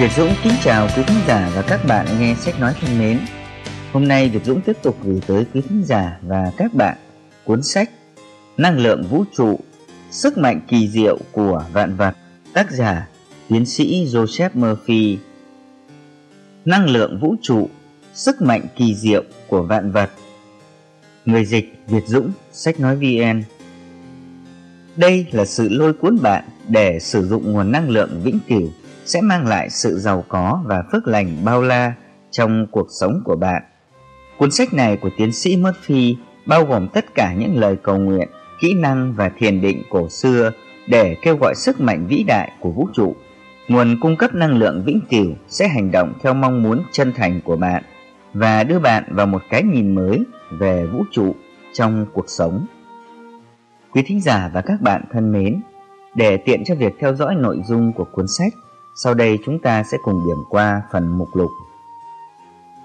Việt Dũng kính chào quý khán giả và các bạn nghe sách nói thân mến. Hôm nay Việt Dũng tiếp tục gửi tới quý khán giả và các bạn cuốn sách Năng lượng vũ trụ, sức mạnh kỳ diệu của vạn vật, tác giả tiến sĩ Joseph Murphy. Năng lượng vũ trụ, sức mạnh kỳ diệu của vạn vật. Người dịch Việt Dũng, sách nói VN. Đây là sự lôi cuốn bạn để sử dụng nguồn năng lượng vĩnh cửu sẽ mang lại sự giàu có và phước lành bao la trong cuộc sống của bạn. Cuốn sách này của tiến sĩ Murphy bao gồm tất cả những lời cầu nguyện, kỹ năng và thiền định cổ xưa để kêu gọi sức mạnh vĩ đại của vũ trụ. Nguồn cung cấp năng lượng vĩnh cửu sẽ hành động theo mong muốn chân thành của bạn và đưa bạn vào một cái nhìn mới về vũ trụ trong cuộc sống. Quý thính giả và các bạn thân mến, để tiện cho việc theo dõi nội dung của cuốn sách, sau đây chúng ta sẽ cùng điểm qua phần mục lục.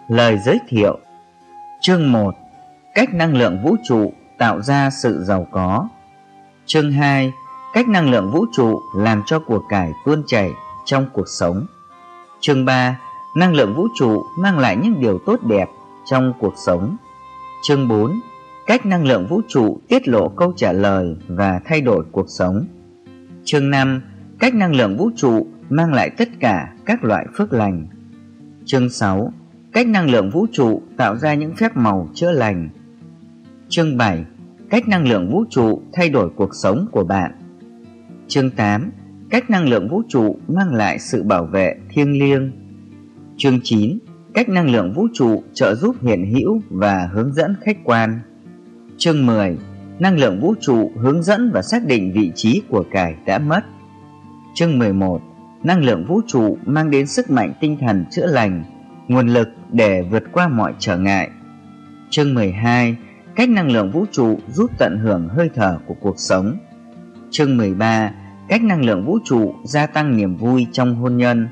Lời giới thiệu. Chương 1 Cách năng lượng vũ trụ tạo ra sự giàu có. Chương 2 Cách năng lượng vũ trụ làm cho của cải tuôn chảy trong cuộc sống. Chương 3 Năng lượng vũ trụ mang lại những điều tốt đẹp trong cuộc sống. Chương 4 Cách năng lượng vũ trụ tiết lộ câu trả lời và thay đổi cuộc sống. Chương 5 Cách năng lượng vũ trụ mang lại tất cả các loại phước lành. Chương 6. Cách năng lượng vũ trụ tạo ra những phép màu chữa lành. Chương 7. Cách năng lượng vũ trụ thay đổi cuộc sống của bạn. Chương 8. Cách năng lượng vũ trụ mang lại sự bảo vệ thiêng liêng. Chương 9. Cách năng lượng vũ trụ trợ giúp hiện hữu và hướng dẫn khách quan. Chương 10. Năng lượng vũ trụ hướng dẫn và xác định vị trí của cải đã mất. Chương 11 năng lượng vũ trụ mang đến sức mạnh tinh thần chữa lành, nguồn lực để vượt qua mọi trở ngại. Chương 12 Cách năng lượng vũ trụ giúp tận hưởng hơi thở của cuộc sống. Chương 13 Cách năng lượng vũ trụ gia tăng niềm vui trong hôn nhân.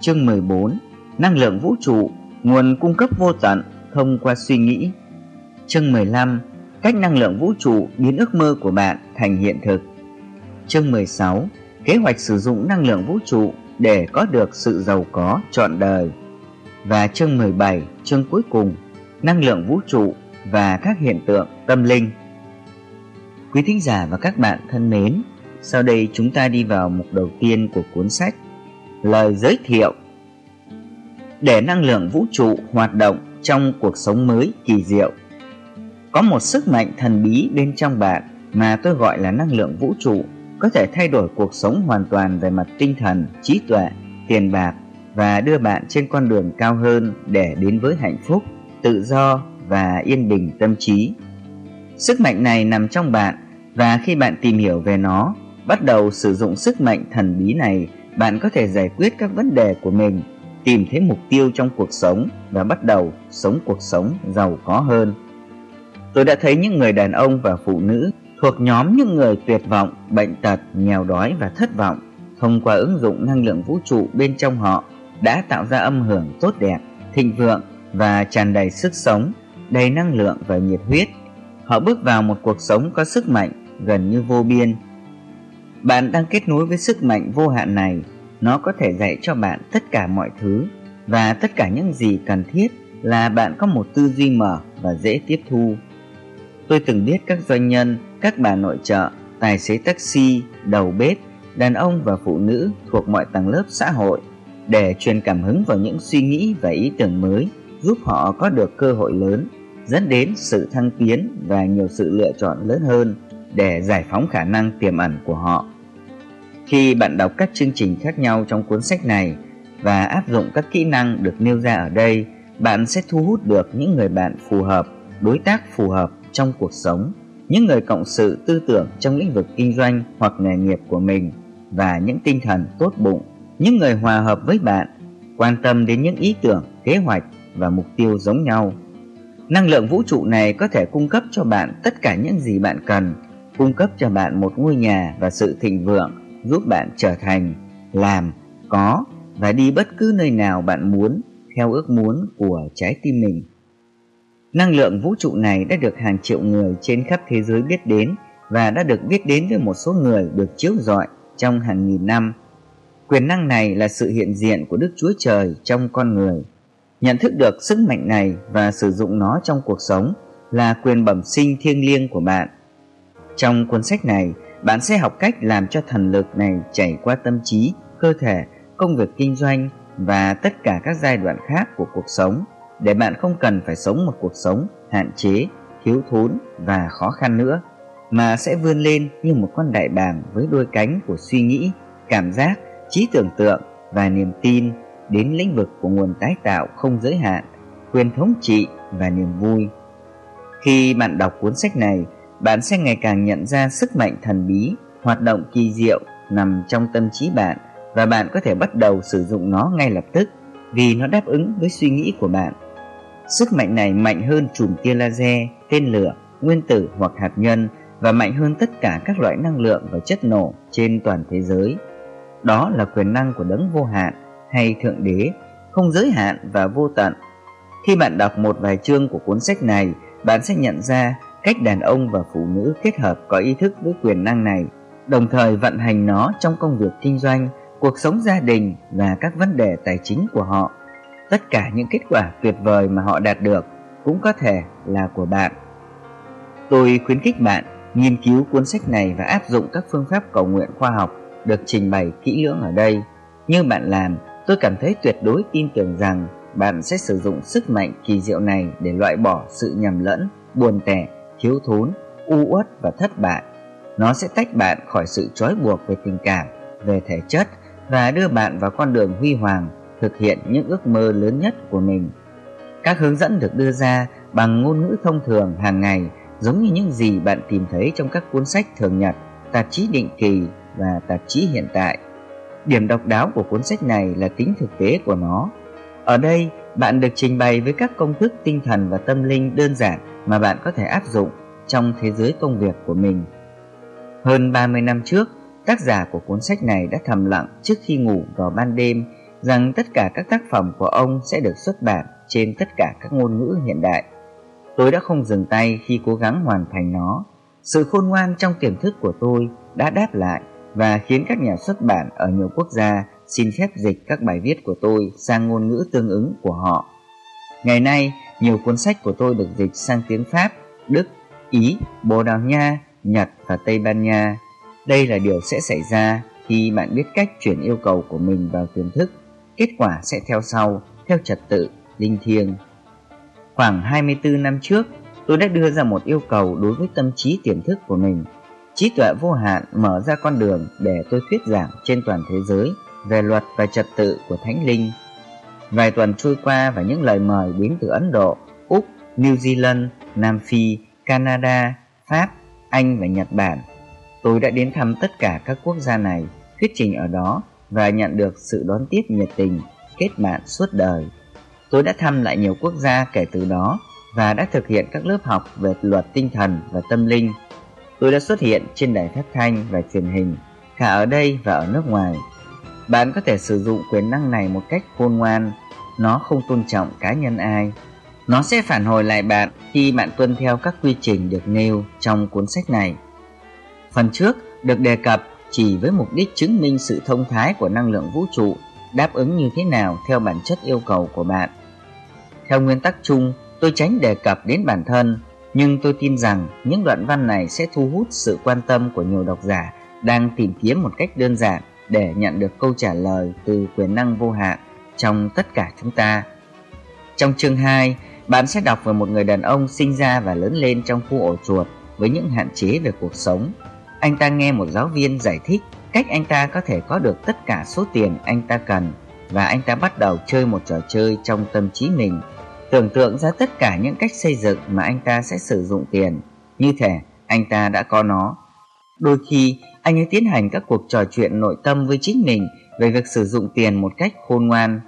Chương 14 Năng lượng vũ trụ nguồn cung cấp vô tận thông qua suy nghĩ. Chương 15 Cách năng lượng vũ trụ biến ước mơ của bạn thành hiện thực. Chương 16 kế hoạch sử dụng năng lượng vũ trụ để có được sự giàu có trọn đời. Và chương 17, chương cuối cùng, năng lượng vũ trụ và các hiện tượng tâm linh. Quý thính giả và các bạn thân mến, sau đây chúng ta đi vào mục đầu tiên của cuốn sách Lời giới thiệu Để năng lượng vũ trụ hoạt động trong cuộc sống mới kỳ diệu Có một sức mạnh thần bí bên trong bạn mà tôi gọi là năng lượng vũ trụ có thể thay đổi cuộc sống hoàn toàn về mặt tinh thần, trí tuệ, tiền bạc và đưa bạn trên con đường cao hơn để đến với hạnh phúc, tự do và yên bình tâm trí. Sức mạnh này nằm trong bạn và khi bạn tìm hiểu về nó, bắt đầu sử dụng sức mạnh thần bí này, bạn có thể giải quyết các vấn đề của mình, tìm thấy mục tiêu trong cuộc sống và bắt đầu sống cuộc sống giàu có hơn. Tôi đã thấy những người đàn ông và phụ nữ thuộc nhóm những người tuyệt vọng, bệnh tật, nghèo đói và thất vọng thông qua ứng dụng năng lượng vũ trụ bên trong họ đã tạo ra âm hưởng tốt đẹp, thịnh vượng và tràn đầy sức sống, đầy năng lượng và nhiệt huyết. Họ bước vào một cuộc sống có sức mạnh gần như vô biên. Bạn đang kết nối với sức mạnh vô hạn này, nó có thể dạy cho bạn tất cả mọi thứ và tất cả những gì cần thiết là bạn có một tư duy mở và dễ tiếp thu. Tôi từng biết các doanh nhân các bà nội trợ, tài xế taxi, đầu bếp, đàn ông và phụ nữ thuộc mọi tầng lớp xã hội để truyền cảm hứng vào những suy nghĩ và ý tưởng mới giúp họ có được cơ hội lớn, dẫn đến sự thăng tiến và nhiều sự lựa chọn lớn hơn để giải phóng khả năng tiềm ẩn của họ. Khi bạn đọc các chương trình khác nhau trong cuốn sách này và áp dụng các kỹ năng được nêu ra ở đây, bạn sẽ thu hút được những người bạn phù hợp, đối tác phù hợp trong cuộc sống những người cộng sự tư tưởng trong lĩnh vực kinh doanh hoặc nghề nghiệp của mình và những tinh thần tốt bụng, những người hòa hợp với bạn, quan tâm đến những ý tưởng, kế hoạch và mục tiêu giống nhau. Năng lượng vũ trụ này có thể cung cấp cho bạn tất cả những gì bạn cần, cung cấp cho bạn một ngôi nhà và sự thịnh vượng, giúp bạn trở thành, làm, có và đi bất cứ nơi nào bạn muốn theo ước muốn của trái tim mình. Năng lượng vũ trụ này đã được hàng triệu người trên khắp thế giới biết đến và đã được biết đến với một số người được chiếu rọi trong hàng nghìn năm. Quyền năng này là sự hiện diện của Đức Chúa Trời trong con người. Nhận thức được sức mạnh này và sử dụng nó trong cuộc sống là quyền bẩm sinh thiêng liêng của bạn. Trong cuốn sách này, bạn sẽ học cách làm cho thần lực này chảy qua tâm trí, cơ thể, công việc kinh doanh và tất cả các giai đoạn khác của cuộc sống để bạn không cần phải sống một cuộc sống hạn chế, thiếu thốn và khó khăn nữa mà sẽ vươn lên như một con đại bàng với đôi cánh của suy nghĩ, cảm giác, trí tưởng tượng và niềm tin đến lĩnh vực của nguồn tái tạo không giới hạn, quyền thống trị và niềm vui. Khi bạn đọc cuốn sách này, bạn sẽ ngày càng nhận ra sức mạnh thần bí, hoạt động kỳ diệu nằm trong tâm trí bạn và bạn có thể bắt đầu sử dụng nó ngay lập tức vì nó đáp ứng với suy nghĩ của bạn. Sức mạnh này mạnh hơn chùm tia laser, tên lửa, nguyên tử hoặc hạt nhân và mạnh hơn tất cả các loại năng lượng và chất nổ trên toàn thế giới. Đó là quyền năng của đấng vô hạn hay thượng đế, không giới hạn và vô tận. Khi bạn đọc một vài chương của cuốn sách này, bạn sẽ nhận ra cách đàn ông và phụ nữ kết hợp có ý thức với quyền năng này, đồng thời vận hành nó trong công việc kinh doanh, cuộc sống gia đình và các vấn đề tài chính của họ. Tất cả những kết quả tuyệt vời mà họ đạt được cũng có thể là của bạn. Tôi khuyến khích bạn nghiên cứu cuốn sách này và áp dụng các phương pháp cầu nguyện khoa học được trình bày kỹ lưỡng ở đây. Như bạn làm, tôi cảm thấy tuyệt đối tin tưởng rằng bạn sẽ sử dụng sức mạnh kỳ diệu này để loại bỏ sự nhầm lẫn, buồn tẻ, thiếu thốn, u uất và thất bại. Nó sẽ tách bạn khỏi sự trói buộc về tình cảm, về thể chất và đưa bạn vào con đường huy hoàng, thực hiện những ước mơ lớn nhất của mình. Các hướng dẫn được đưa ra bằng ngôn ngữ thông thường hàng ngày giống như những gì bạn tìm thấy trong các cuốn sách thường nhật, tạp chí định kỳ và tạp chí hiện tại. Điểm độc đáo của cuốn sách này là tính thực tế của nó. Ở đây, bạn được trình bày với các công thức tinh thần và tâm linh đơn giản mà bạn có thể áp dụng trong thế giới công việc của mình. Hơn 30 năm trước, tác giả của cuốn sách này đã thầm lặng trước khi ngủ vào ban đêm rằng tất cả các tác phẩm của ông sẽ được xuất bản trên tất cả các ngôn ngữ hiện đại. Tôi đã không dừng tay khi cố gắng hoàn thành nó. Sự khôn ngoan trong tiềm thức của tôi đã đáp lại và khiến các nhà xuất bản ở nhiều quốc gia xin phép dịch các bài viết của tôi sang ngôn ngữ tương ứng của họ. Ngày nay, nhiều cuốn sách của tôi được dịch sang tiếng Pháp, Đức, Ý, Bồ Đào Nha, Nhật và Tây Ban Nha. Đây là điều sẽ xảy ra khi bạn biết cách chuyển yêu cầu của mình vào tiềm thức. Kết quả sẽ theo sau, theo trật tự, linh thiêng. Khoảng 24 năm trước, tôi đã đưa ra một yêu cầu đối với tâm trí tiềm thức của mình. Trí tuệ vô hạn mở ra con đường để tôi thuyết giảng trên toàn thế giới về luật và trật tự của Thánh Linh. Vài tuần trôi qua và những lời mời đến từ Ấn Độ, Úc, New Zealand, Nam Phi, Canada, Pháp, Anh và Nhật Bản. Tôi đã đến thăm tất cả các quốc gia này, thuyết trình ở đó và nhận được sự đón tiếp nhiệt tình, kết bạn suốt đời. Tôi đã thăm lại nhiều quốc gia kể từ đó và đã thực hiện các lớp học về luật tinh thần và tâm linh. Tôi đã xuất hiện trên đài phát thanh và truyền hình, cả ở đây và ở nước ngoài. Bạn có thể sử dụng quyền năng này một cách khôn ngoan, nó không tôn trọng cá nhân ai. Nó sẽ phản hồi lại bạn khi bạn tuân theo các quy trình được nêu trong cuốn sách này. Phần trước được đề cập chỉ với mục đích chứng minh sự thông thái của năng lượng vũ trụ đáp ứng như thế nào theo bản chất yêu cầu của bạn. Theo nguyên tắc chung, tôi tránh đề cập đến bản thân, nhưng tôi tin rằng những đoạn văn này sẽ thu hút sự quan tâm của nhiều độc giả đang tìm kiếm một cách đơn giản để nhận được câu trả lời từ quyền năng vô hạn trong tất cả chúng ta. Trong chương 2, bạn sẽ đọc về một người đàn ông sinh ra và lớn lên trong khu ổ chuột với những hạn chế về cuộc sống. Anh ta nghe một giáo viên giải thích cách anh ta có thể có được tất cả số tiền anh ta cần và anh ta bắt đầu chơi một trò chơi trong tâm trí mình. Tưởng tượng ra tất cả những cách xây dựng mà anh ta sẽ sử dụng tiền. Như thể anh ta đã có nó. Đôi khi, anh ấy tiến hành các cuộc trò chuyện nội tâm với chính mình về việc sử dụng tiền một cách khôn ngoan.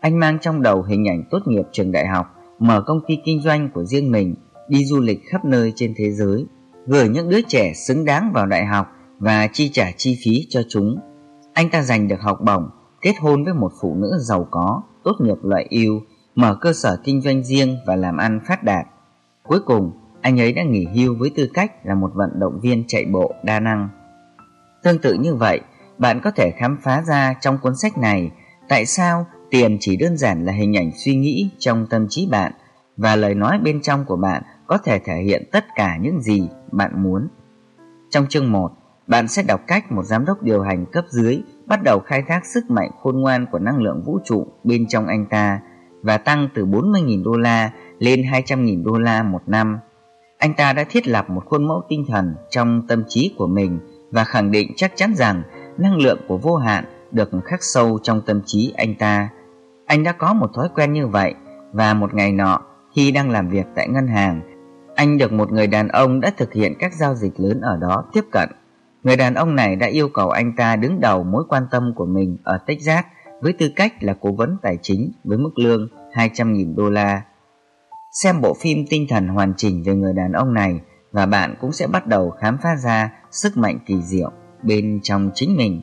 Anh mang trong đầu hình ảnh tốt nghiệp trường đại học, mở công ty kinh doanh của riêng mình, đi du lịch khắp nơi trên thế giới gửi những đứa trẻ xứng đáng vào đại học và chi trả chi phí cho chúng. Anh ta giành được học bổng, kết hôn với một phụ nữ giàu có, tốt nghiệp loại ưu, mở cơ sở kinh doanh riêng và làm ăn phát đạt. Cuối cùng, anh ấy đã nghỉ hưu với tư cách là một vận động viên chạy bộ đa năng. Tương tự như vậy, bạn có thể khám phá ra trong cuốn sách này tại sao tiền chỉ đơn giản là hình ảnh suy nghĩ trong tâm trí bạn và lời nói bên trong của bạn có thể thể hiện tất cả những gì bạn muốn. Trong chương 1, bạn sẽ đọc cách một giám đốc điều hành cấp dưới bắt đầu khai thác sức mạnh khôn ngoan của năng lượng vũ trụ bên trong anh ta và tăng từ 40.000 đô la lên 200.000 đô la một năm. Anh ta đã thiết lập một khuôn mẫu tinh thần trong tâm trí của mình và khẳng định chắc chắn rằng năng lượng của vô hạn được khắc sâu trong tâm trí anh ta. Anh đã có một thói quen như vậy và một ngày nọ khi đang làm việc tại ngân hàng, anh được một người đàn ông đã thực hiện các giao dịch lớn ở đó tiếp cận. Người đàn ông này đã yêu cầu anh ta đứng đầu mối quan tâm của mình ở Texas với tư cách là cố vấn tài chính với mức lương 200.000 đô la. Xem bộ phim tinh thần hoàn chỉnh về người đàn ông này và bạn cũng sẽ bắt đầu khám phá ra sức mạnh kỳ diệu bên trong chính mình.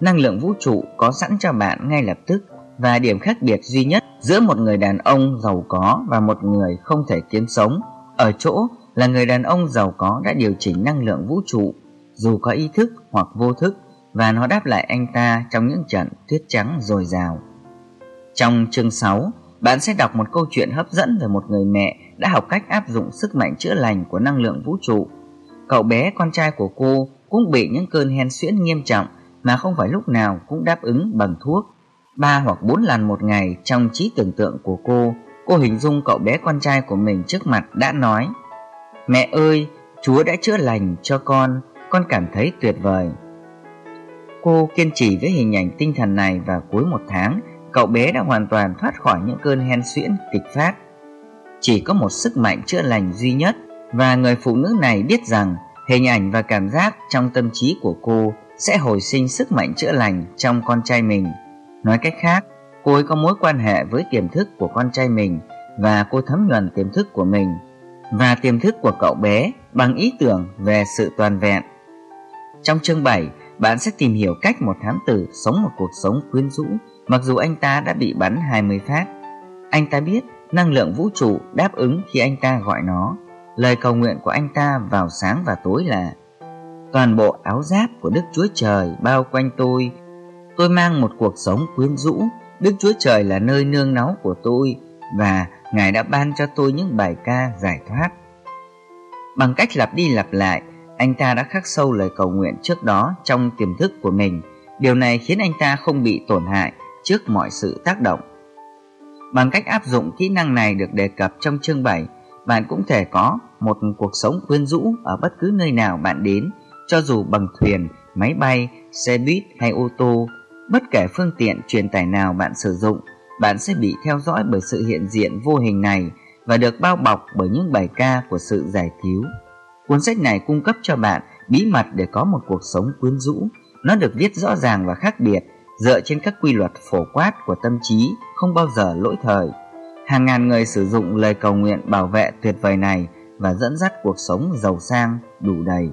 Năng lượng vũ trụ có sẵn cho bạn ngay lập tức và điểm khác biệt duy nhất giữa một người đàn ông giàu có và một người không thể kiếm sống ở chỗ là người đàn ông giàu có đã điều chỉnh năng lượng vũ trụ dù có ý thức hoặc vô thức và nó đáp lại anh ta trong những trận tuyết trắng dồi dào. Trong chương 6, bạn sẽ đọc một câu chuyện hấp dẫn về một người mẹ đã học cách áp dụng sức mạnh chữa lành của năng lượng vũ trụ. Cậu bé con trai của cô cũng bị những cơn hen suyễn nghiêm trọng mà không phải lúc nào cũng đáp ứng bằng thuốc. Ba hoặc bốn lần một ngày trong trí tưởng tượng của cô, cô hình dung cậu bé con trai của mình trước mặt đã nói Mẹ ơi, Chúa đã chữa lành cho con, con cảm thấy tuyệt vời. Cô kiên trì với hình ảnh tinh thần này và cuối một tháng, cậu bé đã hoàn toàn thoát khỏi những cơn hen suyễn kịch phát. Chỉ có một sức mạnh chữa lành duy nhất và người phụ nữ này biết rằng hình ảnh và cảm giác trong tâm trí của cô sẽ hồi sinh sức mạnh chữa lành trong con trai mình. Nói cách khác, cô ấy có mối quan hệ với tiềm thức của con trai mình và cô thấm nhuần tiềm thức của mình và tiềm thức của cậu bé bằng ý tưởng về sự toàn vẹn. Trong chương 7, bạn sẽ tìm hiểu cách một thám tử sống một cuộc sống quyến rũ mặc dù anh ta đã bị bắn 20 phát. Anh ta biết năng lượng vũ trụ đáp ứng khi anh ta gọi nó. Lời cầu nguyện của anh ta vào sáng và tối là Toàn bộ áo giáp của Đức Chúa Trời bao quanh tôi. Tôi mang một cuộc sống quyến rũ. Đức Chúa Trời là nơi nương náu của tôi và Ngài đã ban cho tôi những bài ca giải thoát. Bằng cách lặp đi lặp lại, anh ta đã khắc sâu lời cầu nguyện trước đó trong tiềm thức của mình. Điều này khiến anh ta không bị tổn hại trước mọi sự tác động. Bằng cách áp dụng kỹ năng này được đề cập trong chương 7, bạn cũng thể có một cuộc sống quyến rũ ở bất cứ nơi nào bạn đến, cho dù bằng thuyền, máy bay, xe buýt hay ô tô. Bất kể phương tiện truyền tải nào bạn sử dụng, bạn sẽ bị theo dõi bởi sự hiện diện vô hình này và được bao bọc bởi những bài ca của sự giải cứu. Cuốn sách này cung cấp cho bạn bí mật để có một cuộc sống quyến rũ. Nó được viết rõ ràng và khác biệt, dựa trên các quy luật phổ quát của tâm trí, không bao giờ lỗi thời. Hàng ngàn người sử dụng lời cầu nguyện bảo vệ tuyệt vời này và dẫn dắt cuộc sống giàu sang, đủ đầy.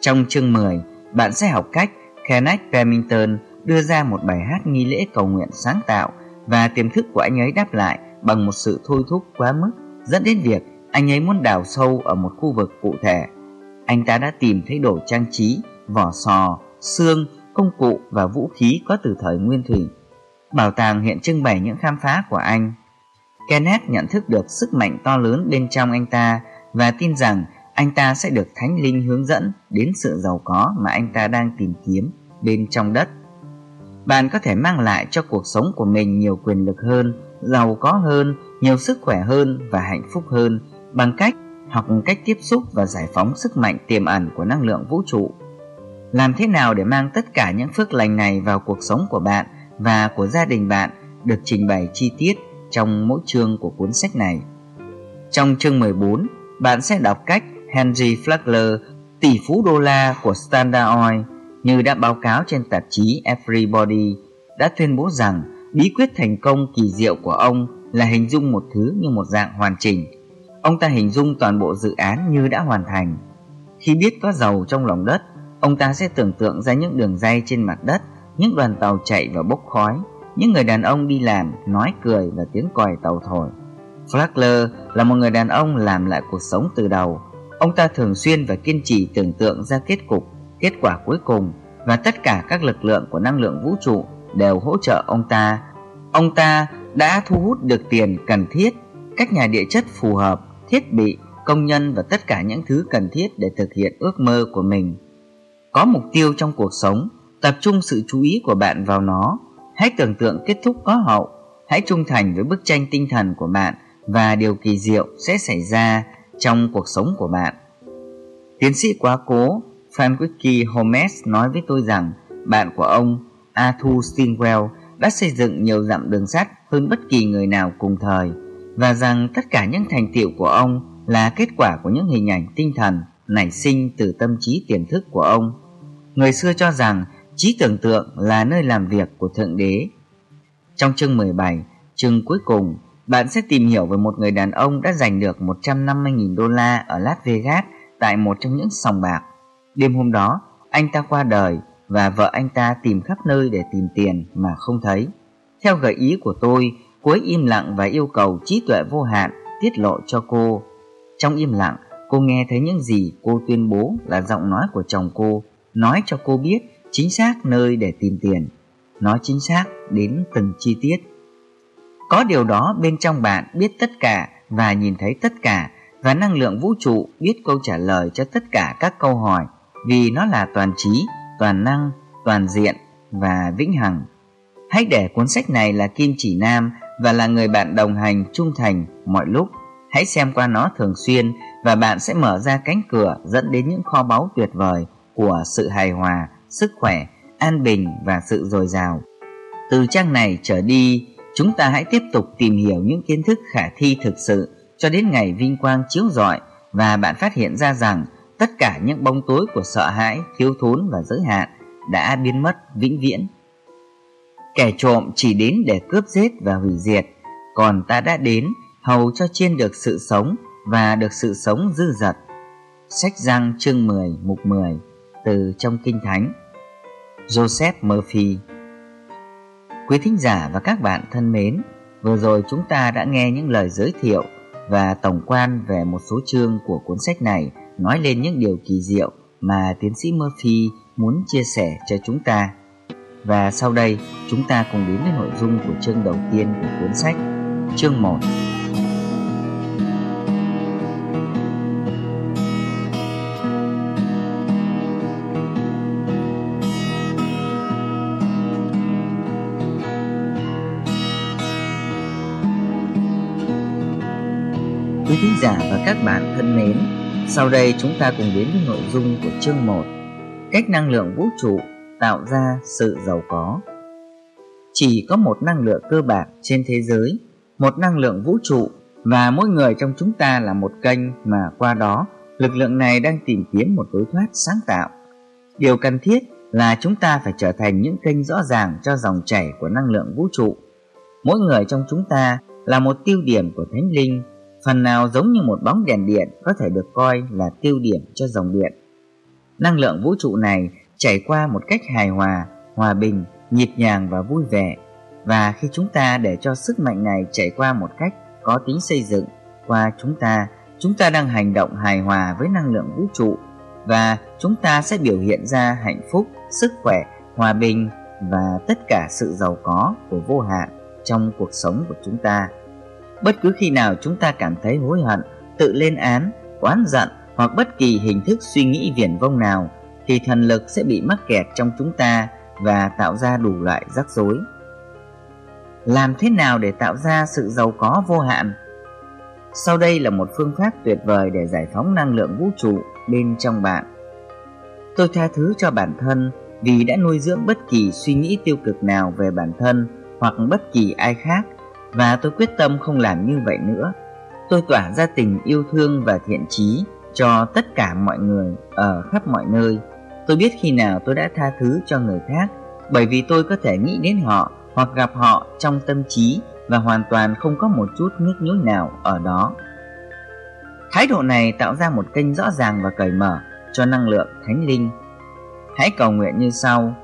Trong chương 10, bạn sẽ học cách Kenneth Remington đưa ra một bài hát nghi lễ cầu nguyện sáng tạo và tiềm thức của anh ấy đáp lại bằng một sự thôi thúc quá mức dẫn đến việc anh ấy muốn đào sâu ở một khu vực cụ thể. Anh ta đã tìm thấy đồ trang trí, vỏ sò, xương, công cụ và vũ khí có từ thời nguyên thủy. Bảo tàng hiện trưng bày những khám phá của anh. Kenneth nhận thức được sức mạnh to lớn bên trong anh ta và tin rằng anh ta sẽ được thánh linh hướng dẫn đến sự giàu có mà anh ta đang tìm kiếm bên trong đất. Bạn có thể mang lại cho cuộc sống của mình nhiều quyền lực hơn, giàu có hơn, nhiều sức khỏe hơn và hạnh phúc hơn bằng cách học cách tiếp xúc và giải phóng sức mạnh tiềm ẩn của năng lượng vũ trụ. Làm thế nào để mang tất cả những phước lành này vào cuộc sống của bạn và của gia đình bạn được trình bày chi tiết trong mỗi chương của cuốn sách này. Trong chương 14, bạn sẽ đọc cách Henry Flagler, tỷ phú đô la của Standard Oil, như đã báo cáo trên tạp chí Everybody, đã tuyên bố rằng bí quyết thành công kỳ diệu của ông là hình dung một thứ như một dạng hoàn chỉnh. Ông ta hình dung toàn bộ dự án như đã hoàn thành. Khi biết có dầu trong lòng đất, ông ta sẽ tưởng tượng ra những đường dây trên mặt đất, những đoàn tàu chạy và bốc khói, những người đàn ông đi làm, nói cười và tiếng còi tàu thổi. Flagler là một người đàn ông làm lại cuộc sống từ đầu. Ông ta thường xuyên và kiên trì tưởng tượng ra kết cục, kết quả cuối cùng và tất cả các lực lượng của năng lượng vũ trụ đều hỗ trợ ông ta. Ông ta đã thu hút được tiền cần thiết, các nhà địa chất phù hợp, thiết bị, công nhân và tất cả những thứ cần thiết để thực hiện ước mơ của mình. Có mục tiêu trong cuộc sống, tập trung sự chú ý của bạn vào nó. Hãy tưởng tượng kết thúc có hậu. Hãy trung thành với bức tranh tinh thần của bạn và điều kỳ diệu sẽ xảy ra trong cuộc sống của bạn. Tiến sĩ quá cố Frankwicki Holmes nói với tôi rằng bạn của ông Arthur Stingwell đã xây dựng nhiều dặm đường sắt hơn bất kỳ người nào cùng thời và rằng tất cả những thành tiệu của ông là kết quả của những hình ảnh tinh thần nảy sinh từ tâm trí tiềm thức của ông. Người xưa cho rằng trí tưởng tượng là nơi làm việc của Thượng Đế. Trong chương 17, chương cuối cùng, bạn sẽ tìm hiểu về một người đàn ông đã giành được 150.000 đô la ở Las Vegas tại một trong những sòng bạc. Đêm hôm đó, anh ta qua đời và vợ anh ta tìm khắp nơi để tìm tiền mà không thấy. Theo gợi ý của tôi, cô ấy im lặng và yêu cầu trí tuệ vô hạn tiết lộ cho cô. Trong im lặng, cô nghe thấy những gì cô tuyên bố là giọng nói của chồng cô, nói cho cô biết chính xác nơi để tìm tiền, nói chính xác đến từng chi tiết. Có điều đó bên trong bạn biết tất cả và nhìn thấy tất cả và năng lượng vũ trụ biết câu trả lời cho tất cả các câu hỏi vì nó là toàn trí, toàn năng, toàn diện và vĩnh hằng. Hãy để cuốn sách này là kim chỉ nam và là người bạn đồng hành trung thành mọi lúc. Hãy xem qua nó thường xuyên và bạn sẽ mở ra cánh cửa dẫn đến những kho báu tuyệt vời của sự hài hòa, sức khỏe, an bình và sự dồi dào. Từ trang này trở đi, chúng ta hãy tiếp tục tìm hiểu những kiến thức khả thi thực sự cho đến ngày vinh quang chiếu rọi và bạn phát hiện ra rằng tất cả những bóng tối của sợ hãi, thiếu thốn và giới hạn đã biến mất vĩnh viễn. Kẻ trộm chỉ đến để cướp giết và hủy diệt, còn ta đã đến hầu cho chiên được sự sống và được sự sống dư dật. Sách răng chương 10 mục 10 từ trong Kinh Thánh Joseph Murphy Quý thính giả và các bạn thân mến, vừa rồi chúng ta đã nghe những lời giới thiệu và tổng quan về một số chương của cuốn sách này nói lên những điều kỳ diệu mà tiến sĩ Murphy muốn chia sẻ cho chúng ta. Và sau đây, chúng ta cùng đến với nội dung của chương đầu tiên của cuốn sách, chương 1. Quý thính giả và các bạn thân mến, sau đây chúng ta cùng đến với nội dung của chương 1 Cách năng lượng vũ trụ tạo ra sự giàu có. Chỉ có một năng lượng cơ bản trên thế giới, Một năng lượng vũ trụ, Và mỗi người trong chúng ta là một kênh mà qua đó, Lực lượng này đang tìm kiếm một lối thoát sáng tạo. Điều cần thiết là chúng ta phải trở thành những kênh rõ ràng cho dòng chảy của năng lượng vũ trụ. Mỗi người trong chúng ta là một tiêu điểm của thánh linh phần nào giống như một bóng đèn điện có thể được coi là tiêu điểm cho dòng điện. Năng lượng vũ trụ này chảy qua một cách hài hòa, hòa bình, nhịp nhàng và vui vẻ. Và khi chúng ta để cho sức mạnh này chảy qua một cách có tính xây dựng qua chúng ta, chúng ta đang hành động hài hòa với năng lượng vũ trụ và chúng ta sẽ biểu hiện ra hạnh phúc, sức khỏe, hòa bình và tất cả sự giàu có của vô hạn trong cuộc sống của chúng ta. Bất cứ khi nào chúng ta cảm thấy hối hận, tự lên án, oán giận hoặc bất kỳ hình thức suy nghĩ viển vông nào thì thần lực sẽ bị mắc kẹt trong chúng ta và tạo ra đủ loại rắc rối. Làm thế nào để tạo ra sự giàu có vô hạn? Sau đây là một phương pháp tuyệt vời để giải phóng năng lượng vũ trụ bên trong bạn. Tôi tha thứ cho bản thân vì đã nuôi dưỡng bất kỳ suy nghĩ tiêu cực nào về bản thân hoặc bất kỳ ai khác và tôi quyết tâm không làm như vậy nữa. Tôi tỏa ra tình yêu thương và thiện trí cho tất cả mọi người ở khắp mọi nơi. Tôi biết khi nào tôi đã tha thứ cho người khác bởi vì tôi có thể nghĩ đến họ hoặc gặp họ trong tâm trí và hoàn toàn không có một chút nhức nhối nào ở đó. Thái độ này tạo ra một kênh rõ ràng và cởi mở cho năng lượng thánh linh. Hãy cầu nguyện như sau.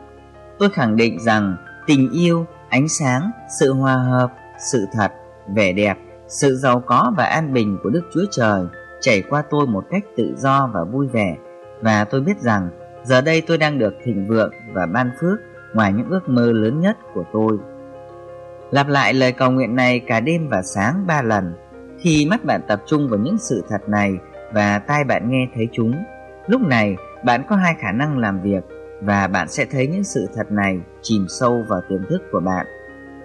Tôi khẳng định rằng tình yêu, ánh sáng, sự hòa hợp sự thật, vẻ đẹp, sự giàu có và an bình của Đức Chúa Trời chảy qua tôi một cách tự do và vui vẻ và tôi biết rằng Giờ đây tôi đang được thịnh vượng và ban phước ngoài những ước mơ lớn nhất của tôi. Lặp lại lời cầu nguyện này cả đêm và sáng ba lần. Khi mắt bạn tập trung vào những sự thật này và tai bạn nghe thấy chúng, lúc này bạn có hai khả năng làm việc và bạn sẽ thấy những sự thật này chìm sâu vào tiềm thức của bạn.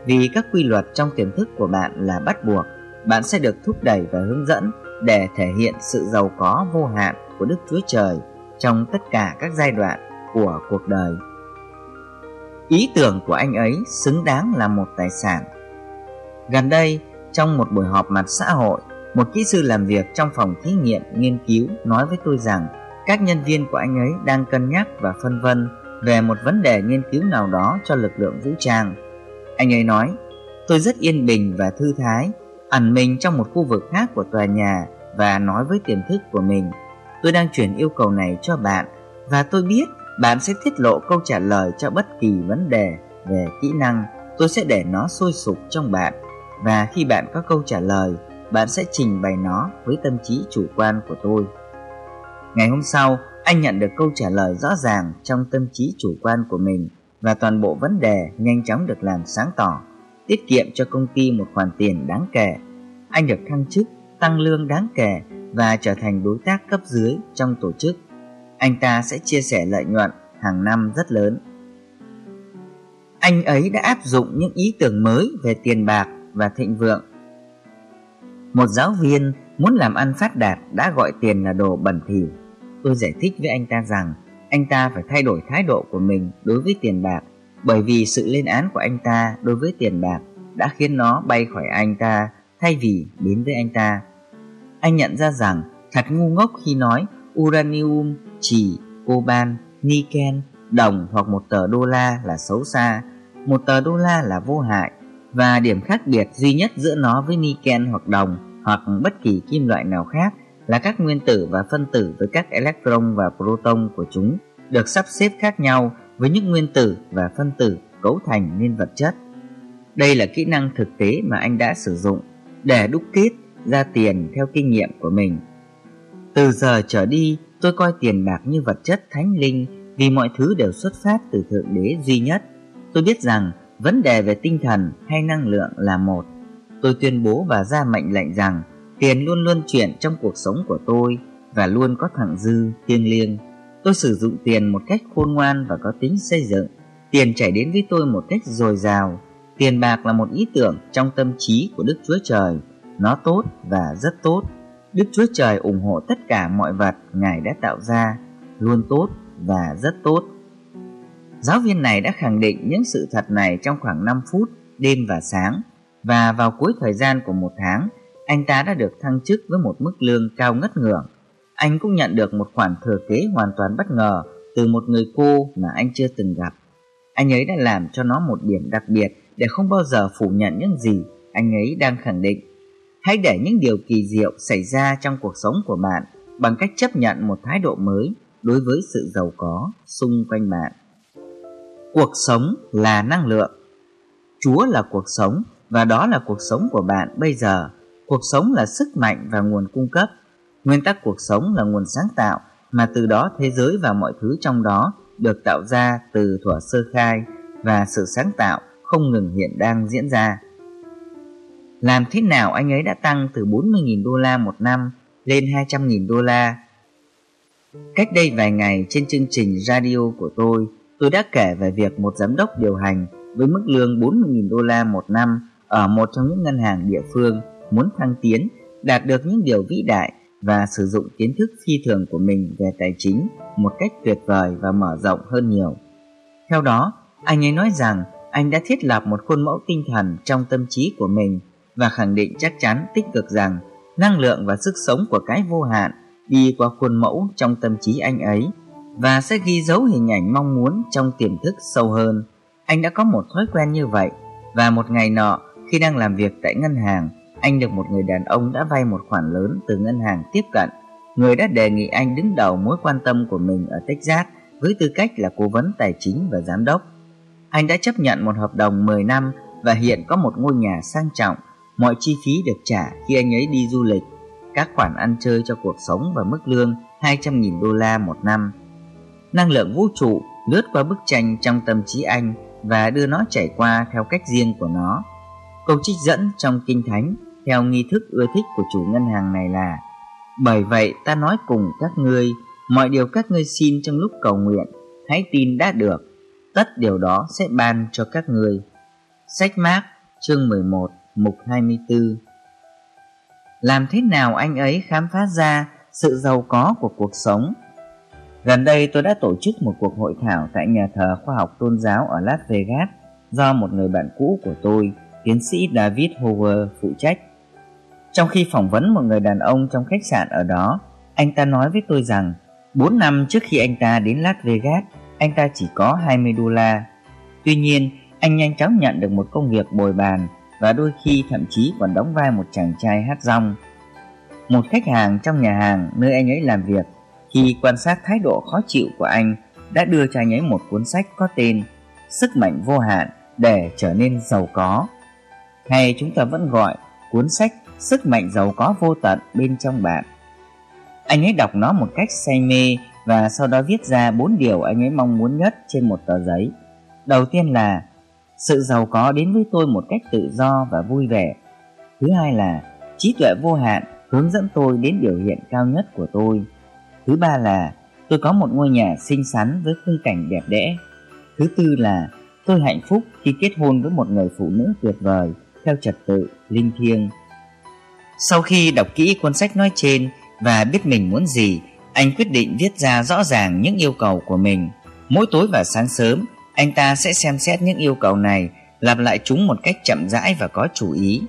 Vì các quy luật trong tiềm thức của bạn là bắt buộc, bạn sẽ được thúc đẩy và hướng dẫn để thể hiện sự giàu có vô hạn của Đức Chúa Trời trong tất cả các giai đoạn của cuộc đời. Ý tưởng của anh ấy xứng đáng là một tài sản. Gần đây, trong một buổi họp mặt xã hội, một kỹ sư làm việc trong phòng thí nghiệm nghiên cứu nói với tôi rằng các nhân viên của anh ấy đang cân nhắc và phân vân về một vấn đề nghiên cứu nào đó cho lực lượng vũ trang. Anh ấy nói, tôi rất yên bình và thư thái, ẩn mình trong một khu vực khác của tòa nhà và nói với tiềm thức của mình. Tôi đang chuyển yêu cầu này cho bạn và tôi biết bạn sẽ tiết lộ câu trả lời cho bất kỳ vấn đề về kỹ năng. Tôi sẽ để nó sôi sục trong bạn và khi bạn có câu trả lời, bạn sẽ trình bày nó với tâm trí chủ quan của tôi. Ngày hôm sau, anh nhận được câu trả lời rõ ràng trong tâm trí chủ quan của mình và toàn bộ vấn đề nhanh chóng được làm sáng tỏ, tiết kiệm cho công ty một khoản tiền đáng kể. Anh được thăng chức, tăng lương đáng kể và trở thành đối tác cấp dưới trong tổ chức. Anh ta sẽ chia sẻ lợi nhuận hàng năm rất lớn. Anh ấy đã áp dụng những ý tưởng mới về tiền bạc và thịnh vượng. Một giáo viên muốn làm ăn phát đạt đã gọi tiền là đồ bẩn thỉu Tôi giải thích với anh ta rằng anh ta phải thay đổi thái độ của mình đối với tiền bạc bởi vì sự lên án của anh ta đối với tiền bạc đã khiến nó bay khỏi anh ta thay vì đến với anh ta. Anh nhận ra rằng thật ngu ngốc khi nói uranium, chỉ, coban, niken, đồng hoặc một tờ đô la là xấu xa, một tờ đô la là vô hại và điểm khác biệt duy nhất giữa nó với niken hoặc đồng hoặc bất kỳ kim loại nào khác là các nguyên tử và phân tử với các electron và proton của chúng được sắp xếp khác nhau với những nguyên tử và phân tử cấu thành nên vật chất. Đây là kỹ năng thực tế mà anh đã sử dụng để đúc kết ra tiền theo kinh nghiệm của mình. Từ giờ trở đi, tôi coi tiền bạc như vật chất thánh linh vì mọi thứ đều xuất phát từ Thượng Đế duy nhất. Tôi biết rằng vấn đề về tinh thần hay năng lượng là một. Tôi tuyên bố và ra mệnh lệnh rằng Tiền luôn luôn chuyển trong cuộc sống của tôi và luôn có thẳng dư, thiêng liêng. Tôi sử dụng tiền một cách khôn ngoan và có tính xây dựng. Tiền chảy đến với tôi một cách dồi dào. Tiền bạc là một ý tưởng trong tâm trí của Đức Chúa Trời. Nó tốt và rất tốt. Đức Chúa Trời ủng hộ tất cả mọi vật Ngài đã tạo ra, luôn tốt và rất tốt. Giáo viên này đã khẳng định những sự thật này trong khoảng 5 phút, đêm và sáng, và vào cuối thời gian của một tháng, anh ta đã được thăng chức với một mức lương cao ngất ngưỡng. Anh cũng nhận được một khoản thừa kế hoàn toàn bất ngờ từ một người cô mà anh chưa từng gặp. Anh ấy đã làm cho nó một điểm đặc biệt để không bao giờ phủ nhận những gì anh ấy đang khẳng định. Hãy để những điều kỳ diệu xảy ra trong cuộc sống của bạn bằng cách chấp nhận một thái độ mới đối với sự giàu có xung quanh bạn. Cuộc sống là năng lượng. Chúa là cuộc sống và đó là cuộc sống của bạn bây giờ Cuộc sống là sức mạnh và nguồn cung cấp. Nguyên tắc cuộc sống là nguồn sáng tạo mà từ đó thế giới và mọi thứ trong đó được tạo ra từ thuở sơ khai và sự sáng tạo không ngừng hiện đang diễn ra. Làm thế nào anh ấy đã tăng từ 40.000 đô la một năm lên 200.000 đô la? Cách đây vài ngày trên chương trình radio của tôi, tôi đã kể về việc một giám đốc điều hành với mức lương 40.000 đô la một năm ở một trong những ngân hàng địa phương muốn thăng tiến, đạt được những điều vĩ đại và sử dụng kiến thức phi thường của mình về tài chính một cách tuyệt vời và mở rộng hơn nhiều. Theo đó, anh ấy nói rằng anh đã thiết lập một khuôn mẫu tinh thần trong tâm trí của mình và khẳng định chắc chắn tích cực rằng năng lượng và sức sống của cái vô hạn đi qua khuôn mẫu trong tâm trí anh ấy và sẽ ghi dấu hình ảnh mong muốn trong tiềm thức sâu hơn. Anh đã có một thói quen như vậy và một ngày nọ khi đang làm việc tại ngân hàng, anh được một người đàn ông đã vay một khoản lớn từ ngân hàng tiếp cận. Người đã đề nghị anh đứng đầu mối quan tâm của mình ở Texas với tư cách là cố vấn tài chính và giám đốc. Anh đã chấp nhận một hợp đồng 10 năm và hiện có một ngôi nhà sang trọng. Mọi chi phí được trả khi anh ấy đi du lịch, các khoản ăn chơi cho cuộc sống và mức lương 200.000 đô la một năm. năng lượng vũ trụ lướt qua bức tranh trong tâm trí anh và đưa nó chảy qua theo cách riêng của nó. Câu trích dẫn trong Kinh Thánh theo nghi thức ưa thích của chủ ngân hàng này là Bởi vậy ta nói cùng các ngươi, mọi điều các ngươi xin trong lúc cầu nguyện, hãy tin đã được, tất điều đó sẽ ban cho các ngươi. Sách Mác, chương 11, mục 24 Làm thế nào anh ấy khám phá ra sự giàu có của cuộc sống? Gần đây tôi đã tổ chức một cuộc hội thảo tại nhà thờ khoa học tôn giáo ở Las Vegas do một người bạn cũ của tôi, tiến sĩ David Hoover phụ trách. Trong khi phỏng vấn một người đàn ông trong khách sạn ở đó, anh ta nói với tôi rằng 4 năm trước khi anh ta đến Las Vegas, anh ta chỉ có 20 đô la. Tuy nhiên, anh nhanh chóng nhận được một công việc bồi bàn và đôi khi thậm chí còn đóng vai một chàng trai hát rong. Một khách hàng trong nhà hàng nơi anh ấy làm việc khi quan sát thái độ khó chịu của anh đã đưa cho anh ấy một cuốn sách có tên Sức mạnh vô hạn để trở nên giàu có. Hay chúng ta vẫn gọi cuốn sách Sức mạnh giàu có vô tận bên trong bạn. Anh ấy đọc nó một cách say mê và sau đó viết ra bốn điều anh ấy mong muốn nhất trên một tờ giấy. Đầu tiên là, sự giàu có đến với tôi một cách tự do và vui vẻ. Thứ hai là, trí tuệ vô hạn hướng dẫn tôi đến biểu hiện cao nhất của tôi. Thứ ba là, tôi có một ngôi nhà xinh xắn với khung cảnh đẹp đẽ. Thứ tư là, tôi hạnh phúc khi kết hôn với một người phụ nữ tuyệt vời theo trật tự linh thiêng. Sau khi đọc kỹ cuốn sách nói trên và biết mình muốn gì, anh quyết định viết ra rõ ràng những yêu cầu của mình. Mỗi tối và sáng sớm, anh ta sẽ xem xét những yêu cầu này, lặp lại chúng một cách chậm rãi và có chủ ý,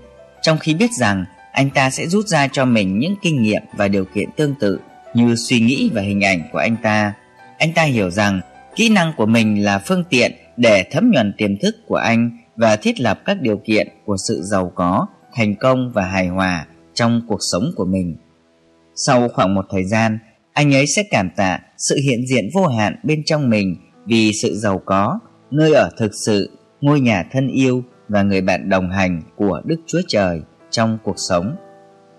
trong khi biết rằng anh ta sẽ rút ra cho mình những kinh nghiệm và điều kiện tương tự như suy nghĩ và hình ảnh của anh ta. Anh ta hiểu rằng kỹ năng của mình là phương tiện để thấm nhuần tiềm thức của anh và thiết lập các điều kiện của sự giàu có, thành công và hài hòa trong cuộc sống của mình. Sau khoảng một thời gian, anh ấy sẽ cảm tạ sự hiện diện vô hạn bên trong mình vì sự giàu có, nơi ở thực sự, ngôi nhà thân yêu và người bạn đồng hành của Đức Chúa Trời trong cuộc sống.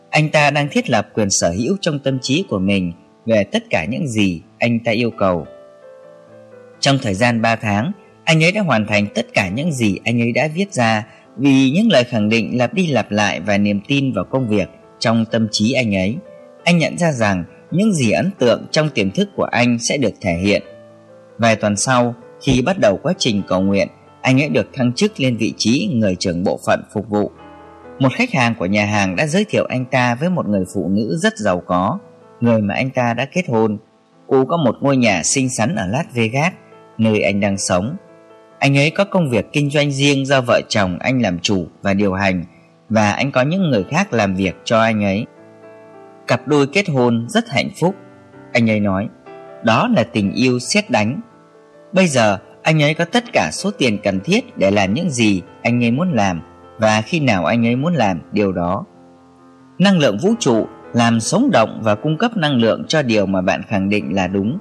Anh ta đang thiết lập quyền sở hữu trong tâm trí của mình về tất cả những gì anh ta yêu cầu. Trong thời gian 3 tháng, anh ấy đã hoàn thành tất cả những gì anh ấy đã viết ra vì những lời khẳng định lặp đi lặp lại và niềm tin vào công việc trong tâm trí anh ấy. Anh nhận ra rằng những gì ấn tượng trong tiềm thức của anh sẽ được thể hiện. Vài tuần sau, khi bắt đầu quá trình cầu nguyện, anh ấy được thăng chức lên vị trí người trưởng bộ phận phục vụ một khách hàng của nhà hàng đã giới thiệu anh ta với một người phụ nữ rất giàu có, người mà anh ta đã kết hôn. Cô có một ngôi nhà xinh xắn ở Las Vegas, nơi anh đang sống. Anh ấy có công việc kinh doanh riêng do vợ chồng anh làm chủ và điều hành, và anh có những người khác làm việc cho anh ấy. Cặp đôi kết hôn rất hạnh phúc, anh ấy nói. Đó là tình yêu xét đánh. Bây giờ, anh ấy có tất cả số tiền cần thiết để làm những gì anh ấy muốn làm và khi nào anh ấy muốn làm điều đó. Năng lượng vũ trụ làm sống động và cung cấp năng lượng cho điều mà bạn khẳng định là đúng.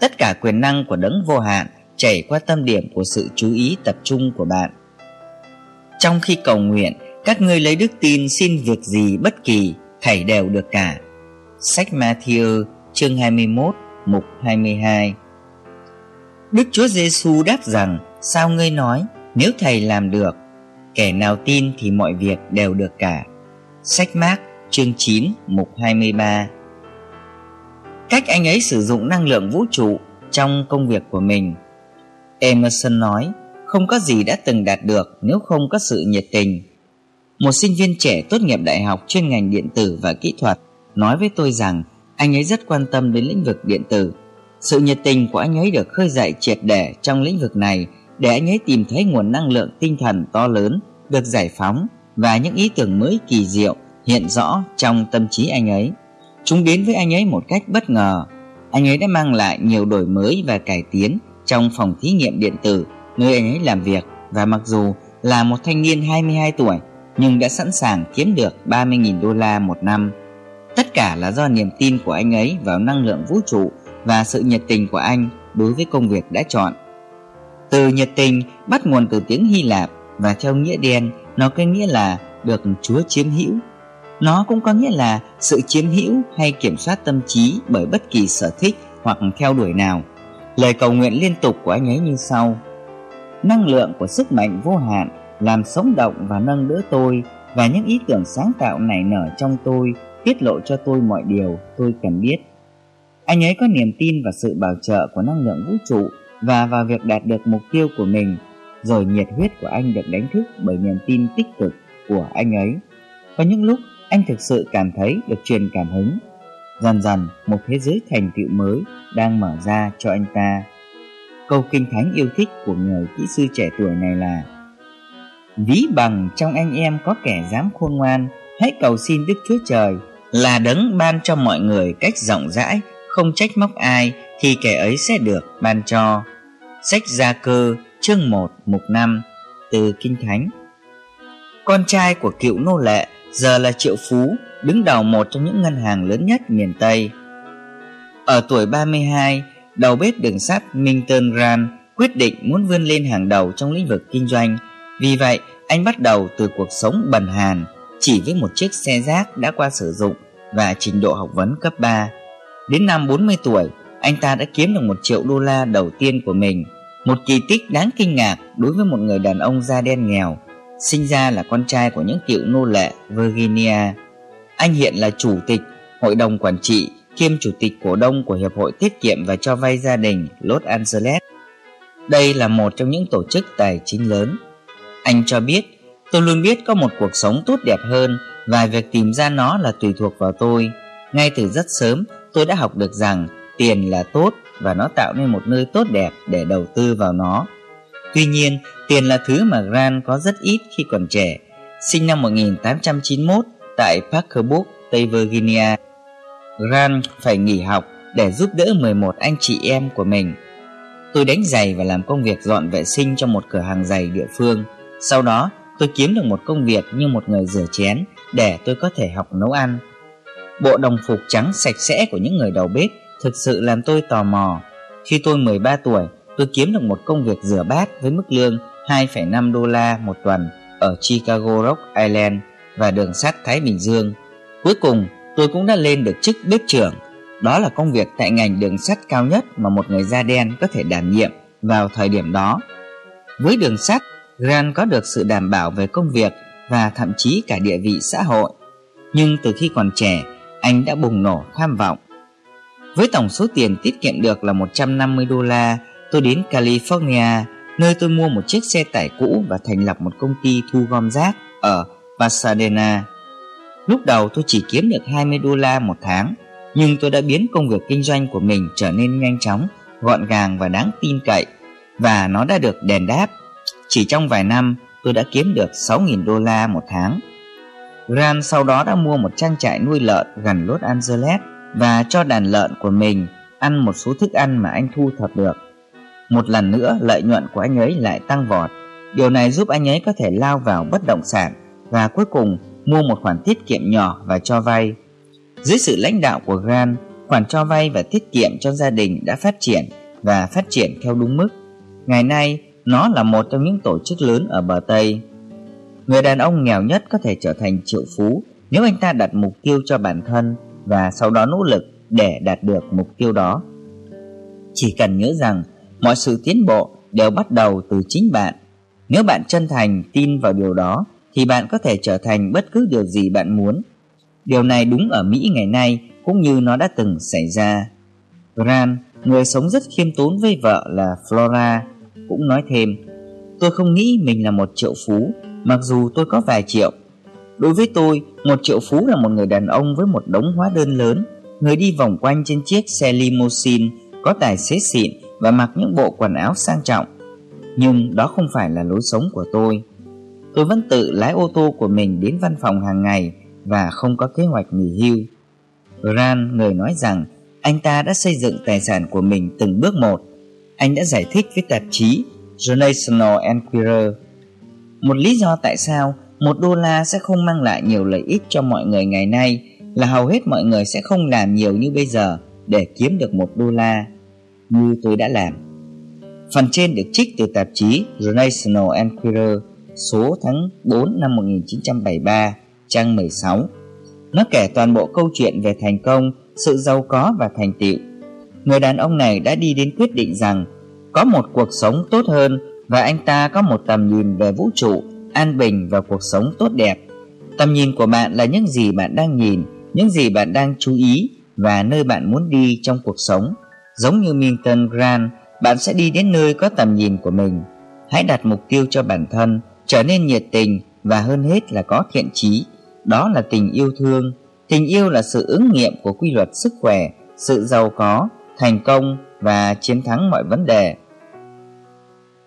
Tất cả quyền năng của đấng vô hạn chảy qua tâm điểm của sự chú ý tập trung của bạn. Trong khi cầu nguyện, các ngươi lấy đức tin xin việc gì bất kỳ, thảy đều được cả. Sách Matthew chương 21, mục 22 Đức Chúa Giêsu đáp rằng, sao ngươi nói, nếu thầy làm được, Kẻ nào tin thì mọi việc đều được cả. Sách mác chương 9 mục 23 Cách anh ấy sử dụng năng lượng vũ trụ trong công việc của mình. Emerson nói, Không có gì đã từng đạt được nếu không có sự nhiệt tình Một sinh viên trẻ tốt nghiệp đại học chuyên ngành điện tử và kỹ thuật Nói với tôi rằng anh ấy rất quan tâm đến lĩnh vực điện tử Sự nhiệt tình của anh ấy được khơi dậy triệt để trong lĩnh vực này để anh ấy tìm thấy nguồn năng lượng tinh thần to lớn, được giải phóng và những ý tưởng mới kỳ diệu hiện rõ trong tâm trí anh ấy. Chúng đến với anh ấy một cách bất ngờ. Anh ấy đã mang lại nhiều đổi mới và cải tiến trong phòng thí nghiệm điện tử, nơi anh ấy làm việc và mặc dù là một thanh niên 22 tuổi, nhưng đã sẵn sàng kiếm được 30.000 đô la một năm. Tất cả là do niềm tin của anh ấy vào năng lượng vũ trụ và sự nhiệt tình của anh đối với công việc đã chọn. Từ nhiệt tình bắt nguồn từ tiếng Hy Lạp và theo nghĩa đen, nó có nghĩa là được Chúa chiếm hữu. Nó cũng có nghĩa là sự chiếm hữu hay kiểm soát tâm trí bởi bất kỳ sở thích hoặc theo đuổi nào. Lời cầu nguyện liên tục của anh ấy như sau Năng lượng của sức mạnh vô hạn làm sống động và nâng đỡ tôi và những ý tưởng sáng tạo nảy nở trong tôi tiết lộ cho tôi mọi điều tôi cần biết. Anh ấy có niềm tin vào sự bảo trợ của năng lượng vũ trụ và vào việc đạt được mục tiêu của mình, rồi nhiệt huyết của anh được đánh thức bởi niềm tin tích cực của anh ấy. Có những lúc anh thực sự cảm thấy được truyền cảm hứng. Dần dần, một thế giới thành tựu mới đang mở ra cho anh ta. Câu kinh thánh yêu thích của người kỹ sư trẻ tuổi này là Ví bằng trong anh em có kẻ dám khôn ngoan, hãy cầu xin Đức Chúa Trời là đấng ban cho mọi người cách rộng rãi, không trách móc ai thì kẻ ấy sẽ được ban cho. Sách Gia Cơ chương 1 mục 5 từ Kinh Thánh Con trai của cựu nô lệ giờ là triệu phú, đứng đầu một trong những ngân hàng lớn nhất miền Tây. Ở tuổi 32, đầu bếp đường sắt Minton Grant quyết định muốn vươn lên hàng đầu trong lĩnh vực kinh doanh. Vì vậy, anh bắt đầu từ cuộc sống bần hàn, chỉ với một chiếc xe rác đã qua sử dụng và trình độ học vấn cấp 3. Đến năm 40 tuổi, anh ta đã kiếm được một triệu đô la đầu tiên của mình. Một kỳ tích đáng kinh ngạc đối với một người đàn ông da đen nghèo, sinh ra là con trai của những cựu nô lệ Virginia. Anh hiện là chủ tịch hội đồng quản trị kiêm chủ tịch cổ đông của Hiệp hội Tiết kiệm và cho vay gia đình Los Angeles. Đây là một trong những tổ chức tài chính lớn. Anh cho biết, tôi luôn biết có một cuộc sống tốt đẹp hơn và việc tìm ra nó là tùy thuộc vào tôi. Ngay từ rất sớm, tôi đã học được rằng tiền là tốt và nó tạo nên một nơi tốt đẹp để đầu tư vào nó. Tuy nhiên, tiền là thứ mà Grant có rất ít khi còn trẻ. Sinh năm 1891 tại Parkerburg, Tây Virginia, Grant phải nghỉ học để giúp đỡ 11 anh chị em của mình. Tôi đánh giày và làm công việc dọn vệ sinh cho một cửa hàng giày địa phương. Sau đó, tôi kiếm được một công việc như một người rửa chén để tôi có thể học nấu ăn. Bộ đồng phục trắng sạch sẽ của những người đầu bếp thực sự làm tôi tò mò. Khi tôi 13 tuổi, tôi kiếm được một công việc rửa bát với mức lương 2,5 đô la một tuần ở Chicago Rock Island và đường sắt Thái Bình Dương. Cuối cùng, tôi cũng đã lên được chức bếp trưởng. Đó là công việc tại ngành đường sắt cao nhất mà một người da đen có thể đảm nhiệm vào thời điểm đó. Với đường sắt, Grant có được sự đảm bảo về công việc và thậm chí cả địa vị xã hội. Nhưng từ khi còn trẻ, anh đã bùng nổ tham vọng. Với tổng số tiền tiết kiệm được là 150 đô la, tôi đến California, nơi tôi mua một chiếc xe tải cũ và thành lập một công ty thu gom rác ở Pasadena. Lúc đầu tôi chỉ kiếm được 20 đô la một tháng, nhưng tôi đã biến công việc kinh doanh của mình trở nên nhanh chóng, gọn gàng và đáng tin cậy, và nó đã được đền đáp. Chỉ trong vài năm, tôi đã kiếm được 6.000 đô la một tháng. Grant sau đó đã mua một trang trại nuôi lợn gần Los Angeles và cho đàn lợn của mình ăn một số thức ăn mà anh thu thập được. Một lần nữa, lợi nhuận của anh ấy lại tăng vọt. Điều này giúp anh ấy có thể lao vào bất động sản và cuối cùng mua một khoản tiết kiệm nhỏ và cho vay. Dưới sự lãnh đạo của Grant, khoản cho vay và tiết kiệm cho gia đình đã phát triển và phát triển theo đúng mức. Ngày nay, nó là một trong những tổ chức lớn ở bờ Tây. Người đàn ông nghèo nhất có thể trở thành triệu phú nếu anh ta đặt mục tiêu cho bản thân và sau đó nỗ lực để đạt được mục tiêu đó. Chỉ cần nhớ rằng mọi sự tiến bộ đều bắt đầu từ chính bạn. Nếu bạn chân thành tin vào điều đó thì bạn có thể trở thành bất cứ điều gì bạn muốn. Điều này đúng ở Mỹ ngày nay cũng như nó đã từng xảy ra. Grant, người sống rất khiêm tốn với vợ là Flora, cũng nói thêm Tôi không nghĩ mình là một triệu phú, mặc dù tôi có vài triệu. Đối với tôi, một triệu phú là một người đàn ông với một đống hóa đơn lớn, người đi vòng quanh trên chiếc xe limousine, có tài xế xịn và mặc những bộ quần áo sang trọng. Nhưng đó không phải là lối sống của tôi. Tôi vẫn tự lái ô tô của mình đến văn phòng hàng ngày và không có kế hoạch nghỉ hưu. Ran, người nói rằng anh ta đã xây dựng tài sản của mình từng bước một. Anh đã giải thích với tạp chí National Enquirer một lý do tại sao một đô la sẽ không mang lại nhiều lợi ích cho mọi người ngày nay là hầu hết mọi người sẽ không làm nhiều như bây giờ để kiếm được một đô la như tôi đã làm. Phần trên được trích từ tạp chí National Enquirer số tháng 4 năm 1973, trang 16. Nó kể toàn bộ câu chuyện về thành công, sự giàu có và thành tựu. người đàn ông này đã đi đến quyết định rằng có một cuộc sống tốt hơn và anh ta có một tầm nhìn về vũ trụ, an bình và cuộc sống tốt đẹp. Tầm nhìn của bạn là những gì bạn đang nhìn, những gì bạn đang chú ý và nơi bạn muốn đi trong cuộc sống. Giống như Milton Grant, bạn sẽ đi đến nơi có tầm nhìn của mình. Hãy đặt mục tiêu cho bản thân, trở nên nhiệt tình và hơn hết là có thiện trí. Đó là tình yêu thương. Tình yêu là sự ứng nghiệm của quy luật sức khỏe, sự giàu có, thành công và chiến thắng mọi vấn đề.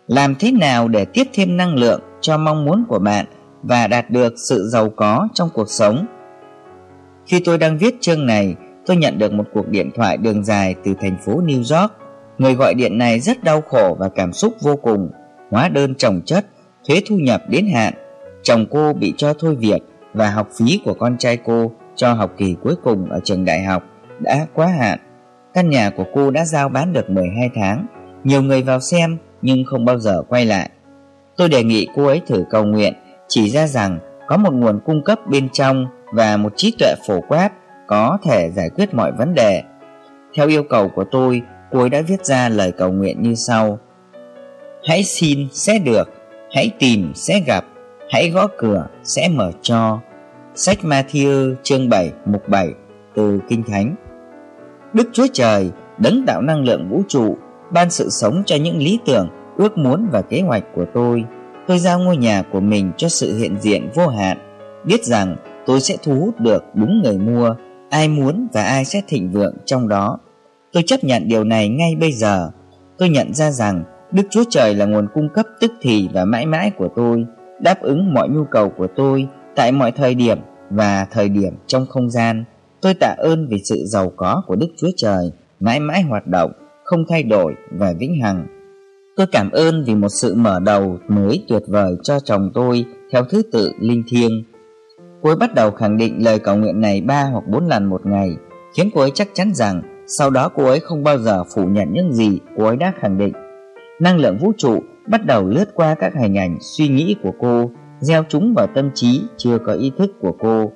Làm thế nào để tiếp thêm năng lượng cho mong muốn của bạn và đạt được sự giàu có trong cuộc sống? Khi tôi đang viết chương này, tôi nhận được một cuộc điện thoại đường dài từ thành phố New York. Người gọi điện này rất đau khổ và cảm xúc vô cùng. Hóa đơn trồng chất, thuế thu nhập đến hạn. Chồng cô bị cho thôi việc và học phí của con trai cô cho học kỳ cuối cùng ở trường đại học đã quá hạn. Căn nhà của cô đã giao bán được 12 tháng. Nhiều người vào xem nhưng không bao giờ quay lại. Tôi đề nghị cô ấy thử cầu nguyện, chỉ ra rằng có một nguồn cung cấp bên trong và một trí tuệ phổ quát có thể giải quyết mọi vấn đề. Theo yêu cầu của tôi, cô ấy đã viết ra lời cầu nguyện như sau. Hãy xin sẽ được, hãy tìm sẽ gặp, hãy gõ cửa sẽ mở cho. Sách Matthew chương 7 mục 7 từ Kinh Thánh. Đức Chúa Trời, đấng tạo năng lượng vũ trụ, ban sự sống cho những lý tưởng, ước muốn và kế hoạch của tôi. Tôi giao ngôi nhà của mình cho sự hiện diện vô hạn, biết rằng tôi sẽ thu hút được đúng người mua, ai muốn và ai sẽ thịnh vượng trong đó. Tôi chấp nhận điều này ngay bây giờ. Tôi nhận ra rằng Đức Chúa Trời là nguồn cung cấp tức thì và mãi mãi của tôi, đáp ứng mọi nhu cầu của tôi tại mọi thời điểm và thời điểm trong không gian. Tôi tạ ơn vì sự giàu có của Đức Chúa Trời, mãi mãi hoạt động, không thay đổi và vĩnh hằng. Tôi cảm ơn vì một sự mở đầu mới tuyệt vời cho chồng tôi theo thứ tự linh thiêng. Cô ấy bắt đầu khẳng định lời cầu nguyện này ba hoặc bốn lần một ngày, khiến cô ấy chắc chắn rằng sau đó cô ấy không bao giờ phủ nhận những gì cô ấy đã khẳng định. Năng lượng vũ trụ bắt đầu lướt qua các hình ảnh suy nghĩ của cô, gieo chúng vào tâm trí chưa có ý thức của cô.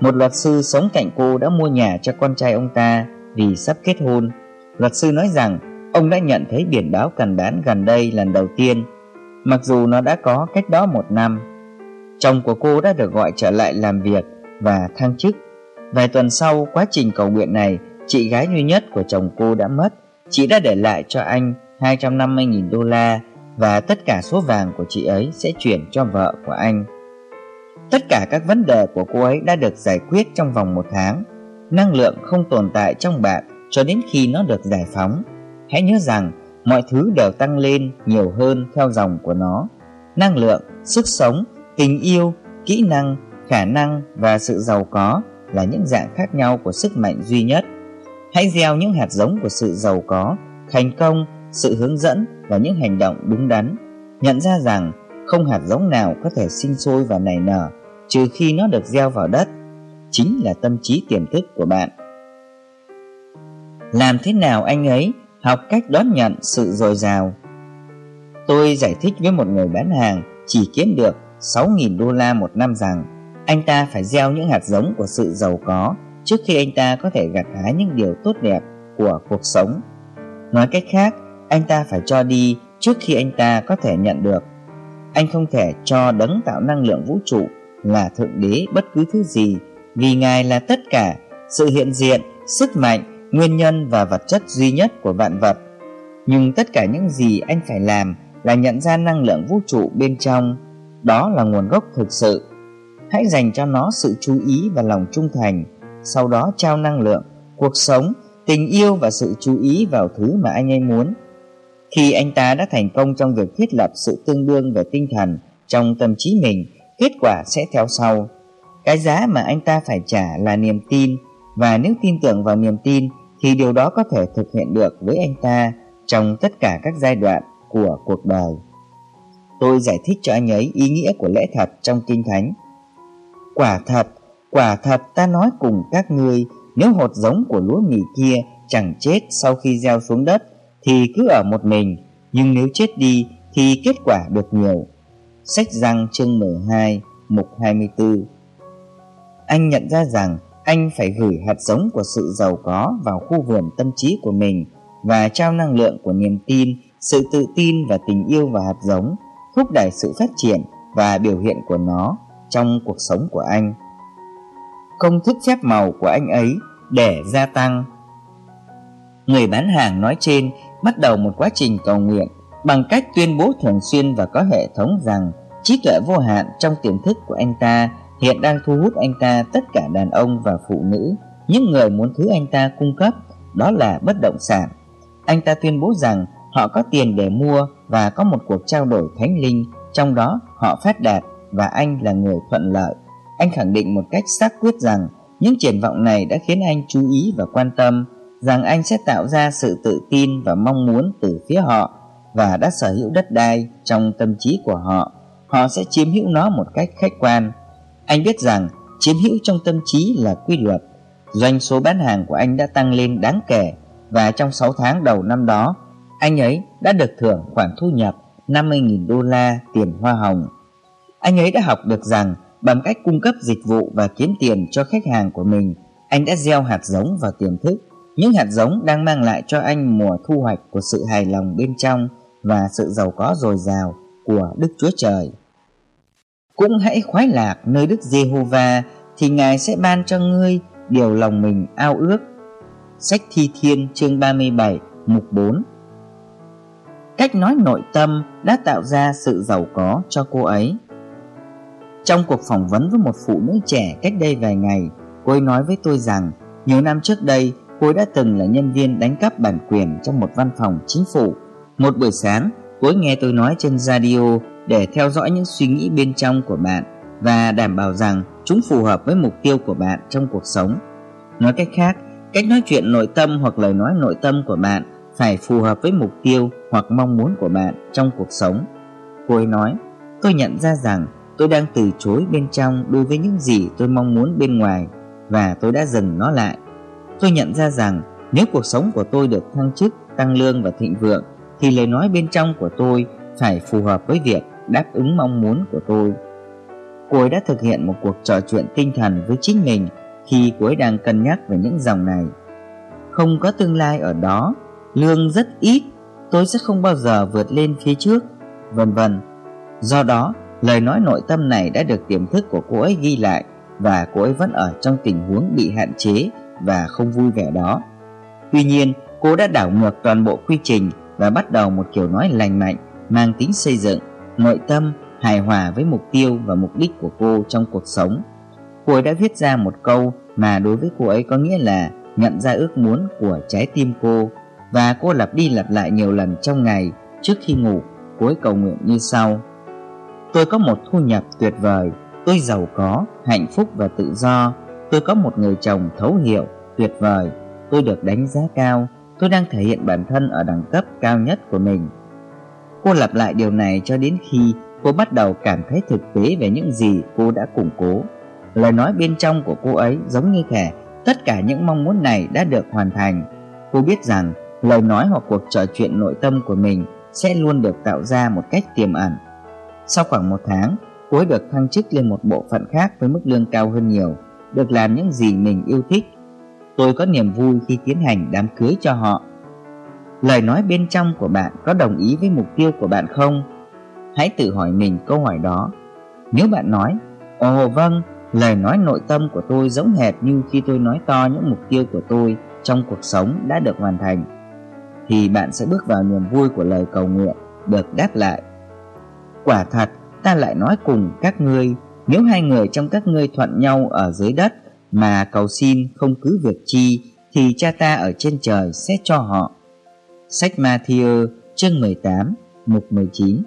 Một luật sư sống cạnh cô đã mua nhà cho con trai ông ta vì sắp kết hôn. Luật sư nói rằng ông đã nhận thấy biển báo cần bán gần đây lần đầu tiên, mặc dù nó đã có cách đó một năm. Chồng của cô đã được gọi trở lại làm việc và thăng chức. Vài tuần sau quá trình cầu nguyện này, chị gái duy nhất của chồng cô đã mất. Chị đã để lại cho anh 250.000 đô la và tất cả số vàng của chị ấy sẽ chuyển cho vợ của anh. Tất cả các vấn đề của cô ấy đã được giải quyết trong vòng một tháng. Năng lượng không tồn tại trong bạn cho đến khi nó được giải phóng. Hãy nhớ rằng mọi thứ đều tăng lên nhiều hơn theo dòng của nó. Năng lượng, sức sống, tình yêu, kỹ năng, khả năng và sự giàu có là những dạng khác nhau của sức mạnh duy nhất. Hãy gieo những hạt giống của sự giàu có, thành công, sự hướng dẫn và những hành động đúng đắn. Nhận ra rằng không hạt giống nào có thể sinh sôi và nảy nở trừ khi nó được gieo vào đất. Chính là tâm trí tiềm thức của bạn. Làm thế nào anh ấy học cách đón nhận sự dồi dào? Tôi giải thích với một người bán hàng chỉ kiếm được 6.000 đô la một năm rằng anh ta phải gieo những hạt giống của sự giàu có trước khi anh ta có thể gặt hái những điều tốt đẹp của cuộc sống. Nói cách khác, anh ta phải cho đi trước khi anh ta có thể nhận được. Anh không thể cho đấng tạo năng lượng vũ trụ là thượng đế bất cứ thứ gì vì ngài là tất cả sự hiện diện, sức mạnh, nguyên nhân và vật chất duy nhất của vạn vật. Nhưng tất cả những gì anh phải làm là nhận ra năng lượng vũ trụ bên trong, đó là nguồn gốc thực sự. Hãy dành cho nó sự chú ý và lòng trung thành, sau đó trao năng lượng, cuộc sống, tình yêu và sự chú ý vào thứ mà anh ấy muốn. Khi anh ta đã thành công trong việc thiết lập sự tương đương về tinh thần trong tâm trí mình, kết quả sẽ theo sau. Cái giá mà anh ta phải trả là niềm tin, và nếu tin tưởng vào niềm tin thì điều đó có thể thực hiện được với anh ta trong tất cả các giai đoạn của cuộc đời. Tôi giải thích cho anh ấy ý nghĩa của lẽ thật trong Kinh Thánh. Quả thật, quả thật ta nói cùng các ngươi, nếu hột giống của lúa mì kia chẳng chết sau khi gieo xuống đất thì cứ ở một mình, nhưng nếu chết đi thì kết quả được nhiều. Sách răng chương 12, mục 24 Anh nhận ra rằng anh phải gửi hạt giống của sự giàu có vào khu vườn tâm trí của mình và trao năng lượng của niềm tin, sự tự tin và tình yêu vào hạt giống, thúc đẩy sự phát triển và biểu hiện của nó trong cuộc sống của anh. Công thức phép màu của anh ấy để gia tăng. Người bán hàng nói trên bắt đầu một quá trình cầu nguyện bằng cách tuyên bố thường xuyên và có hệ thống rằng trí tuệ vô hạn trong tiềm thức của anh ta hiện đang thu hút anh ta tất cả đàn ông và phụ nữ, những người muốn thứ anh ta cung cấp, đó là bất động sản. Anh ta tuyên bố rằng họ có tiền để mua và có một cuộc trao đổi thánh linh, trong đó họ phát đạt và anh là người thuận lợi. Anh khẳng định một cách xác quyết rằng những triển vọng này đã khiến anh chú ý và quan tâm, rằng anh sẽ tạo ra sự tự tin và mong muốn từ phía họ và đã sở hữu đất đai trong tâm trí của họ. Họ sẽ chiếm hữu nó một cách khách quan. Anh biết rằng chiếm hữu trong tâm trí là quy luật. Doanh số bán hàng của anh đã tăng lên đáng kể và trong 6 tháng đầu năm đó, anh ấy đã được thưởng khoản thu nhập 50.000 đô la tiền hoa hồng. Anh ấy đã học được rằng bằng cách cung cấp dịch vụ và kiếm tiền cho khách hàng của mình, anh đã gieo hạt giống vào tiềm thức. Những hạt giống đang mang lại cho anh mùa thu hoạch của sự hài lòng bên trong và sự giàu có dồi dào của Đức Chúa Trời. Cũng hãy khoái lạc nơi Đức Giê-hô-va thì Ngài sẽ ban cho ngươi điều lòng mình ao ước. Sách Thi Thiên chương 37 mục 4 Cách nói nội tâm đã tạo ra sự giàu có cho cô ấy. Trong cuộc phỏng vấn với một phụ nữ trẻ cách đây vài ngày, cô ấy nói với tôi rằng nhiều năm trước đây cô đã từng là nhân viên đánh cắp bản quyền trong một văn phòng chính phủ. Một buổi sáng, cô ấy nghe tôi nói trên radio để theo dõi những suy nghĩ bên trong của bạn và đảm bảo rằng chúng phù hợp với mục tiêu của bạn trong cuộc sống. Nói cách khác, cách nói chuyện nội tâm hoặc lời nói nội tâm của bạn phải phù hợp với mục tiêu hoặc mong muốn của bạn trong cuộc sống. Cô ấy nói, tôi nhận ra rằng tôi đang từ chối bên trong đối với những gì tôi mong muốn bên ngoài và tôi đã dừng nó lại. Tôi nhận ra rằng nếu cuộc sống của tôi được thăng chức, tăng lương và thịnh vượng thì lời nói bên trong của tôi phải phù hợp với việc đáp ứng mong muốn của tôi. Cô ấy đã thực hiện một cuộc trò chuyện tinh thần với chính mình khi cô ấy đang cân nhắc về những dòng này. Không có tương lai ở đó, lương rất ít, tôi sẽ không bao giờ vượt lên phía trước, vân vân. Do đó, lời nói nội tâm này đã được tiềm thức của cô ấy ghi lại và cô ấy vẫn ở trong tình huống bị hạn chế và không vui vẻ đó. Tuy nhiên, cô đã đảo ngược toàn bộ quy trình và bắt đầu một kiểu nói lành mạnh, mang tính xây dựng nội tâm hài hòa với mục tiêu và mục đích của cô trong cuộc sống. Cô ấy đã viết ra một câu mà đối với cô ấy có nghĩa là nhận ra ước muốn của trái tim cô và cô lặp đi lặp lại nhiều lần trong ngày trước khi ngủ. Cô ấy cầu nguyện như sau: Tôi có một thu nhập tuyệt vời, tôi giàu có, hạnh phúc và tự do. Tôi có một người chồng thấu hiểu, tuyệt vời. Tôi được đánh giá cao. Tôi đang thể hiện bản thân ở đẳng cấp cao nhất của mình Cô lặp lại điều này cho đến khi cô bắt đầu cảm thấy thực tế về những gì cô đã củng cố. Lời nói bên trong của cô ấy giống như thể tất cả những mong muốn này đã được hoàn thành. Cô biết rằng lời nói hoặc cuộc trò chuyện nội tâm của mình sẽ luôn được tạo ra một cách tiềm ẩn. Sau khoảng một tháng, cô ấy được thăng chức lên một bộ phận khác với mức lương cao hơn nhiều, được làm những gì mình yêu thích. Tôi có niềm vui khi tiến hành đám cưới cho họ. Lời nói bên trong của bạn có đồng ý với mục tiêu của bạn không? Hãy tự hỏi mình câu hỏi đó. Nếu bạn nói, ồ vâng lời nói nội tâm của tôi giống hệt như khi tôi nói to những mục tiêu của tôi trong cuộc sống đã được hoàn thành, thì bạn sẽ bước vào niềm vui của lời cầu nguyện được đáp lại. Quả thật, ta lại nói cùng các ngươi nếu hai người trong các ngươi thuận nhau ở dưới đất mà cầu xin không cứ việc chi thì cha ta ở trên trời sẽ cho họ. Sách Matthew chương 18 mục 19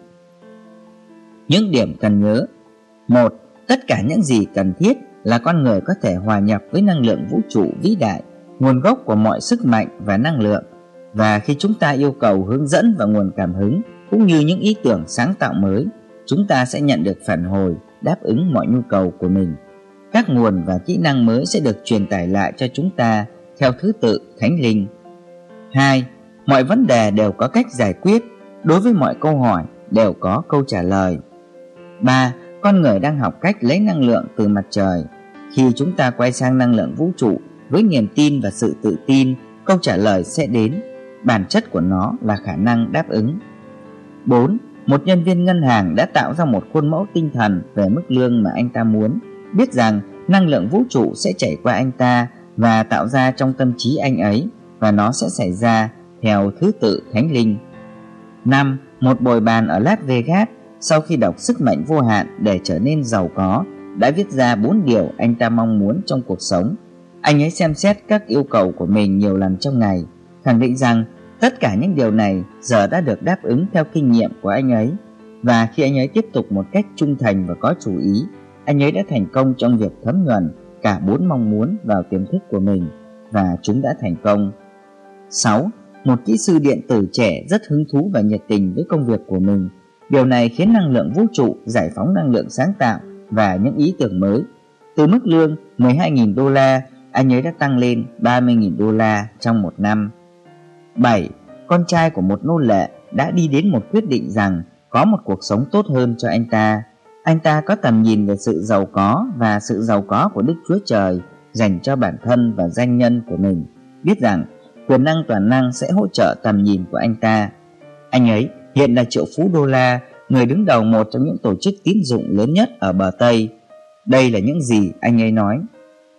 Những điểm cần nhớ. Một Tất cả những gì cần thiết là con người có thể hòa nhập với năng lượng vũ trụ vĩ đại, nguồn gốc của mọi sức mạnh và năng lượng. Và khi chúng ta yêu cầu hướng dẫn và nguồn cảm hứng, cũng như những ý tưởng sáng tạo mới, chúng ta sẽ nhận được phản hồi, đáp ứng mọi nhu cầu của mình. Các nguồn và kỹ năng mới sẽ được truyền tải lại cho chúng ta theo thứ tự thánh linh. 2 mọi vấn đề đều có cách giải quyết, đối với mọi câu hỏi đều có câu trả lời 3. Con người đang học cách lấy năng lượng từ mặt trời khi chúng ta quay sang năng lượng vũ trụ với niềm tin và sự tự tin, câu trả lời sẽ đến bản chất của nó là khả năng đáp ứng 4. Một nhân viên ngân hàng đã tạo ra một khuôn mẫu tinh thần về mức lương mà anh ta muốn, biết rằng năng lượng vũ trụ sẽ chảy qua anh ta và tạo ra trong tâm trí anh ấy và nó sẽ xảy ra theo thứ tự thánh linh. 5. Một bồi bàn ở Las Vegas sau khi đọc sức mạnh vô hạn để trở nên giàu có đã viết ra bốn điều anh ta mong muốn trong cuộc sống. Anh ấy xem xét các yêu cầu của mình nhiều lần trong ngày, khẳng định rằng tất cả những điều này giờ đã được đáp ứng theo kinh nghiệm của anh ấy và khi anh ấy tiếp tục một cách trung thành và có chủ ý, anh ấy đã thành công trong việc thấm nhuần cả bốn mong muốn vào tiềm thức của mình và chúng đã thành công. 6. Một kỹ sư điện tử trẻ rất hứng thú và nhiệt tình với công việc của mình. Điều này khiến năng lượng vũ trụ giải phóng năng lượng sáng tạo và những ý tưởng mới. Từ mức lương 12.000 đô la, anh ấy đã tăng lên 30.000 đô la trong một năm. 7. Con trai của một nô lệ đã đi đến một quyết định rằng có một cuộc sống tốt hơn cho anh ta. Anh ta có tầm nhìn về sự giàu có và sự giàu có của Đức Chúa Trời dành cho bản thân và danh nhân của mình. Biết rằng quyền năng toàn năng sẽ hỗ trợ tầm nhìn của anh ta. Anh ấy hiện là triệu phú đô la, người đứng đầu một trong những tổ chức tín dụng lớn nhất ở bờ Tây. Đây là những gì anh ấy nói.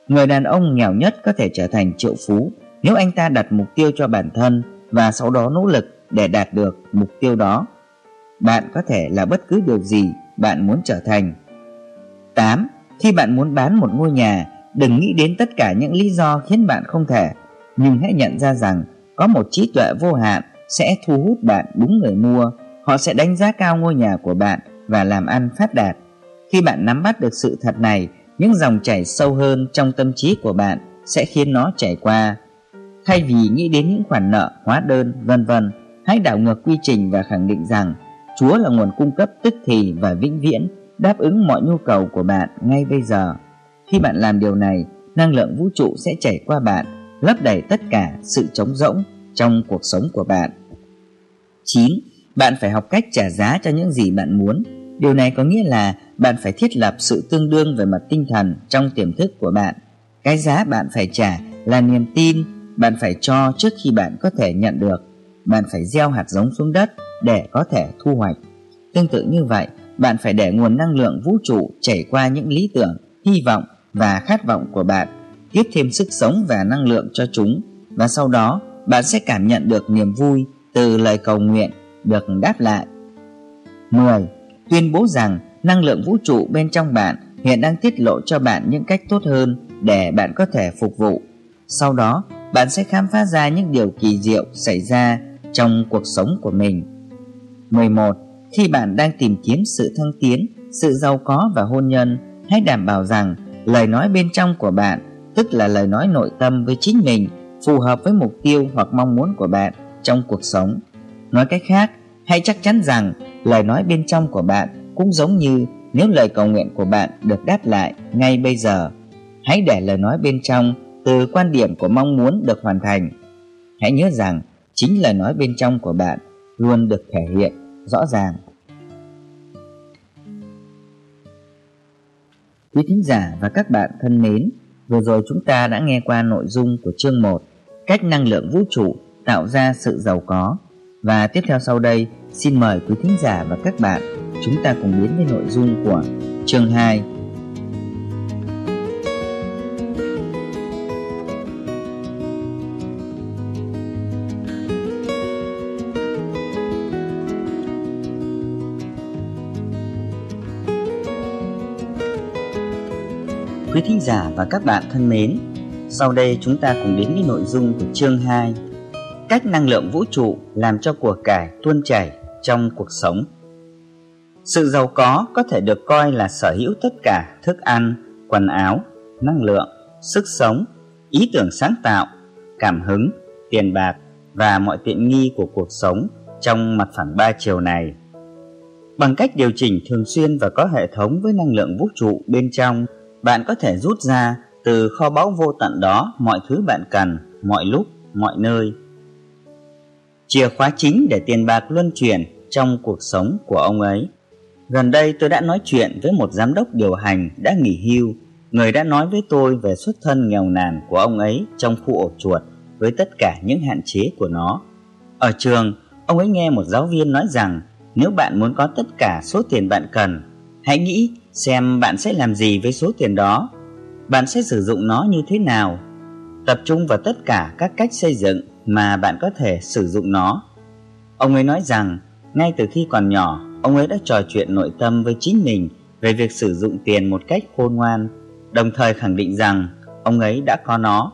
Người đàn ông nghèo nhất có thể trở thành triệu phú nếu anh ta đặt mục tiêu cho bản thân và sau đó nỗ lực để đạt được mục tiêu đó. Bạn có thể là bất cứ điều gì bạn muốn trở thành. 8. Khi bạn muốn bán một ngôi nhà, đừng nghĩ đến tất cả những lý do khiến bạn không thể, nhưng hãy nhận ra rằng có một trí tuệ vô hạn sẽ thu hút bạn đúng người mua. Họ sẽ đánh giá cao ngôi nhà của bạn và làm ăn phát đạt. Khi bạn nắm bắt được sự thật này, những dòng chảy sâu hơn trong tâm trí của bạn sẽ khiến nó chảy qua. Thay vì nghĩ đến những khoản nợ, hóa đơn, vân vân, hãy đảo ngược quy trình và khẳng định rằng Chúa là nguồn cung cấp tức thì và vĩnh viễn, đáp ứng mọi nhu cầu của bạn ngay bây giờ. Khi bạn làm điều này, năng lượng vũ trụ sẽ chảy qua bạn, lấp đầy tất cả sự trống rỗng trong cuộc sống của bạn. 9. Bạn phải học cách trả giá cho những gì bạn muốn. Điều này có nghĩa là bạn phải thiết lập sự tương đương về mặt tinh thần trong tiềm thức của bạn. Cái giá bạn phải trả là niềm tin bạn phải cho trước khi bạn có thể nhận được. Bạn phải gieo hạt giống xuống đất để có thể thu hoạch. Tương tự như vậy, bạn phải để nguồn năng lượng vũ trụ chảy qua những lý tưởng, hy vọng và khát vọng của bạn, tiếp thêm sức sống và năng lượng cho chúng và sau đó bạn sẽ cảm nhận được niềm vui từ lời cầu nguyện được đáp lại. 10. Tuyên bố rằng năng lượng vũ trụ bên trong bạn hiện đang tiết lộ cho bạn những cách tốt hơn để bạn có thể phục vụ. Sau đó, bạn sẽ khám phá ra những điều kỳ diệu xảy ra trong cuộc sống của mình. 11. Khi bạn đang tìm kiếm sự thăng tiến, sự giàu có và hôn nhân, hãy đảm bảo rằng lời nói bên trong của bạn, tức là lời nói nội tâm với chính mình, phù hợp với mục tiêu hoặc mong muốn của bạn trong cuộc sống. Nói cách khác, hãy chắc chắn rằng lời nói bên trong của bạn cũng giống như nếu lời cầu nguyện của bạn được đáp lại ngay bây giờ. Hãy để lời nói bên trong từ quan điểm của mong muốn được hoàn thành. Hãy nhớ rằng chính lời nói bên trong của bạn luôn được thể hiện rõ ràng. Quý thính giả và các bạn thân mến, vừa rồi chúng ta đã nghe qua nội dung của chương 1, cách năng lượng vũ trụ tạo ra sự giàu có. Và tiếp theo sau đây, xin mời quý thính giả và các bạn chúng ta cùng đến với nội dung của chương 2 giả và các bạn thân mến, sau đây chúng ta cùng đến với nội dung của chương 2 Cách năng lượng vũ trụ làm cho của cải tuôn chảy trong cuộc sống Sự giàu có có thể được coi là sở hữu tất cả thức ăn, quần áo, năng lượng, sức sống, ý tưởng sáng tạo, cảm hứng, tiền bạc và mọi tiện nghi của cuộc sống trong mặt phẳng ba chiều này. Bằng cách điều chỉnh thường xuyên và có hệ thống với năng lượng vũ trụ bên trong bạn có thể rút ra từ kho báu vô tận đó mọi thứ bạn cần, mọi lúc, mọi nơi. Chìa khóa chính để tiền bạc luân chuyển trong cuộc sống của ông ấy. Gần đây tôi đã nói chuyện với một giám đốc điều hành đã nghỉ hưu người đã nói với tôi về xuất thân nghèo nàn của ông ấy trong khu ổ chuột với tất cả những hạn chế của nó. Ở trường, ông ấy nghe một giáo viên nói rằng nếu bạn muốn có tất cả số tiền bạn cần, hãy nghĩ xem bạn sẽ làm gì với số tiền đó. Bạn sẽ sử dụng nó như thế nào? Tập trung vào tất cả các cách xây dựng mà bạn có thể sử dụng nó. Ông ấy nói rằng ngay từ khi còn nhỏ, ông ấy đã trò chuyện nội tâm với chính mình về việc sử dụng tiền một cách khôn ngoan, đồng thời khẳng định rằng ông ấy đã có nó.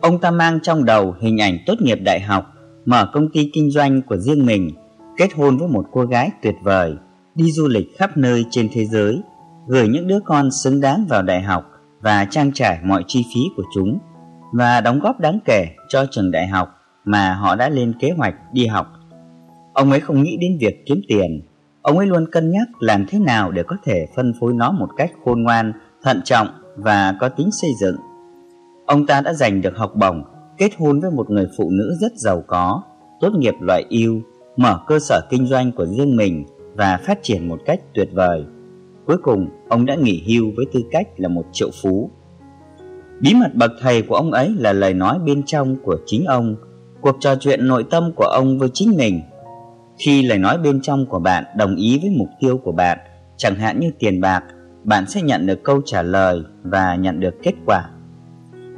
Ông ta mang trong đầu hình ảnh tốt nghiệp đại học, mở công ty kinh doanh của riêng mình, kết hôn với một cô gái tuyệt vời, đi du lịch khắp nơi trên thế giới, gửi những đứa con xứng đáng vào đại học và trang trải mọi chi phí của chúng và đóng góp đáng kể cho trường đại học mà họ đã lên kế hoạch đi học. Ông ấy không nghĩ đến việc kiếm tiền, ông ấy luôn cân nhắc làm thế nào để có thể phân phối nó một cách khôn ngoan, thận trọng và có tính xây dựng. Ông ta đã giành được học bổng, kết hôn với một người phụ nữ rất giàu có, tốt nghiệp loại yêu, mở cơ sở kinh doanh của riêng mình và phát triển một cách tuyệt vời. Cuối cùng, ông đã nghỉ hưu với tư cách là một triệu phú. Bí mật bậc thầy của ông ấy là lời nói bên trong của chính ông, cuộc trò chuyện nội tâm của ông với chính mình. Khi lời nói bên trong của bạn đồng ý với mục tiêu của bạn, chẳng hạn như tiền bạc, bạn sẽ nhận được câu trả lời và nhận được kết quả.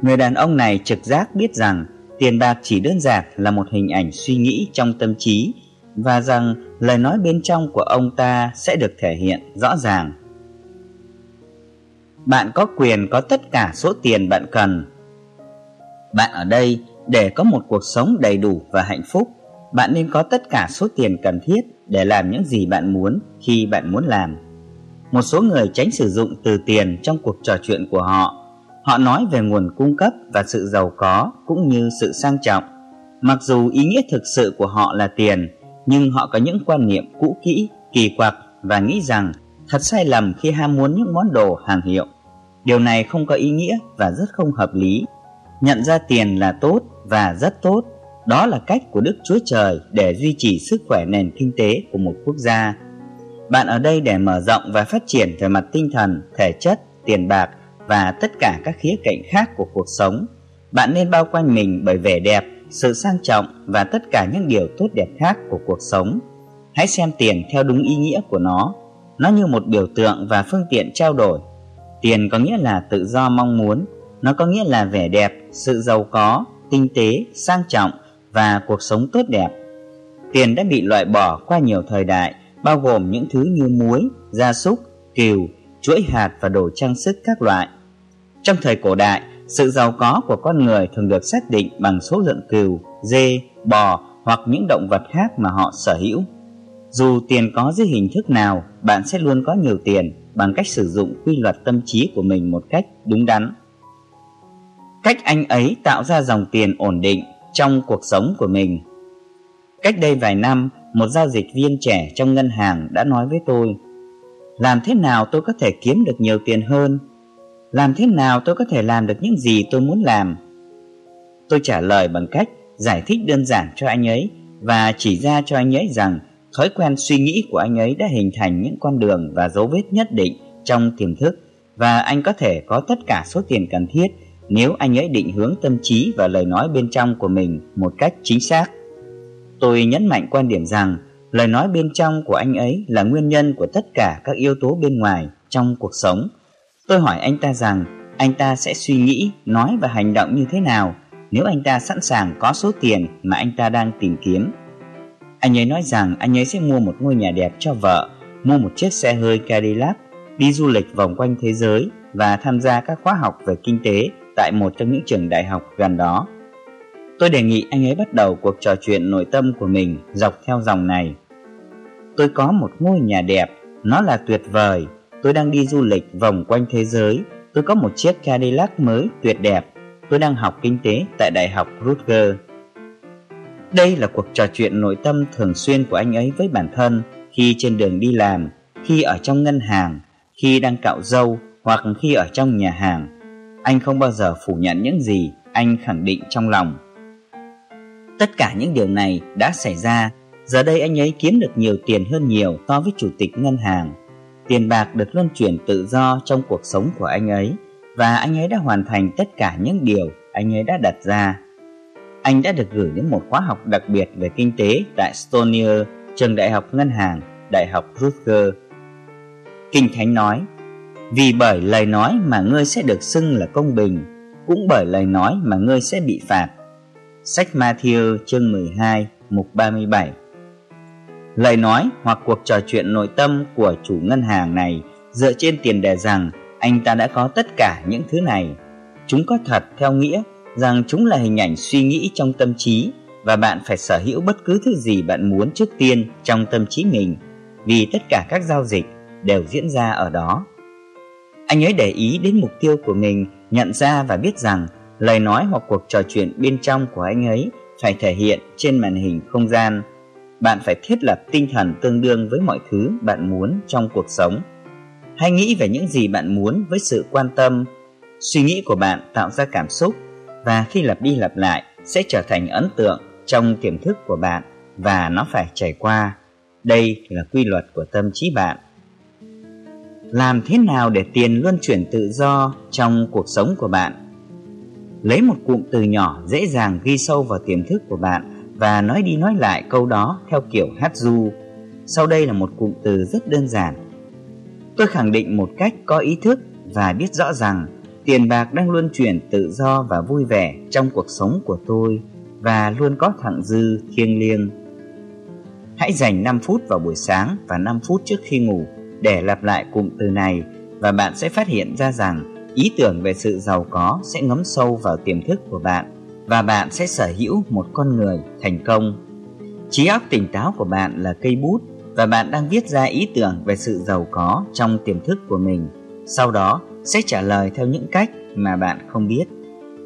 Người đàn ông này trực giác biết rằng tiền bạc chỉ đơn giản là một hình ảnh suy nghĩ trong tâm trí và rằng lời nói bên trong của ông ta sẽ được thể hiện rõ ràng. Bạn có quyền có tất cả số tiền bạn cần. Bạn ở đây để có một cuộc sống đầy đủ và hạnh phúc. Bạn nên có tất cả số tiền cần thiết để làm những gì bạn muốn khi bạn muốn làm. Một số người tránh sử dụng từ tiền trong cuộc trò chuyện của họ. Họ nói về nguồn cung cấp và sự giàu có cũng như sự sang trọng. Mặc dù ý nghĩa thực sự của họ là tiền, nhưng họ có những quan niệm cũ kỹ, kỳ quặc và nghĩ rằng thật sai lầm khi ham muốn những món đồ hàng hiệu. Điều này không có ý nghĩa và rất không hợp lý. Nhận ra tiền là tốt và rất tốt, đó là cách của Đức Chúa Trời để duy trì sức khỏe nền kinh tế của một quốc gia. Bạn ở đây để mở rộng và phát triển về mặt tinh thần, thể chất, tiền bạc và tất cả các khía cạnh khác của cuộc sống. Bạn nên bao quanh mình bởi vẻ đẹp sự sang trọng và tất cả những điều tốt đẹp khác của cuộc sống. Hãy xem tiền theo đúng ý nghĩa của nó. Nó như một biểu tượng và phương tiện trao đổi. Tiền có nghĩa là tự do mong muốn, nó có nghĩa là vẻ đẹp, sự giàu có, tinh tế, sang trọng và cuộc sống tốt đẹp. Tiền đã bị loại bỏ qua nhiều thời đại, bao gồm những thứ như muối, gia súc, kiều, chuỗi hạt và đồ trang sức các loại. Trong thời cổ đại, sự giàu có của con người thường được xác định bằng số lượng cừu, dê, bò hoặc những động vật khác mà họ sở hữu. Dù tiền có dưới hình thức nào, bạn sẽ luôn có nhiều tiền bằng cách sử dụng quy luật tâm trí của mình một cách đúng đắn. Cách anh ấy tạo ra dòng tiền ổn định trong cuộc sống của mình. Cách đây vài năm, một giao dịch viên trẻ trong ngân hàng đã nói với tôi Làm thế nào tôi có thể kiếm được nhiều tiền hơn làm thế nào tôi có thể làm được những gì tôi muốn làm? Tôi trả lời bằng cách giải thích đơn giản cho anh ấy và chỉ ra cho anh ấy rằng thói quen suy nghĩ của anh ấy đã hình thành những con đường và dấu vết nhất định trong tiềm thức và anh có thể có tất cả số tiền cần thiết nếu anh ấy định hướng tâm trí và lời nói bên trong của mình một cách chính xác. Tôi nhấn mạnh quan điểm rằng lời nói bên trong của anh ấy là nguyên nhân của tất cả các yếu tố bên ngoài trong cuộc sống Tôi hỏi anh ta rằng anh ta sẽ suy nghĩ, nói và hành động như thế nào nếu anh ta sẵn sàng có số tiền mà anh ta đang tìm kiếm. Anh ấy nói rằng anh ấy sẽ mua một ngôi nhà đẹp cho vợ, mua một chiếc xe hơi Cadillac, đi du lịch vòng quanh thế giới và tham gia các khóa học về kinh tế tại một trong những trường đại học gần đó. Tôi đề nghị anh ấy bắt đầu cuộc trò chuyện nội tâm của mình dọc theo dòng này. Tôi có một ngôi nhà đẹp, nó là tuyệt vời, Tôi đang đi du lịch vòng quanh thế giới. Tôi có một chiếc Cadillac mới tuyệt đẹp. Tôi đang học kinh tế tại Đại học Rutgers. Đây là cuộc trò chuyện nội tâm thường xuyên của anh ấy với bản thân khi trên đường đi làm, khi ở trong ngân hàng, khi đang cạo râu hoặc khi ở trong nhà hàng. Anh không bao giờ phủ nhận những gì anh khẳng định trong lòng. Tất cả những điều này đã xảy ra, giờ đây anh ấy kiếm được nhiều tiền hơn nhiều so với chủ tịch ngân hàng. Tiền bạc được luân chuyển tự do trong cuộc sống của anh ấy và anh ấy đã hoàn thành tất cả những điều anh ấy đã đặt ra. Anh đã được gửi đến một khóa học đặc biệt về kinh tế tại Stonier, trường đại học ngân hàng, đại học Rutger. Kinh Thánh nói, vì bởi lời nói mà ngươi sẽ được xưng là công bình, cũng bởi lời nói mà ngươi sẽ bị phạt. Sách Matthew chương 12, mục 37 Lời nói hoặc cuộc trò chuyện nội tâm của chủ ngân hàng này dựa trên tiền đề rằng anh ta đã có tất cả những thứ này. Chúng có thật theo nghĩa rằng chúng là hình ảnh suy nghĩ trong tâm trí và bạn phải sở hữu bất cứ thứ gì bạn muốn trước tiên trong tâm trí mình vì tất cả các giao dịch đều diễn ra ở đó. Anh ấy để ý đến mục tiêu của mình, nhận ra và biết rằng lời nói hoặc cuộc trò chuyện bên trong của anh ấy phải thể hiện trên màn hình không gian. Bạn phải thiết lập tinh thần tương đương với mọi thứ bạn muốn trong cuộc sống. Hãy nghĩ về những gì bạn muốn với sự quan tâm. Suy nghĩ của bạn tạo ra cảm xúc và khi lặp đi lặp lại sẽ trở thành ấn tượng trong tiềm thức của bạn và nó phải trải qua. Đây là quy luật của tâm trí bạn. Làm thế nào để tiền luân chuyển tự do trong cuộc sống của bạn? Lấy một cụm từ nhỏ dễ dàng ghi sâu vào tiềm thức của bạn và nói đi nói lại câu đó theo kiểu hát du. Sau đây là một cụm từ rất đơn giản. Tôi khẳng định một cách có ý thức và biết rõ rằng tiền bạc đang luân chuyển tự do và vui vẻ trong cuộc sống của tôi và luôn có thẳng dư, thiêng liêng. Hãy dành 5 phút vào buổi sáng và 5 phút trước khi ngủ để lặp lại cụm từ này và bạn sẽ phát hiện ra rằng ý tưởng về sự giàu có sẽ ngấm sâu vào tiềm thức của bạn và bạn sẽ sở hữu một con người thành công. Trí óc tỉnh táo của bạn là cây bút và bạn đang viết ra ý tưởng về sự giàu có trong tiềm thức của mình. Sau đó sẽ trả lời theo những cách mà bạn không biết.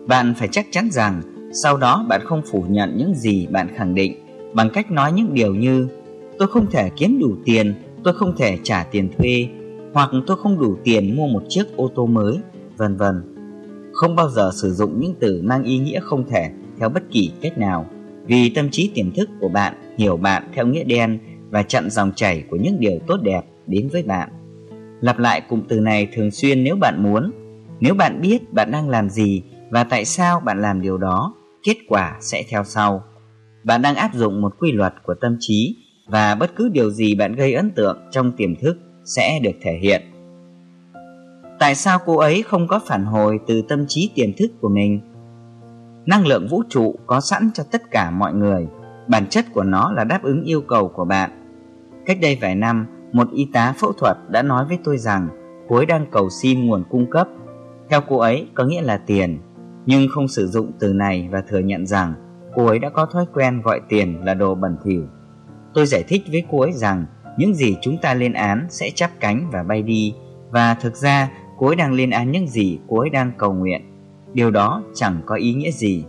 Bạn phải chắc chắn rằng sau đó bạn không phủ nhận những gì bạn khẳng định bằng cách nói những điều như tôi không thể kiếm đủ tiền tôi không thể trả tiền thuê hoặc tôi không đủ tiền mua một chiếc ô tô mới, vân vân. Không bao giờ sử dụng những từ mang ý nghĩa không thể theo bất kỳ cách nào, vì tâm trí tiềm thức của bạn hiểu bạn theo nghĩa đen và chặn dòng chảy của những điều tốt đẹp đến với bạn. Lặp lại cụm từ này thường xuyên nếu bạn muốn. Nếu bạn biết bạn đang làm gì và tại sao bạn làm điều đó, kết quả sẽ theo sau. Bạn đang áp dụng một quy luật của tâm trí và bất cứ điều gì bạn gây ấn tượng trong tiềm thức sẽ được thể hiện. Tại sao cô ấy không có phản hồi từ tâm trí tiềm thức của mình? Năng lượng vũ trụ có sẵn cho tất cả mọi người, bản chất của nó là đáp ứng yêu cầu của bạn. Cách đây vài năm, một y tá phẫu thuật đã nói với tôi rằng cô ấy đang cầu xin nguồn cung cấp. Theo cô ấy có nghĩa là tiền, nhưng không sử dụng từ này và thừa nhận rằng cô ấy đã có thói quen gọi tiền là đồ bẩn thỉu. Tôi giải thích với cô ấy rằng những gì chúng ta lên án sẽ chắp cánh và bay đi và thực ra cô ấy đang lên án những gì cô ấy đang cầu nguyện. Điều đó chẳng có ý nghĩa gì.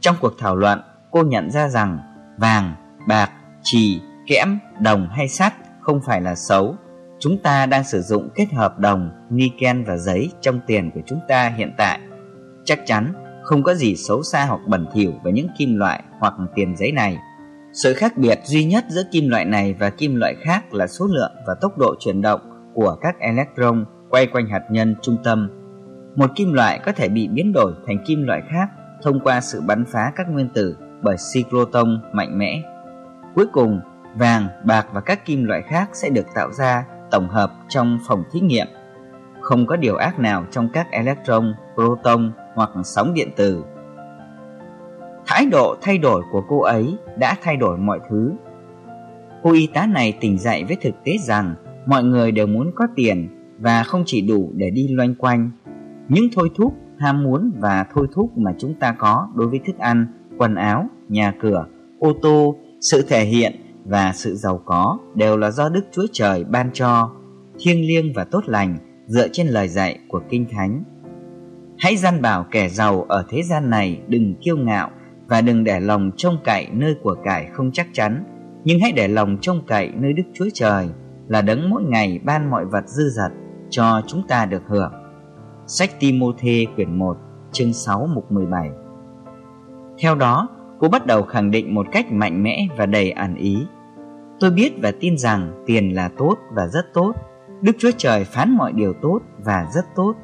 Trong cuộc thảo luận, cô nhận ra rằng vàng, bạc, trì, kẽm, đồng hay sắt không phải là xấu. Chúng ta đang sử dụng kết hợp đồng, niken và giấy trong tiền của chúng ta hiện tại. Chắc chắn không có gì xấu xa hoặc bẩn thỉu về những kim loại hoặc tiền giấy này. Sự khác biệt duy nhất giữa kim loại này và kim loại khác là số lượng và tốc độ chuyển động của các electron quay quanh hạt nhân trung tâm. Một kim loại có thể bị biến đổi thành kim loại khác thông qua sự bắn phá các nguyên tử bởi cyclotron mạnh mẽ. Cuối cùng, vàng, bạc và các kim loại khác sẽ được tạo ra tổng hợp trong phòng thí nghiệm. Không có điều ác nào trong các electron, proton hoặc sóng điện tử Thái độ thay đổi của cô ấy đã thay đổi mọi thứ. Cô y tá này tỉnh dậy với thực tế rằng mọi người đều muốn có tiền và không chỉ đủ để đi loanh quanh. Những thôi thúc, ham muốn và thôi thúc mà chúng ta có đối với thức ăn, quần áo, nhà cửa, ô tô, sự thể hiện và sự giàu có đều là do Đức Chúa Trời ban cho, thiêng liêng và tốt lành dựa trên lời dạy của Kinh Thánh. Hãy gian bảo kẻ giàu ở thế gian này đừng kiêu ngạo và đừng để lòng trông cậy nơi của cải không chắc chắn, nhưng hãy để lòng trông cậy nơi Đức Chúa Trời là đấng mỗi ngày ban mọi vật dư dật cho chúng ta được hưởng. Sách Timôthê quyển 1, chương 6 mục 17. Theo đó, cô bắt đầu khẳng định một cách mạnh mẽ và đầy ẩn ý. Tôi biết và tin rằng tiền là tốt và rất tốt. Đức Chúa Trời phán mọi điều tốt và rất tốt.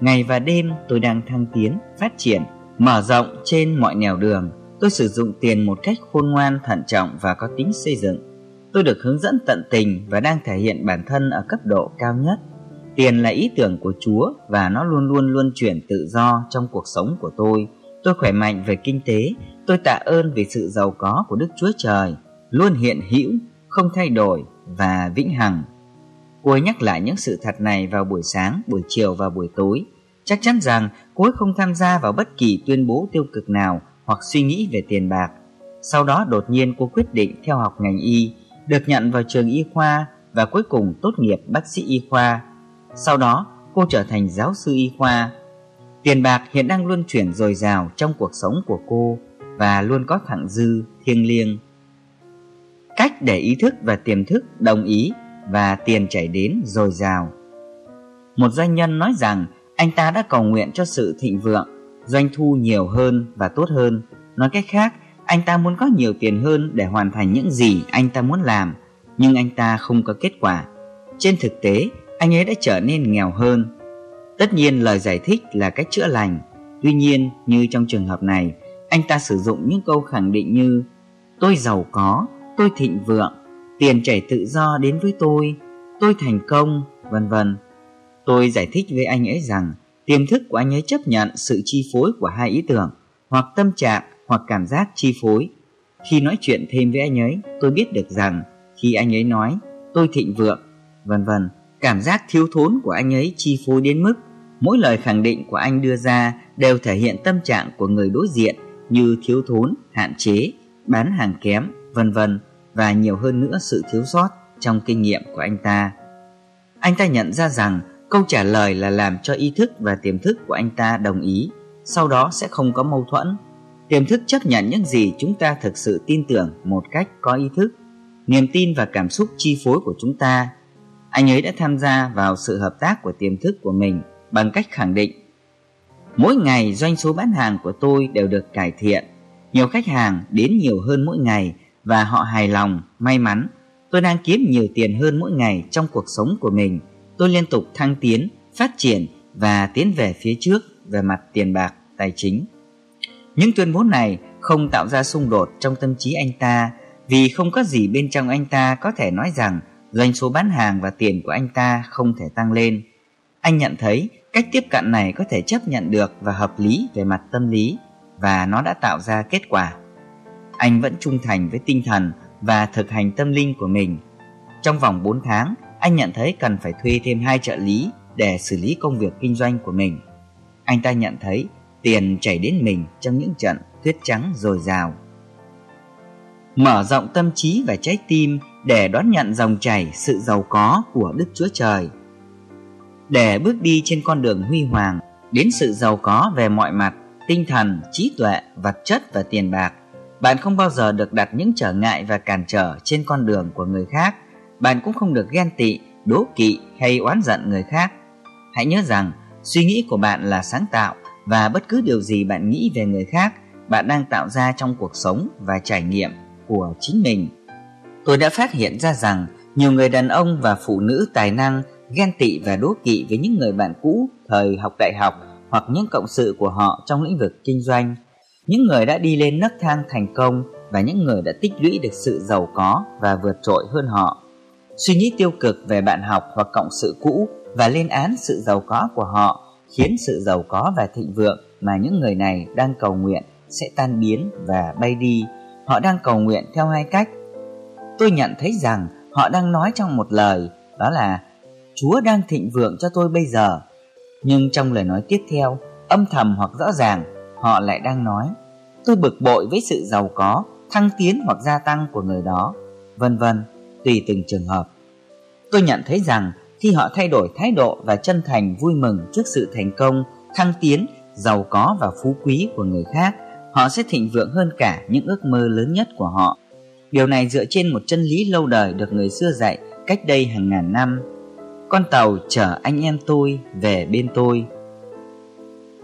Ngày và đêm tôi đang thăng tiến, phát triển, mở rộng trên mọi nẻo đường. Tôi sử dụng tiền một cách khôn ngoan, thận trọng và có tính xây dựng. Tôi được hướng dẫn tận tình và đang thể hiện bản thân ở cấp độ cao nhất. Tiền là ý tưởng của Chúa và nó luôn luôn luôn chuyển tự do trong cuộc sống của tôi. Tôi khỏe mạnh về kinh tế, tôi tạ ơn vì sự giàu có của Đức Chúa Trời, luôn hiện hữu, không thay đổi và vĩnh hằng. Cô ấy nhắc lại những sự thật này vào buổi sáng, buổi chiều và buổi tối. Chắc chắn rằng cô ấy không tham gia vào bất kỳ tuyên bố tiêu cực nào hoặc suy nghĩ về tiền bạc. Sau đó đột nhiên cô quyết định theo học ngành y, được nhận vào trường y khoa và cuối cùng tốt nghiệp bác sĩ y khoa. Sau đó, cô trở thành giáo sư y khoa. Tiền bạc hiện đang luôn chuyển dồi dào trong cuộc sống của cô và luôn có thẳng dư, thiêng liêng. Cách để ý thức và tiềm thức đồng ý và tiền chảy đến dồi dào. Một doanh nhân nói rằng anh ta đã cầu nguyện cho sự thịnh vượng, doanh thu nhiều hơn và tốt hơn. Nói cách khác, anh ta muốn có nhiều tiền hơn để hoàn thành những gì anh ta muốn làm, nhưng anh ta không có kết quả. Trên thực tế, anh ấy đã trở nên nghèo hơn. Tất nhiên lời giải thích là cách chữa lành. Tuy nhiên, như trong trường hợp này, anh ta sử dụng những câu khẳng định như Tôi giàu có, tôi thịnh vượng, tiền chảy tự do đến với tôi, tôi thành công, vân vân. Tôi giải thích với anh ấy rằng tiềm thức của anh ấy chấp nhận sự chi phối của hai ý tưởng, hoặc tâm trạng hoặc cảm giác chi phối. Khi nói chuyện thêm với anh ấy, tôi biết được rằng khi anh ấy nói tôi thịnh vượng, vân vân, cảm giác thiếu thốn của anh ấy chi phối đến mức mỗi lời khẳng định của anh đưa ra đều thể hiện tâm trạng của người đối diện như thiếu thốn, hạn chế, bán hàng kém, vân vân và nhiều hơn nữa sự thiếu sót trong kinh nghiệm của anh ta. Anh ta nhận ra rằng câu trả lời là làm cho ý thức và tiềm thức của anh ta đồng ý, sau đó sẽ không có mâu thuẫn. Tiềm thức chấp nhận những gì chúng ta thực sự tin tưởng một cách có ý thức. Niềm tin và cảm xúc chi phối của chúng ta. Anh ấy đã tham gia vào sự hợp tác của tiềm thức của mình bằng cách khẳng định Mỗi ngày doanh số bán hàng của tôi đều được cải thiện. Nhiều khách hàng đến nhiều hơn mỗi ngày và họ hài lòng, may mắn. Tôi đang kiếm nhiều tiền hơn mỗi ngày trong cuộc sống của mình. Tôi liên tục thăng tiến, phát triển và tiến về phía trước về mặt tiền bạc, tài chính. Những tuyên bố này không tạo ra xung đột trong tâm trí anh ta vì không có gì bên trong anh ta có thể nói rằng doanh số bán hàng và tiền của anh ta không thể tăng lên. Anh nhận thấy cách tiếp cận này có thể chấp nhận được và hợp lý về mặt tâm lý và nó đã tạo ra kết quả anh vẫn trung thành với tinh thần và thực hành tâm linh của mình. Trong vòng 4 tháng, anh nhận thấy cần phải thuê thêm hai trợ lý để xử lý công việc kinh doanh của mình. Anh ta nhận thấy tiền chảy đến mình trong những trận tuyết trắng dồi dào. Mở rộng tâm trí và trái tim để đón nhận dòng chảy sự giàu có của Đức Chúa Trời. Để bước đi trên con đường huy hoàng đến sự giàu có về mọi mặt, tinh thần, trí tuệ, vật chất và tiền bạc bạn không bao giờ được đặt những trở ngại và cản trở trên con đường của người khác. Bạn cũng không được ghen tị, đố kỵ hay oán giận người khác. Hãy nhớ rằng, suy nghĩ của bạn là sáng tạo và bất cứ điều gì bạn nghĩ về người khác, bạn đang tạo ra trong cuộc sống và trải nghiệm của chính mình. Tôi đã phát hiện ra rằng nhiều người đàn ông và phụ nữ tài năng, ghen tị và đố kỵ với những người bạn cũ, thời học đại học hoặc những cộng sự của họ trong lĩnh vực kinh doanh những người đã đi lên nấc thang thành công và những người đã tích lũy được sự giàu có và vượt trội hơn họ. Suy nghĩ tiêu cực về bạn học hoặc cộng sự cũ và lên án sự giàu có của họ khiến sự giàu có và thịnh vượng mà những người này đang cầu nguyện sẽ tan biến và bay đi. Họ đang cầu nguyện theo hai cách. Tôi nhận thấy rằng họ đang nói trong một lời, đó là Chúa đang thịnh vượng cho tôi bây giờ. Nhưng trong lời nói tiếp theo, âm thầm hoặc rõ ràng, họ lại đang nói tôi bực bội với sự giàu có thăng tiến hoặc gia tăng của người đó. Vân vân tùy từng trường hợp. Tôi nhận thấy rằng khi họ thay đổi thái độ và chân thành vui mừng trước sự thành công thăng tiến giàu có và phú quý của người khác họ sẽ thịnh vượng hơn cả những ước mơ lớn nhất của họ điều này dựa trên một chân lý lâu đời được người xưa dạy cách đây hàng ngàn năm con tàu chở anh em tôi về bên tôi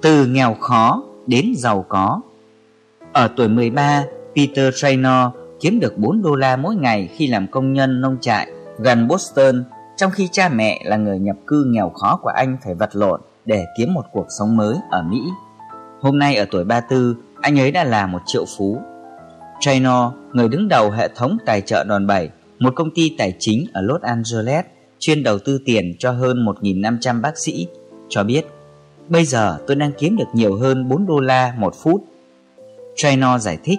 từ nghèo khó đến giàu có. Ở tuổi 13, Peter Traynor kiếm được 4 đô la mỗi ngày khi làm công nhân nông trại gần Boston, trong khi cha mẹ là người nhập cư nghèo khó của anh phải vật lộn để kiếm một cuộc sống mới ở Mỹ. Hôm nay ở tuổi 34, anh ấy đã là một triệu phú. Traynor, người đứng đầu hệ thống tài trợ đòn bẩy, một công ty tài chính ở Los Angeles chuyên đầu tư tiền cho hơn 1.500 bác sĩ, cho biết Bây giờ tôi đang kiếm được nhiều hơn 4 đô la một phút. Traynor giải thích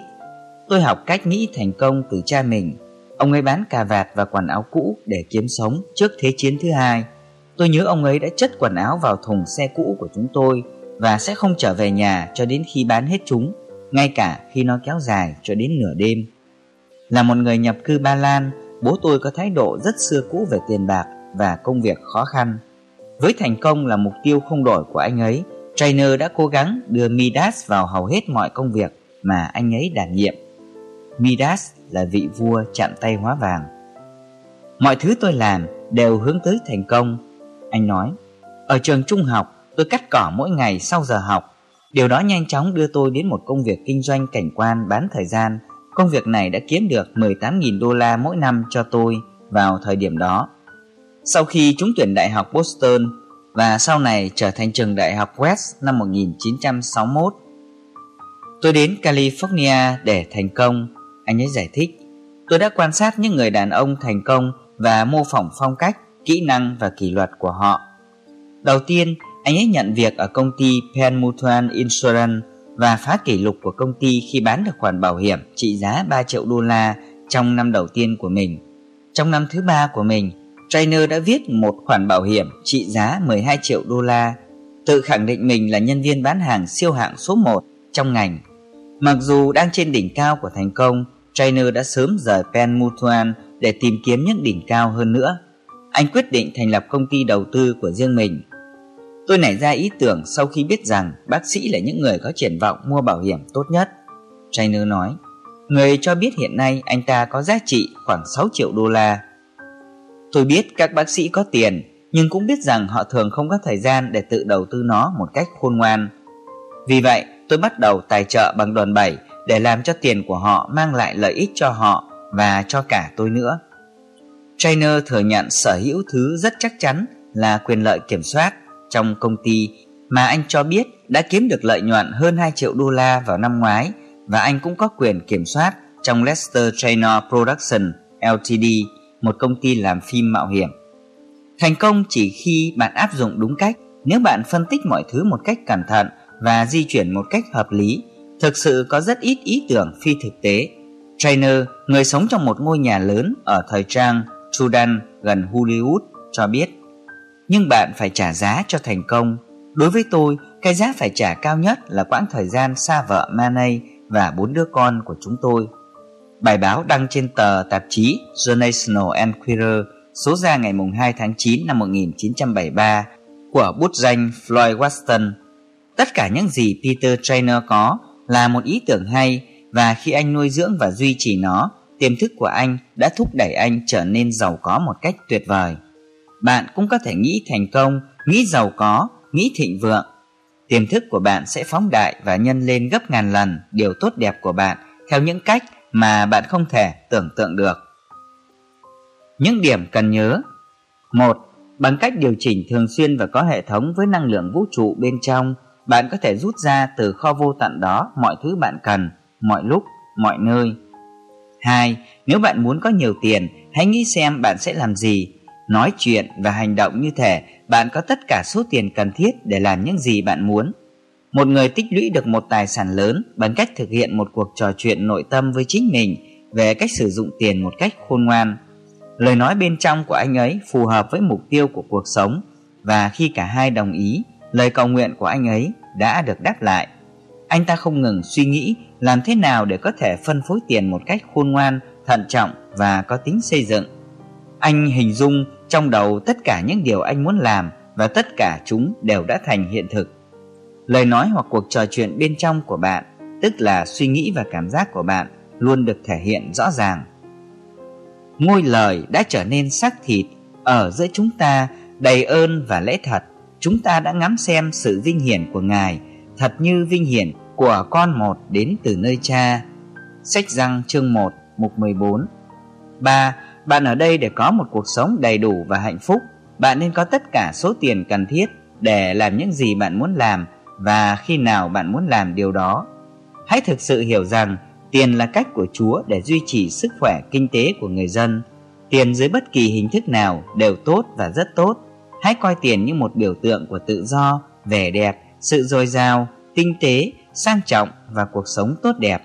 Tôi học cách nghĩ thành công từ cha mình. Ông ấy bán cà vạt và quần áo cũ để kiếm sống trước Thế chiến thứ hai. Tôi nhớ ông ấy đã chất quần áo vào thùng xe cũ của chúng tôi và sẽ không trở về nhà cho đến khi bán hết chúng, ngay cả khi nó kéo dài cho đến nửa đêm. Là một người nhập cư Ba Lan, bố tôi có thái độ rất xưa cũ về tiền bạc và công việc khó khăn. Với thành công là mục tiêu không đổi của anh ấy, Trainer đã cố gắng đưa Midas vào hầu hết mọi công việc mà anh ấy đảm nhiệm. Midas là vị vua chạm tay hóa vàng. Mọi thứ tôi làm đều hướng tới thành công, anh nói. Ở trường trung học, tôi cắt cỏ mỗi ngày sau giờ học. Điều đó nhanh chóng đưa tôi đến một công việc kinh doanh cảnh quan bán thời gian. Công việc này đã kiếm được 18.000 đô la mỗi năm cho tôi vào thời điểm đó. Sau khi trúng tuyển Đại học Boston và sau này trở thành trường Đại học West năm 1961, tôi đến California để thành công, anh ấy giải thích. Tôi đã quan sát những người đàn ông thành công và mô phỏng phong cách, kỹ năng và kỷ luật của họ. Đầu tiên, anh ấy nhận việc ở công ty Penn Mutual Insurance và phá kỷ lục của công ty khi bán được khoản bảo hiểm trị giá 3 triệu đô la trong năm đầu tiên của mình. Trong năm thứ ba của mình, Trainer đã viết một khoản bảo hiểm trị giá 12 triệu đô la, tự khẳng định mình là nhân viên bán hàng siêu hạng số 1 trong ngành. Mặc dù đang trên đỉnh cao của thành công, Trainer đã sớm rời Penn Mutual để tìm kiếm những đỉnh cao hơn nữa. Anh quyết định thành lập công ty đầu tư của riêng mình. Tôi nảy ra ý tưởng sau khi biết rằng bác sĩ là những người có triển vọng mua bảo hiểm tốt nhất. Trainer nói, người cho biết hiện nay anh ta có giá trị khoảng 6 triệu đô la Tôi biết các bác sĩ có tiền, nhưng cũng biết rằng họ thường không có thời gian để tự đầu tư nó một cách khôn ngoan. Vì vậy, tôi bắt đầu tài trợ bằng đòn bẩy để làm cho tiền của họ mang lại lợi ích cho họ và cho cả tôi nữa. Trainer thừa nhận sở hữu thứ rất chắc chắn là quyền lợi kiểm soát trong công ty mà anh cho biết đã kiếm được lợi nhuận hơn 2 triệu đô la vào năm ngoái và anh cũng có quyền kiểm soát trong Lester Trainer Production Ltd một công ty làm phim mạo hiểm. Thành công chỉ khi bạn áp dụng đúng cách, nếu bạn phân tích mọi thứ một cách cẩn thận và di chuyển một cách hợp lý, thực sự có rất ít ý tưởng phi thực tế. Trainer, người sống trong một ngôi nhà lớn ở thời trang Chudan gần Hollywood, cho biết nhưng bạn phải trả giá cho thành công. Đối với tôi, cái giá phải trả cao nhất là quãng thời gian xa vợ Manay và bốn đứa con của chúng tôi. Bài báo đăng trên tờ tạp chí The National Enquirer số ra ngày 2 tháng 9 năm 1973 của bút danh Floyd Watson. Tất cả những gì Peter Trainer có là một ý tưởng hay và khi anh nuôi dưỡng và duy trì nó, tiềm thức của anh đã thúc đẩy anh trở nên giàu có một cách tuyệt vời. Bạn cũng có thể nghĩ thành công, nghĩ giàu có, nghĩ thịnh vượng. Tiềm thức của bạn sẽ phóng đại và nhân lên gấp ngàn lần điều tốt đẹp của bạn theo những cách mà bạn không thể tưởng tượng được. Những điểm cần nhớ một Bằng cách điều chỉnh thường xuyên và có hệ thống với năng lượng vũ trụ bên trong, bạn có thể rút ra từ kho vô tận đó mọi thứ bạn cần, mọi lúc, mọi nơi. 2. Nếu bạn muốn có nhiều tiền, hãy nghĩ xem bạn sẽ làm gì. Nói chuyện và hành động như thể bạn có tất cả số tiền cần thiết để làm những gì bạn muốn. Một người tích lũy được một tài sản lớn bằng cách thực hiện một cuộc trò chuyện nội tâm với chính mình về cách sử dụng tiền một cách khôn ngoan. Lời nói bên trong của anh ấy phù hợp với mục tiêu của cuộc sống và khi cả hai đồng ý, lời cầu nguyện của anh ấy đã được đáp lại. Anh ta không ngừng suy nghĩ làm thế nào để có thể phân phối tiền một cách khôn ngoan, thận trọng và có tính xây dựng. Anh hình dung trong đầu tất cả những điều anh muốn làm và tất cả chúng đều đã thành hiện thực. Lời nói hoặc cuộc trò chuyện bên trong của bạn, tức là suy nghĩ và cảm giác của bạn, luôn được thể hiện rõ ràng. Ngôi lời đã trở nên xác thịt ở giữa chúng ta, đầy ơn và lễ thật. Chúng ta đã ngắm xem sự vinh hiển của ngài, thật như vinh hiển của con một đến từ nơi cha. Sách răng chương 1 mục 14 3. Bạn ở đây để có một cuộc sống đầy đủ và hạnh phúc Bạn nên có tất cả số tiền cần thiết để làm những gì bạn muốn làm và khi nào bạn muốn làm điều đó. Hãy thực sự hiểu rằng tiền là cách của Chúa để duy trì sức khỏe kinh tế của người dân. Tiền dưới bất kỳ hình thức nào đều tốt và rất tốt. Hãy coi tiền như một biểu tượng của tự do, vẻ đẹp, sự dồi dào, tinh tế, sang trọng và cuộc sống tốt đẹp.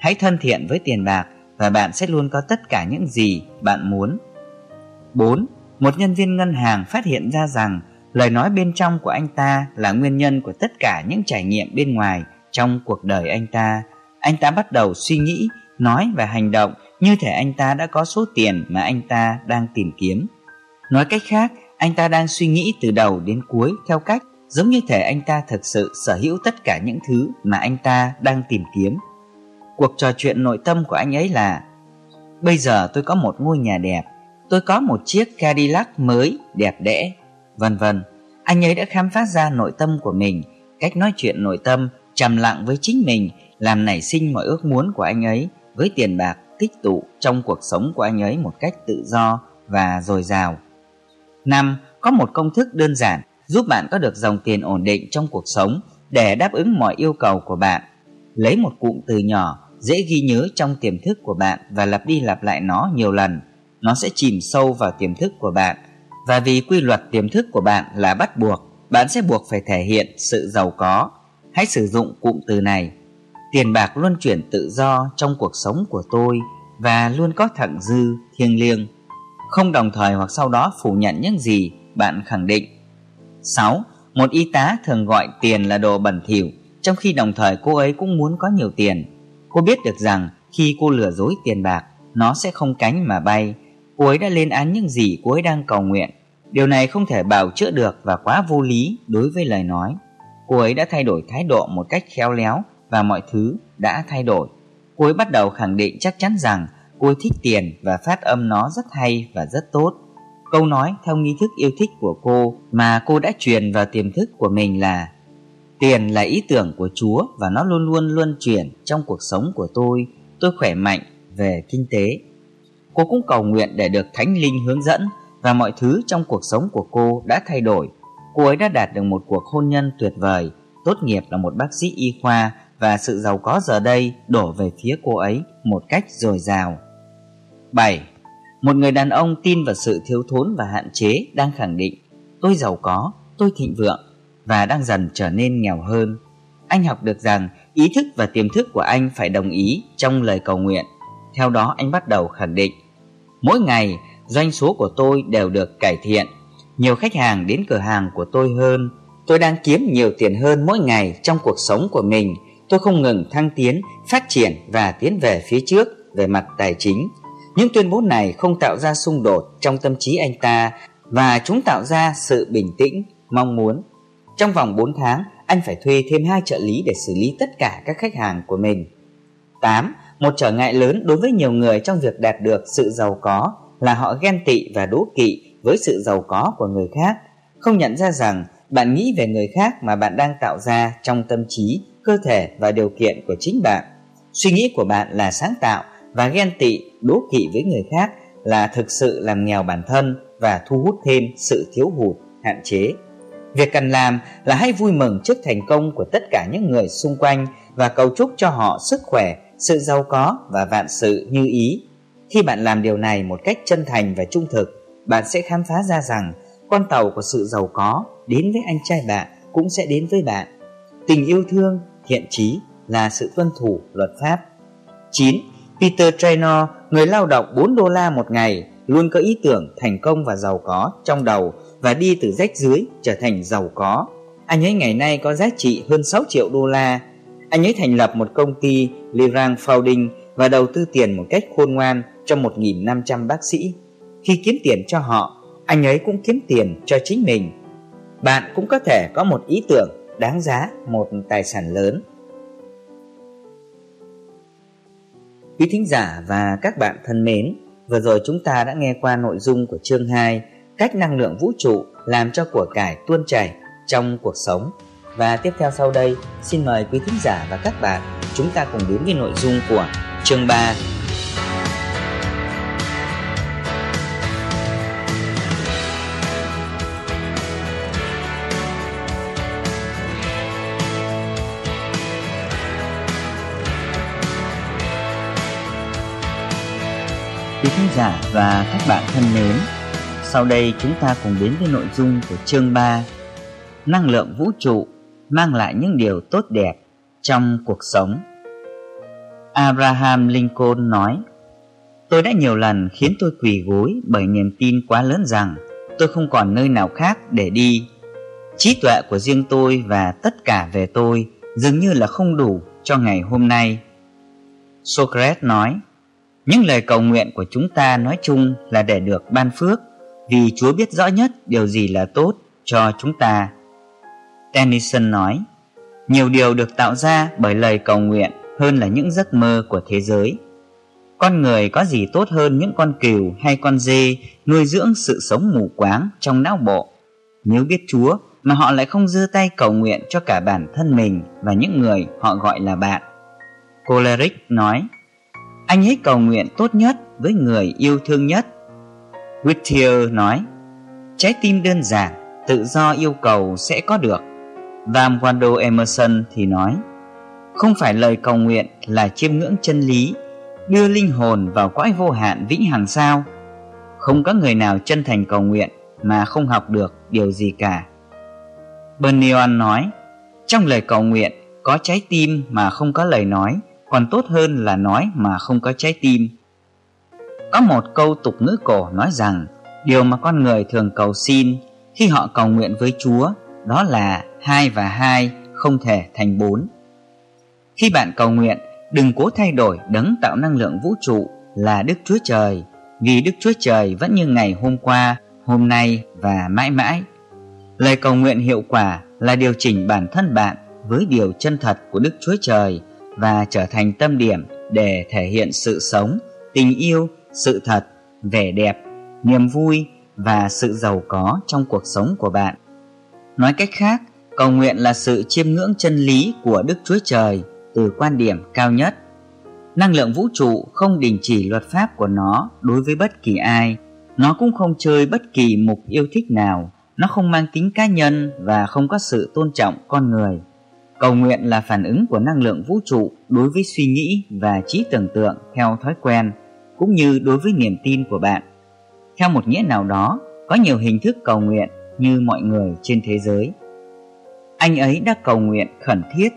Hãy thân thiện với tiền bạc và bạn sẽ luôn có tất cả những gì bạn muốn. 4. Một nhân viên ngân hàng phát hiện ra rằng lời nói bên trong của anh ta là nguyên nhân của tất cả những trải nghiệm bên ngoài trong cuộc đời anh ta. Anh ta bắt đầu suy nghĩ, nói và hành động như thể anh ta đã có số tiền mà anh ta đang tìm kiếm. Nói cách khác, anh ta đang suy nghĩ từ đầu đến cuối theo cách giống như thể anh ta thực sự sở hữu tất cả những thứ mà anh ta đang tìm kiếm. Cuộc trò chuyện nội tâm của anh ấy là Bây giờ tôi có một ngôi nhà đẹp, tôi có một chiếc Cadillac mới đẹp đẽ, vân vân. Anh ấy đã khám phá ra nội tâm của mình, cách nói chuyện nội tâm, trầm lặng với chính mình, làm nảy sinh mọi ước muốn của anh ấy với tiền bạc tích tụ trong cuộc sống của anh ấy một cách tự do và dồi dào. Năm, có một công thức đơn giản giúp bạn có được dòng tiền ổn định trong cuộc sống để đáp ứng mọi yêu cầu của bạn. Lấy một cụm từ nhỏ dễ ghi nhớ trong tiềm thức của bạn và lặp đi lặp lại nó nhiều lần. Nó sẽ chìm sâu vào tiềm thức của bạn và vì quy luật tiềm thức của bạn là bắt buộc, bạn sẽ buộc phải thể hiện sự giàu có. Hãy sử dụng cụm từ này. Tiền bạc luôn chuyển tự do trong cuộc sống của tôi và luôn có thặng dư thiêng liêng. Không đồng thời hoặc sau đó phủ nhận những gì bạn khẳng định. 6. Một y tá thường gọi tiền là đồ bẩn thỉu, trong khi đồng thời cô ấy cũng muốn có nhiều tiền. Cô biết được rằng khi cô lừa dối tiền bạc, nó sẽ không cánh mà bay. Cô ấy đã lên án những gì cô ấy đang cầu nguyện. Điều này không thể bào chữa được và quá vô lý đối với lời nói. Cô ấy đã thay đổi thái độ một cách khéo léo và mọi thứ đã thay đổi. Cô ấy bắt đầu khẳng định chắc chắn rằng cô ấy thích tiền và phát âm nó rất hay và rất tốt. Câu nói theo nghi thức yêu thích của cô mà cô đã truyền vào tiềm thức của mình là Tiền là ý tưởng của Chúa và nó luôn luôn luân chuyển trong cuộc sống của tôi. Tôi khỏe mạnh về kinh tế. Cô cũng cầu nguyện để được Thánh Linh hướng dẫn và mọi thứ trong cuộc sống của cô đã thay đổi. Cô ấy đã đạt được một cuộc hôn nhân tuyệt vời, tốt nghiệp là một bác sĩ y khoa và sự giàu có giờ đây đổ về phía cô ấy một cách dồi dào. 7. Một người đàn ông tin vào sự thiếu thốn và hạn chế đang khẳng định tôi giàu có, tôi thịnh vượng và đang dần trở nên nghèo hơn. Anh học được rằng ý thức và tiềm thức của anh phải đồng ý trong lời cầu nguyện. Theo đó anh bắt đầu khẳng định Mỗi ngày doanh số của tôi đều được cải thiện. Nhiều khách hàng đến cửa hàng của tôi hơn. Tôi đang kiếm nhiều tiền hơn mỗi ngày trong cuộc sống của mình. Tôi không ngừng thăng tiến, phát triển và tiến về phía trước về mặt tài chính. Những tuyên bố này không tạo ra xung đột trong tâm trí anh ta Và chúng tạo ra sự bình tĩnh, mong muốn trong vòng 4 tháng, anh phải thuê thêm hai trợ lý để xử lý tất cả các khách hàng của mình. 8. Một trở ngại lớn đối với nhiều người trong việc đạt được sự giàu có là họ ghen tị và đố kỵ với sự giàu có của người khác, không nhận ra rằng bạn nghĩ về người khác mà bạn đang tạo ra trong tâm trí, cơ thể và điều kiện của chính bạn. Suy nghĩ của bạn là sáng tạo và ghen tị, đố kỵ với người khác là thực sự làm nghèo bản thân và thu hút thêm sự thiếu hụt, hạn chế. Việc cần làm là hãy vui mừng trước thành công của tất cả những người xung quanh và cầu chúc cho họ sức khỏe, sự giàu có và vạn sự như ý. Khi bạn làm điều này một cách chân thành và trung thực, bạn sẽ khám phá ra rằng con tàu của sự giàu có đến với anh trai bạn cũng sẽ đến với bạn. Tình yêu thương, thiện trí là sự tuân thủ luật pháp. 9. Peter Traynor, người lao động 4 đô la một ngày, luôn có ý tưởng thành công và giàu có trong đầu và đi từ rách dưới trở thành giàu có. Anh ấy ngày nay có giá trị hơn 6 triệu đô la. Anh ấy thành lập một công ty Lirang Founding và đầu tư tiền một cách khôn ngoan cho 1.500 bác sĩ. Khi kiếm tiền cho họ, anh ấy cũng kiếm tiền cho chính mình. Bạn cũng có thể có một ý tưởng đáng giá một tài sản lớn. Quý thính giả và các bạn thân mến, vừa rồi chúng ta đã nghe qua nội dung của chương 2 cách năng lượng vũ trụ làm cho của cải tuôn chảy trong cuộc sống. Và tiếp theo sau đây, xin mời quý thính giả và các bạn chúng ta cùng đến với nội dung của chương 3. Quý thính giả và các bạn thân mến, sau đây chúng ta cùng đến với nội dung của chương 3 Năng lượng vũ trụ mang lại những điều tốt đẹp trong cuộc sống. Abraham Lincoln nói, Tôi đã nhiều lần khiến tôi quỳ gối bởi niềm tin quá lớn rằng tôi không còn nơi nào khác để đi. Trí tuệ của riêng tôi và tất cả về tôi dường như là không đủ cho ngày hôm nay. Socrates nói, những lời cầu nguyện của chúng ta nói chung là để được ban phước vì Chúa biết rõ nhất điều gì là tốt cho chúng ta. Tennyson nói, nhiều điều được tạo ra bởi lời cầu nguyện hơn là những giấc mơ của thế giới. Con người có gì tốt hơn những con cừu hay con dê nuôi dưỡng sự sống mù quáng trong não bộ. Nếu biết Chúa mà họ lại không giơ tay cầu nguyện cho cả bản thân mình và những người họ gọi là bạn. Coleridge nói, anh hãy cầu nguyện tốt nhất với người yêu thương nhất. Whittier nói, trái tim đơn giản, tự do yêu cầu sẽ có được. Vam Wando Emerson thì nói, không phải lời cầu nguyện là chiêm ngưỡng chân lý, đưa linh hồn vào cõi vô hạn vĩnh hằng sao? Không có người nào chân thành cầu nguyện mà không học được điều gì cả. Bernion nói, trong lời cầu nguyện có trái tim mà không có lời nói còn tốt hơn là nói mà không có trái tim. Có một câu tục ngữ cổ nói rằng điều mà con người thường cầu xin khi họ cầu nguyện với Chúa đó là hai và hai không thể thành bốn. Khi bạn cầu nguyện, đừng cố thay đổi đấng tạo năng lượng vũ trụ là Đức Chúa Trời, vì Đức Chúa Trời vẫn như ngày hôm qua, hôm nay và mãi mãi. Lời cầu nguyện hiệu quả là điều chỉnh bản thân bạn với điều chân thật của Đức Chúa Trời – và trở thành tâm điểm để thể hiện sự sống, tình yêu, sự thật, vẻ đẹp, niềm vui và sự giàu có trong cuộc sống của bạn. Nói cách khác, cầu nguyện là sự chiêm ngưỡng chân lý của Đức Chúa Trời từ quan điểm cao nhất. Năng lượng vũ trụ không đình chỉ luật pháp của nó đối với bất kỳ ai. Nó cũng không chơi bất kỳ mục yêu thích nào. Nó không mang tính cá nhân và không có sự tôn trọng con người. Cầu nguyện là phản ứng của năng lượng vũ trụ đối với suy nghĩ và trí tưởng tượng theo thói quen, cũng như đối với niềm tin của bạn. Theo một nghĩa nào đó, có nhiều hình thức cầu nguyện như mọi người trên thế giới. Anh ấy đã cầu nguyện khẩn thiết.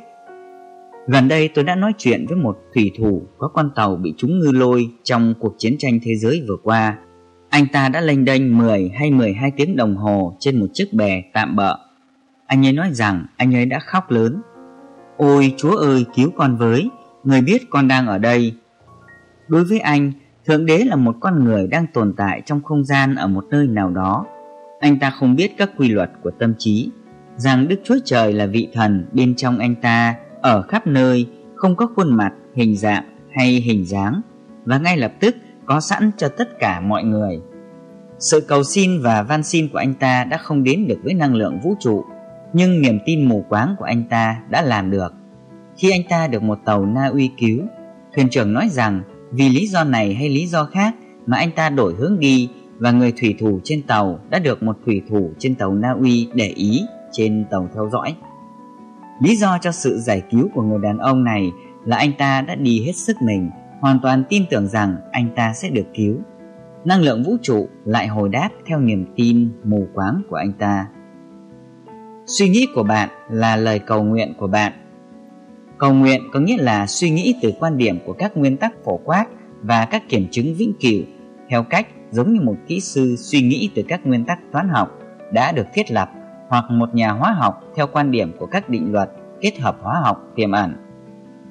Gần đây tôi đã nói chuyện với một thủy thủ có con tàu bị trúng ngư lôi trong cuộc chiến tranh thế giới vừa qua. Anh ta đã lênh đênh 10 hay 12 tiếng đồng hồ trên một chiếc bè tạm bợ. Anh ấy nói rằng anh ấy đã khóc lớn Ôi Chúa ơi cứu con với, người biết con đang ở đây. Đối với anh, Thượng Đế là một con người đang tồn tại trong không gian ở một nơi nào đó. Anh ta không biết các quy luật của tâm trí, rằng Đức Chúa Trời là vị thần bên trong anh ta, ở khắp nơi, không có khuôn mặt, hình dạng hay hình dáng, và ngay lập tức có sẵn cho tất cả mọi người. Sự cầu xin và van xin của anh ta đã không đến được với năng lượng vũ trụ nhưng niềm tin mù quáng của anh ta đã làm được. Khi anh ta được một tàu Na Uy cứu, thuyền trưởng nói rằng vì lý do này hay lý do khác mà anh ta đổi hướng đi và người thủy thủ trên tàu đã được một thủy thủ trên tàu Na Uy để ý trên tàu theo dõi. Lý do cho sự giải cứu của người đàn ông này là anh ta đã đi hết sức mình, hoàn toàn tin tưởng rằng anh ta sẽ được cứu. Năng lượng vũ trụ lại hồi đáp theo niềm tin mù quáng của anh ta. Suy nghĩ của bạn là lời cầu nguyện của bạn. Cầu nguyện có nghĩa là suy nghĩ từ quan điểm của các nguyên tắc phổ quát và các kiểm chứng vĩnh cửu theo cách giống như một kỹ sư suy nghĩ từ các nguyên tắc toán học đã được thiết lập hoặc một nhà hóa học theo quan điểm của các định luật kết hợp hóa học tiềm ẩn.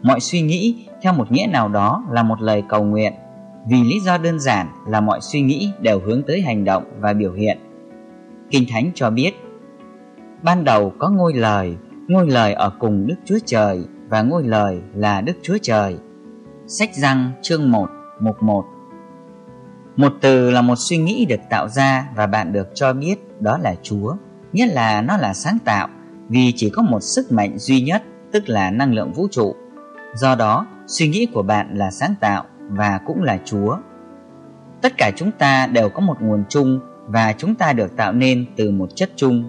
Mọi suy nghĩ theo một nghĩa nào đó là một lời cầu nguyện vì lý do đơn giản là mọi suy nghĩ đều hướng tới hành động và biểu hiện. Kinh Thánh cho biết Ban đầu có ngôi lời, ngôi lời ở cùng Đức Chúa Trời và ngôi lời là Đức Chúa Trời. Sách răng chương 1, mục 1 Một từ là một suy nghĩ được tạo ra và bạn được cho biết đó là Chúa, nghĩa là nó là sáng tạo vì chỉ có một sức mạnh duy nhất tức là năng lượng vũ trụ. Do đó, suy nghĩ của bạn là sáng tạo và cũng là Chúa. Tất cả chúng ta đều có một nguồn chung và chúng ta được tạo nên từ một chất chung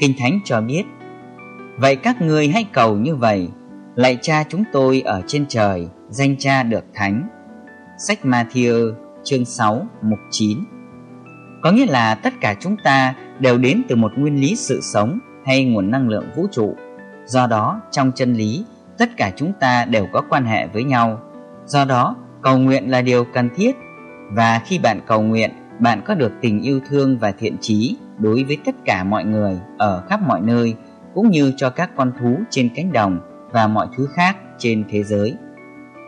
Kinh Thánh cho biết Vậy các ngươi hãy cầu như vậy Lạy cha chúng tôi ở trên trời Danh cha được thánh Sách Matthew chương 6 mục 9 Có nghĩa là tất cả chúng ta đều đến từ một nguyên lý sự sống hay nguồn năng lượng vũ trụ. Do đó, trong chân lý, tất cả chúng ta đều có quan hệ với nhau. Do đó, cầu nguyện là điều cần thiết và khi bạn cầu nguyện, bạn có được tình yêu thương và thiện trí đối với tất cả mọi người ở khắp mọi nơi cũng như cho các con thú trên cánh đồng và mọi thứ khác trên thế giới.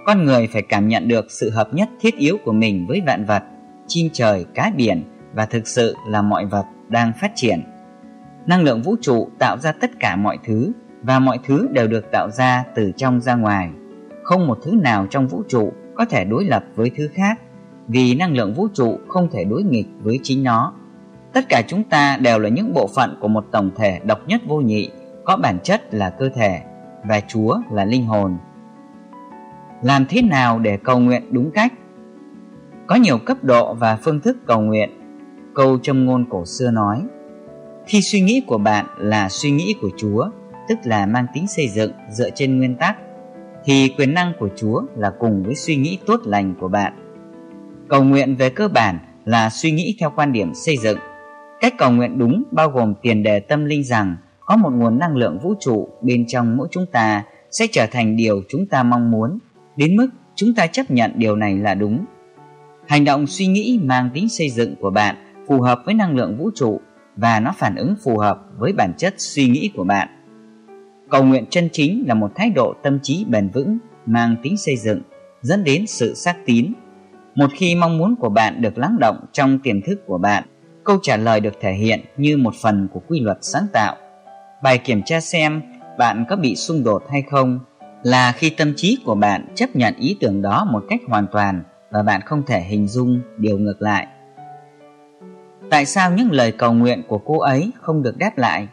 Con người phải cảm nhận được sự hợp nhất thiết yếu của mình với vạn vật, chim trời, cá biển và thực sự là mọi vật đang phát triển. Năng lượng vũ trụ tạo ra tất cả mọi thứ và mọi thứ đều được tạo ra từ trong ra ngoài. Không một thứ nào trong vũ trụ có thể đối lập với thứ khác vì năng lượng vũ trụ không thể đối nghịch với chính nó. Tất cả chúng ta đều là những bộ phận của một tổng thể độc nhất vô nhị, có bản chất là cơ thể và Chúa là linh hồn. Làm thế nào để cầu nguyện đúng cách? Có nhiều cấp độ và phương thức cầu nguyện. Câu châm ngôn cổ xưa nói: Khi suy nghĩ của bạn là suy nghĩ của Chúa, tức là mang tính xây dựng dựa trên nguyên tắc, thì quyền năng của Chúa là cùng với suy nghĩ tốt lành của bạn. Cầu nguyện về cơ bản là suy nghĩ theo quan điểm xây dựng. Cách cầu nguyện đúng bao gồm tiền đề tâm linh rằng có một nguồn năng lượng vũ trụ bên trong mỗi chúng ta sẽ trở thành điều chúng ta mong muốn, đến mức chúng ta chấp nhận điều này là đúng. Hành động suy nghĩ mang tính xây dựng của bạn phù hợp với năng lượng vũ trụ và nó phản ứng phù hợp với bản chất suy nghĩ của bạn. Cầu nguyện chân chính là một thái độ tâm trí bền vững, mang tính xây dựng, dẫn đến sự xác tín. Một khi mong muốn của bạn được lắng động trong tiềm thức của bạn, câu trả lời được thể hiện như một phần của quy luật sáng tạo bài kiểm tra xem bạn có bị xung đột hay không là khi tâm trí của bạn chấp nhận ý tưởng đó một cách hoàn toàn và bạn không thể hình dung điều ngược lại. Tại sao những lời cầu nguyện của cô ấy không được đáp lại?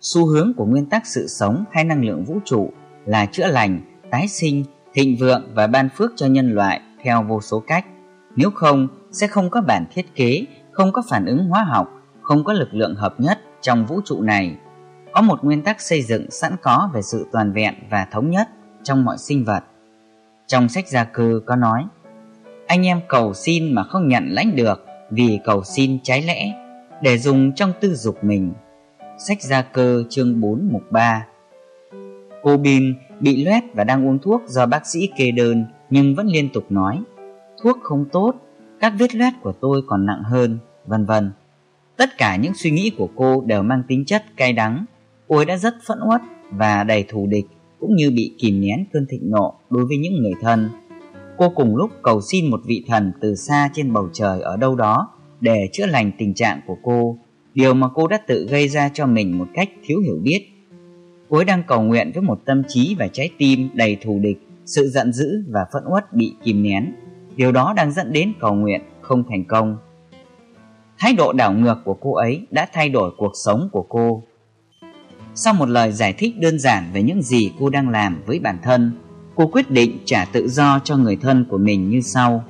Xu hướng của nguyên tắc sự sống hay năng lượng vũ trụ là chữa lành, tái sinh, thịnh vượng và ban phước cho nhân loại theo vô số cách. Nếu không, sẽ không có bản thiết kế, không có phản ứng hóa học, không có lực lượng hợp nhất trong vũ trụ này có một nguyên tắc xây dựng sẵn có về sự toàn vẹn và thống nhất trong mọi sinh vật. Trong sách Gia Cư có nói, anh em cầu xin mà không nhận lãnh được vì cầu xin trái lẽ, để dùng trong tư dục mình. Sách Gia Cơ chương 4 mục 3 Cô Bin bị loét và đang uống thuốc do bác sĩ kê đơn nhưng vẫn liên tục nói Thuốc không tốt, các vết loét của tôi còn nặng hơn, vân vân. Tất cả những suy nghĩ của cô đều mang tính chất cay đắng cô ấy đã rất phẫn uất và đầy thù địch cũng như bị kìm nén cơn thịnh nộ đối với những người thân. Cô cùng lúc cầu xin một vị thần từ xa trên bầu trời ở đâu đó để chữa lành tình trạng của cô, điều mà cô đã tự gây ra cho mình một cách thiếu hiểu biết. Cô ấy đang cầu nguyện với một tâm trí và trái tim đầy thù địch, sự giận dữ và phẫn uất bị kìm nén. Điều đó đang dẫn đến cầu nguyện không thành công. Thái độ đảo ngược của cô ấy đã thay đổi cuộc sống của cô sau một lời giải thích đơn giản về những gì cô đang làm với bản thân, cô quyết định trả tự do cho người thân của mình như sau.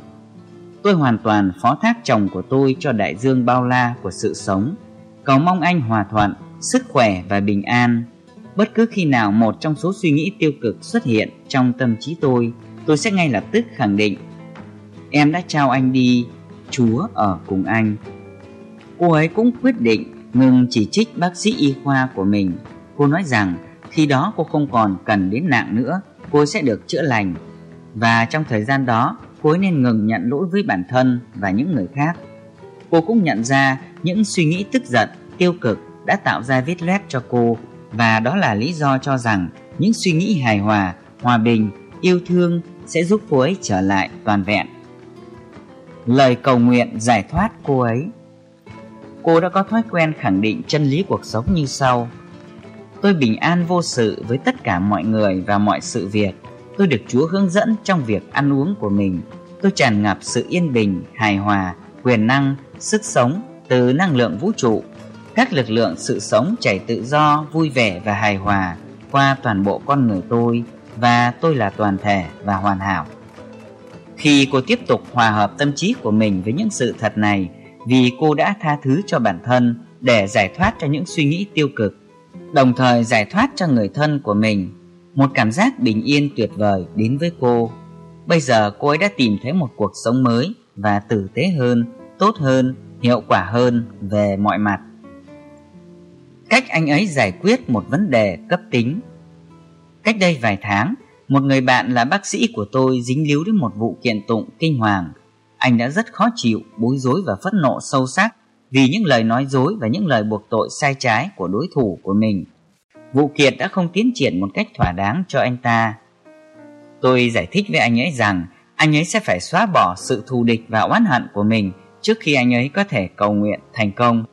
Tôi hoàn toàn phó thác chồng của tôi cho đại dương bao la của sự sống, cầu mong anh hòa thuận, sức khỏe và bình an. Bất cứ khi nào một trong số suy nghĩ tiêu cực xuất hiện trong tâm trí tôi, tôi sẽ ngay lập tức khẳng định Em đã trao anh đi, Chúa ở cùng anh. Cô ấy cũng quyết định ngừng chỉ trích bác sĩ y khoa của mình Cô nói rằng khi đó cô không còn cần đến nạn nữa, cô sẽ được chữa lành. Và trong thời gian đó, cô ấy nên ngừng nhận lỗi với bản thân và những người khác. Cô cũng nhận ra những suy nghĩ tức giận, tiêu cực đã tạo ra vết loét cho cô và đó là lý do cho rằng những suy nghĩ hài hòa, hòa bình, yêu thương sẽ giúp cô ấy trở lại toàn vẹn. Lời cầu nguyện giải thoát cô ấy Cô đã có thói quen khẳng định chân lý cuộc sống như sau – Tôi bình an vô sự với tất cả mọi người và mọi sự việc. Tôi được Chúa hướng dẫn trong việc ăn uống của mình. Tôi tràn ngập sự yên bình, hài hòa, quyền năng, sức sống từ năng lượng vũ trụ. Các lực lượng sự sống chảy tự do, vui vẻ và hài hòa qua toàn bộ con người tôi và tôi là toàn thể và hoàn hảo. Khi cô tiếp tục hòa hợp tâm trí của mình với những sự thật này vì cô đã tha thứ cho bản thân để giải thoát cho những suy nghĩ tiêu cực đồng thời giải thoát cho người thân của mình. Một cảm giác bình yên tuyệt vời đến với cô. Bây giờ cô ấy đã tìm thấy một cuộc sống mới, và tử tế hơn, tốt hơn, hiệu quả hơn về mọi mặt. Cách anh ấy giải quyết một vấn đề cấp tính Cách đây vài tháng, một người bạn là bác sĩ của tôi dính líu đến một vụ kiện tụng kinh hoàng. Anh đã rất khó chịu, bối rối và phẫn nộ sâu sắc vì những lời nói dối và những lời buộc tội sai trái của đối thủ của mình. Vụ kiện đã không tiến triển một cách thỏa đáng cho anh ta. Tôi giải thích với anh ấy rằng anh ấy sẽ phải xóa bỏ sự thù địch và oán hận của mình trước khi anh ấy có thể cầu nguyện thành công.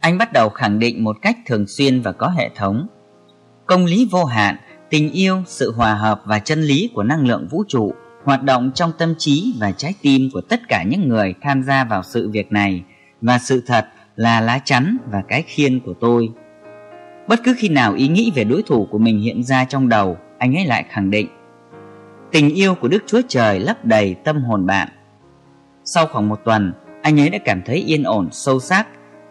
Anh bắt đầu khẳng định một cách thường xuyên và có hệ thống. Công lý vô hạn Tình yêu, sự hòa hợp và chân lý của năng lượng vũ trụ hoạt động trong tâm trí và trái tim của tất cả những người tham gia vào sự việc này và sự thật là lá chắn và cái khiên của tôi. Bất cứ khi nào ý nghĩ về đối thủ của mình hiện ra trong đầu, anh ấy lại khẳng định Tình yêu của Đức Chúa Trời lấp đầy tâm hồn bạn. Sau khoảng một tuần, anh ấy đã cảm thấy yên ổn, sâu sắc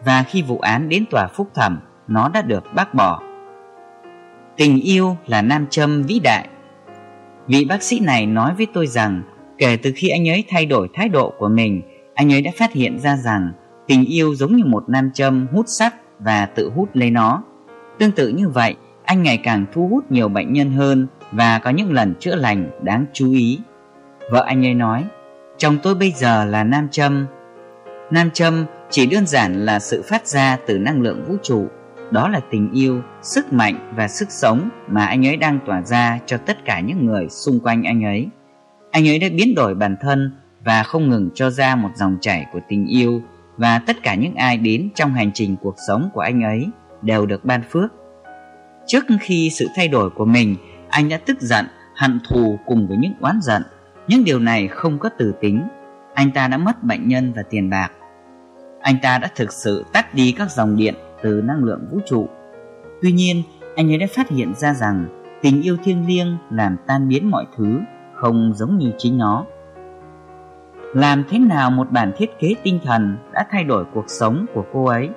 và khi vụ án đến tòa phúc thẩm, nó đã được bác bỏ. Tình yêu là nam châm vĩ đại. Vị bác sĩ này nói với tôi rằng kể từ khi anh ấy thay đổi thái độ của mình, anh ấy đã phát hiện ra rằng tình yêu giống như một nam châm hút sắt và tự hút lấy nó. Tương tự như vậy, anh ngày càng thu hút nhiều bệnh nhân hơn và có những lần chữa lành đáng chú ý. Vợ anh ấy nói, chồng tôi bây giờ là nam châm. Nam châm chỉ đơn giản là sự phát ra từ năng lượng vũ trụ đó là tình yêu, sức mạnh và sức sống mà anh ấy đang tỏa ra cho tất cả những người xung quanh anh ấy. Anh ấy đã biến đổi bản thân và không ngừng cho ra một dòng chảy của tình yêu và tất cả những ai đến trong hành trình cuộc sống của anh ấy đều được ban phước. Trước khi sự thay đổi của mình, anh đã tức giận, hận thù cùng với những oán giận. Những điều này không có từ tính. Anh ta đã mất bệnh nhân và tiền bạc. Anh ta đã thực sự tắt đi các dòng điện từ năng lượng vũ trụ. Tuy nhiên, anh ấy đã phát hiện ra rằng tình yêu thiêng liêng làm tan biến mọi thứ, không giống như chính nó. Làm thế nào một bản thiết kế tinh thần đã thay đổi cuộc sống của cô ấy?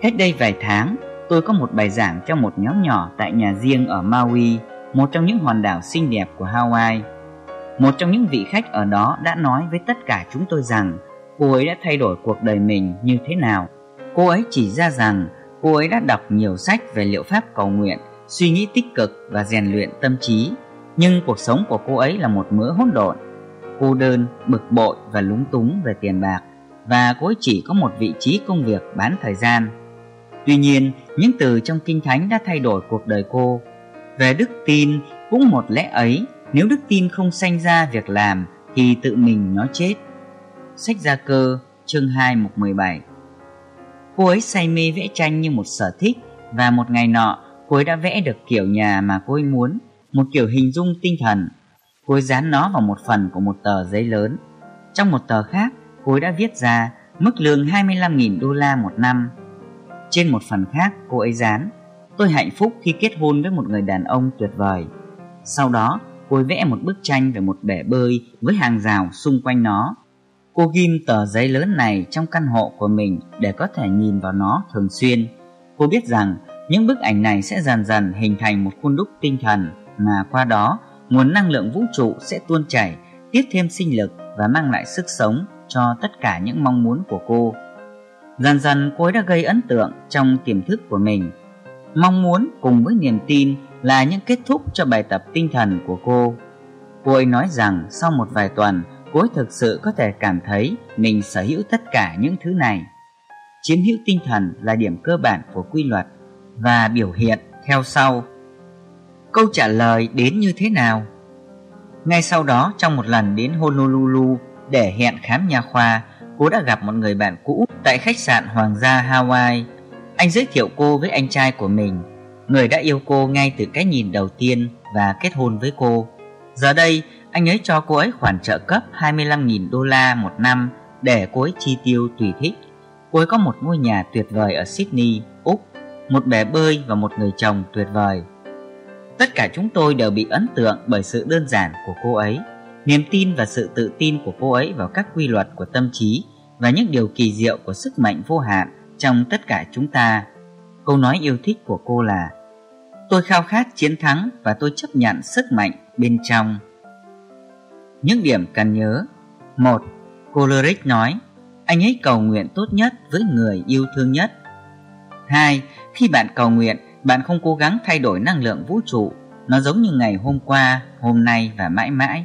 Cách đây vài tháng, tôi có một bài giảng cho một nhóm nhỏ tại nhà riêng ở Maui, một trong những hòn đảo xinh đẹp của Hawaii. Một trong những vị khách ở đó đã nói với tất cả chúng tôi rằng cô ấy đã thay đổi cuộc đời mình như thế nào Cô ấy chỉ ra rằng cô ấy đã đọc nhiều sách về liệu pháp cầu nguyện, suy nghĩ tích cực và rèn luyện tâm trí. Nhưng cuộc sống của cô ấy là một mớ hỗn độn, cô đơn, bực bội và lúng túng về tiền bạc và cô ấy chỉ có một vị trí công việc bán thời gian. Tuy nhiên, những từ trong Kinh Thánh đã thay đổi cuộc đời cô. Về đức tin cũng một lẽ ấy, nếu đức tin không sanh ra việc làm thì tự mình nó chết. Sách Gia Cơ, chương 2 mục 17 Cô ấy say mê vẽ tranh như một sở thích và một ngày nọ cô ấy đã vẽ được kiểu nhà mà cô ấy muốn, một kiểu hình dung tinh thần khối dán nó vào một phần của một tờ giấy lớn. Trong một tờ khác, cô đã viết ra mức lương 25.000 đô la một năm. Trên một phần khác, cô ấy dán Tôi hạnh phúc khi kết hôn với một người đàn ông tuyệt vời. Sau đó, cô ấy vẽ một bức tranh về một bể bơi với hàng rào xung quanh nó Cô ghim tờ giấy lớn này trong căn hộ của mình để có thể nhìn vào nó thường xuyên. Cô biết rằng những bức ảnh này sẽ dần dần hình thành một khuôn đúc tinh thần mà qua đó nguồn năng lượng vũ trụ sẽ tuôn chảy, tiếp thêm sinh lực và mang lại sức sống cho tất cả những mong muốn của cô. Dần dần cô ấy đã gây ấn tượng trong tiềm thức của mình. Mong muốn cùng với niềm tin là những kết thúc cho bài tập tinh thần của cô. Cô ấy nói rằng sau một vài tuần cô ấy thực sự có thể cảm thấy mình sở hữu tất cả những thứ này. Chiếm hữu tinh thần là điểm cơ bản của quy luật và biểu hiện theo sau. Câu trả lời đến như thế nào? Ngay sau đó trong một lần đến Honolulu để hẹn khám nha khoa, cô đã gặp một người bạn cũ tại khách sạn Hoàng gia Hawaii. Anh giới thiệu cô với anh trai của mình, người đã yêu cô ngay từ cái nhìn đầu tiên và kết hôn với cô. Giờ đây, anh ấy cho cô ấy khoản trợ cấp 25.000 đô la một năm để cô ấy chi tiêu tùy thích. Cô ấy có một ngôi nhà tuyệt vời ở Sydney, Úc, một bể bơi và một người chồng tuyệt vời. Tất cả chúng tôi đều bị ấn tượng bởi sự đơn giản của cô ấy, niềm tin và sự tự tin của cô ấy vào các quy luật của tâm trí và những điều kỳ diệu của sức mạnh vô hạn trong tất cả chúng ta. Câu nói yêu thích của cô là Tôi khao khát chiến thắng và tôi chấp nhận sức mạnh bên trong những điểm cần nhớ 1. Coleridge nói, anh ấy cầu nguyện tốt nhất với người yêu thương nhất. 2. Khi bạn cầu nguyện, bạn không cố gắng thay đổi năng lượng vũ trụ, nó giống như ngày hôm qua, hôm nay và mãi mãi.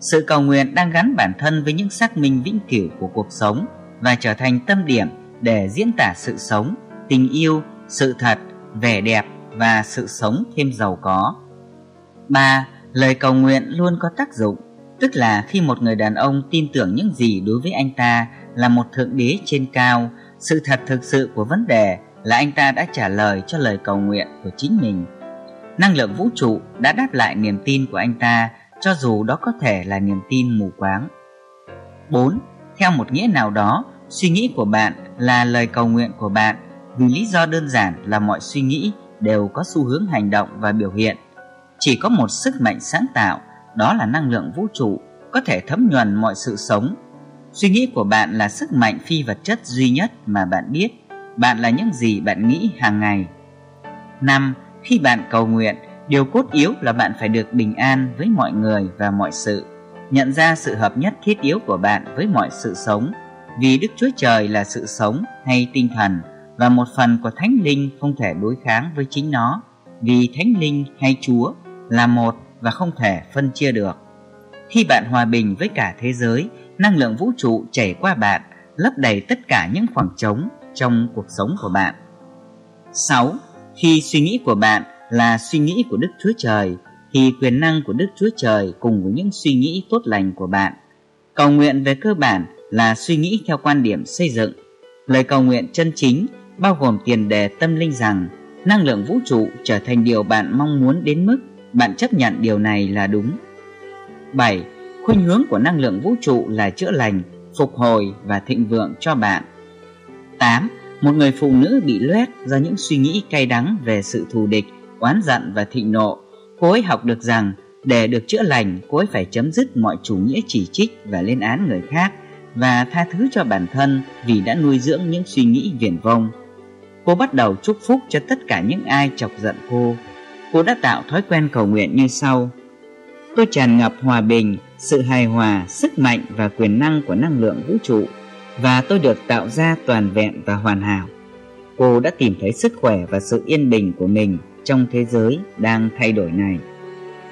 Sự cầu nguyện đang gắn bản thân với những xác minh vĩnh cửu của cuộc sống và trở thành tâm điểm để diễn tả sự sống, tình yêu, sự thật, vẻ đẹp và sự sống thêm giàu có. 3. Lời cầu nguyện luôn có tác dụng, tức là khi một người đàn ông tin tưởng những gì đối với anh ta là một thượng đế trên cao, sự thật thực sự của vấn đề là anh ta đã trả lời cho lời cầu nguyện của chính mình. Năng lượng vũ trụ đã đáp lại niềm tin của anh ta cho dù đó có thể là niềm tin mù quáng. 4. Theo một nghĩa nào đó, suy nghĩ của bạn là lời cầu nguyện của bạn vì lý do đơn giản là mọi suy nghĩ đều có xu hướng hành động và biểu hiện. Chỉ có một sức mạnh sáng tạo, đó là năng lượng vũ trụ, có thể thấm nhuần mọi sự sống. Suy nghĩ của bạn là sức mạnh phi vật chất duy nhất mà bạn biết. Bạn là những gì bạn nghĩ hàng ngày. 5. Khi bạn cầu nguyện, điều cốt yếu là bạn phải được bình an với mọi người và mọi sự. Nhận ra sự hợp nhất thiết yếu của bạn với mọi sự sống, vì Đức Chúa Trời là sự sống hay tinh thần và một phần của Thánh Linh không thể đối kháng với chính nó, vì Thánh Linh hay Chúa là một và không thể phân chia được. Khi bạn hòa bình với cả thế giới, năng lượng vũ trụ chảy qua bạn, lấp đầy tất cả những khoảng trống trong cuộc sống của bạn. 6. Khi suy nghĩ của bạn là suy nghĩ của Đức Chúa Trời thì quyền năng của Đức Chúa Trời cùng với những suy nghĩ tốt lành của bạn. Cầu nguyện về cơ bản là suy nghĩ theo quan điểm xây dựng. Lời cầu nguyện chân chính bao gồm tiền đề tâm linh rằng năng lượng vũ trụ trở thành điều bạn mong muốn đến mức bạn chấp nhận điều này là đúng. 7. Khuynh hướng của năng lượng vũ trụ là chữa lành, phục hồi và thịnh vượng cho bạn. 8. Một người phụ nữ bị loét do những suy nghĩ cay đắng về sự thù địch, oán giận và thịnh nộ. Cô ấy học được rằng để được chữa lành, cô ấy phải chấm dứt mọi chủ nghĩa chỉ trích và lên án người khác và tha thứ cho bản thân vì đã nuôi dưỡng những suy nghĩ viển vông. Cô bắt đầu chúc phúc cho tất cả những ai chọc giận cô. Cô đã tạo thói quen cầu nguyện như sau. Tôi tràn ngập hòa bình, sự hài hòa, sức mạnh và quyền năng của năng lượng vũ trụ và tôi được tạo ra toàn vẹn và hoàn hảo. Cô đã tìm thấy sức khỏe và sự yên bình của mình trong thế giới đang thay đổi này.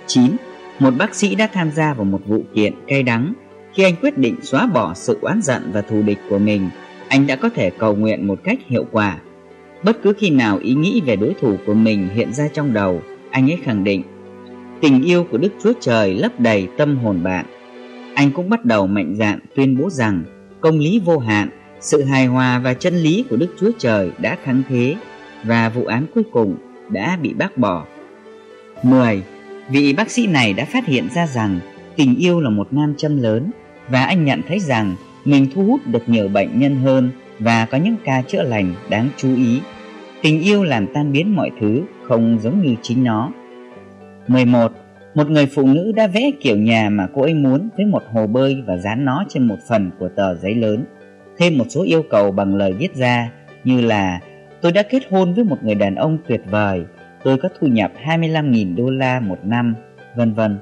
9. Một bác sĩ đã tham gia vào một vụ kiện cay đắng khi anh quyết định xóa bỏ sự oán giận và thù địch của mình, anh đã có thể cầu nguyện một cách hiệu quả. Bất cứ khi nào ý nghĩ về đối thủ của mình hiện ra trong đầu, anh ấy khẳng định tình yêu của Đức Chúa Trời lấp đầy tâm hồn bạn. Anh cũng bắt đầu mạnh dạn tuyên bố rằng công lý vô hạn, sự hài hòa và chân lý của Đức Chúa Trời đã thắng thế và vụ án cuối cùng đã bị bác bỏ. 10. Vị bác sĩ này đã phát hiện ra rằng tình yêu là một nam châm lớn và anh nhận thấy rằng mình thu hút được nhiều bệnh nhân hơn và có những ca chữa lành đáng chú ý. Tình yêu làm tan biến mọi thứ không giống như chính nó. 11. Một người phụ nữ đã vẽ kiểu nhà mà cô ấy muốn với một hồ bơi và dán nó trên một phần của tờ giấy lớn. Thêm một số yêu cầu bằng lời viết ra như là Tôi đã kết hôn với một người đàn ông tuyệt vời, tôi có thu nhập 25.000 đô la một năm, vân vân.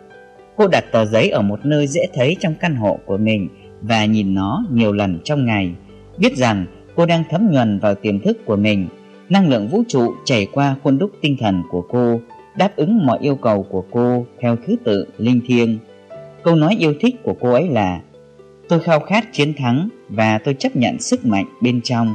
Cô đặt tờ giấy ở một nơi dễ thấy trong căn hộ của mình và nhìn nó nhiều lần trong ngày, biết rằng cô đang thấm nhuần vào tiềm thức của mình. Năng lượng vũ trụ chảy qua khuôn đúc tinh thần của cô, đáp ứng mọi yêu cầu của cô theo thứ tự linh thiêng. Câu nói yêu thích của cô ấy là Tôi khao khát chiến thắng và tôi chấp nhận sức mạnh bên trong.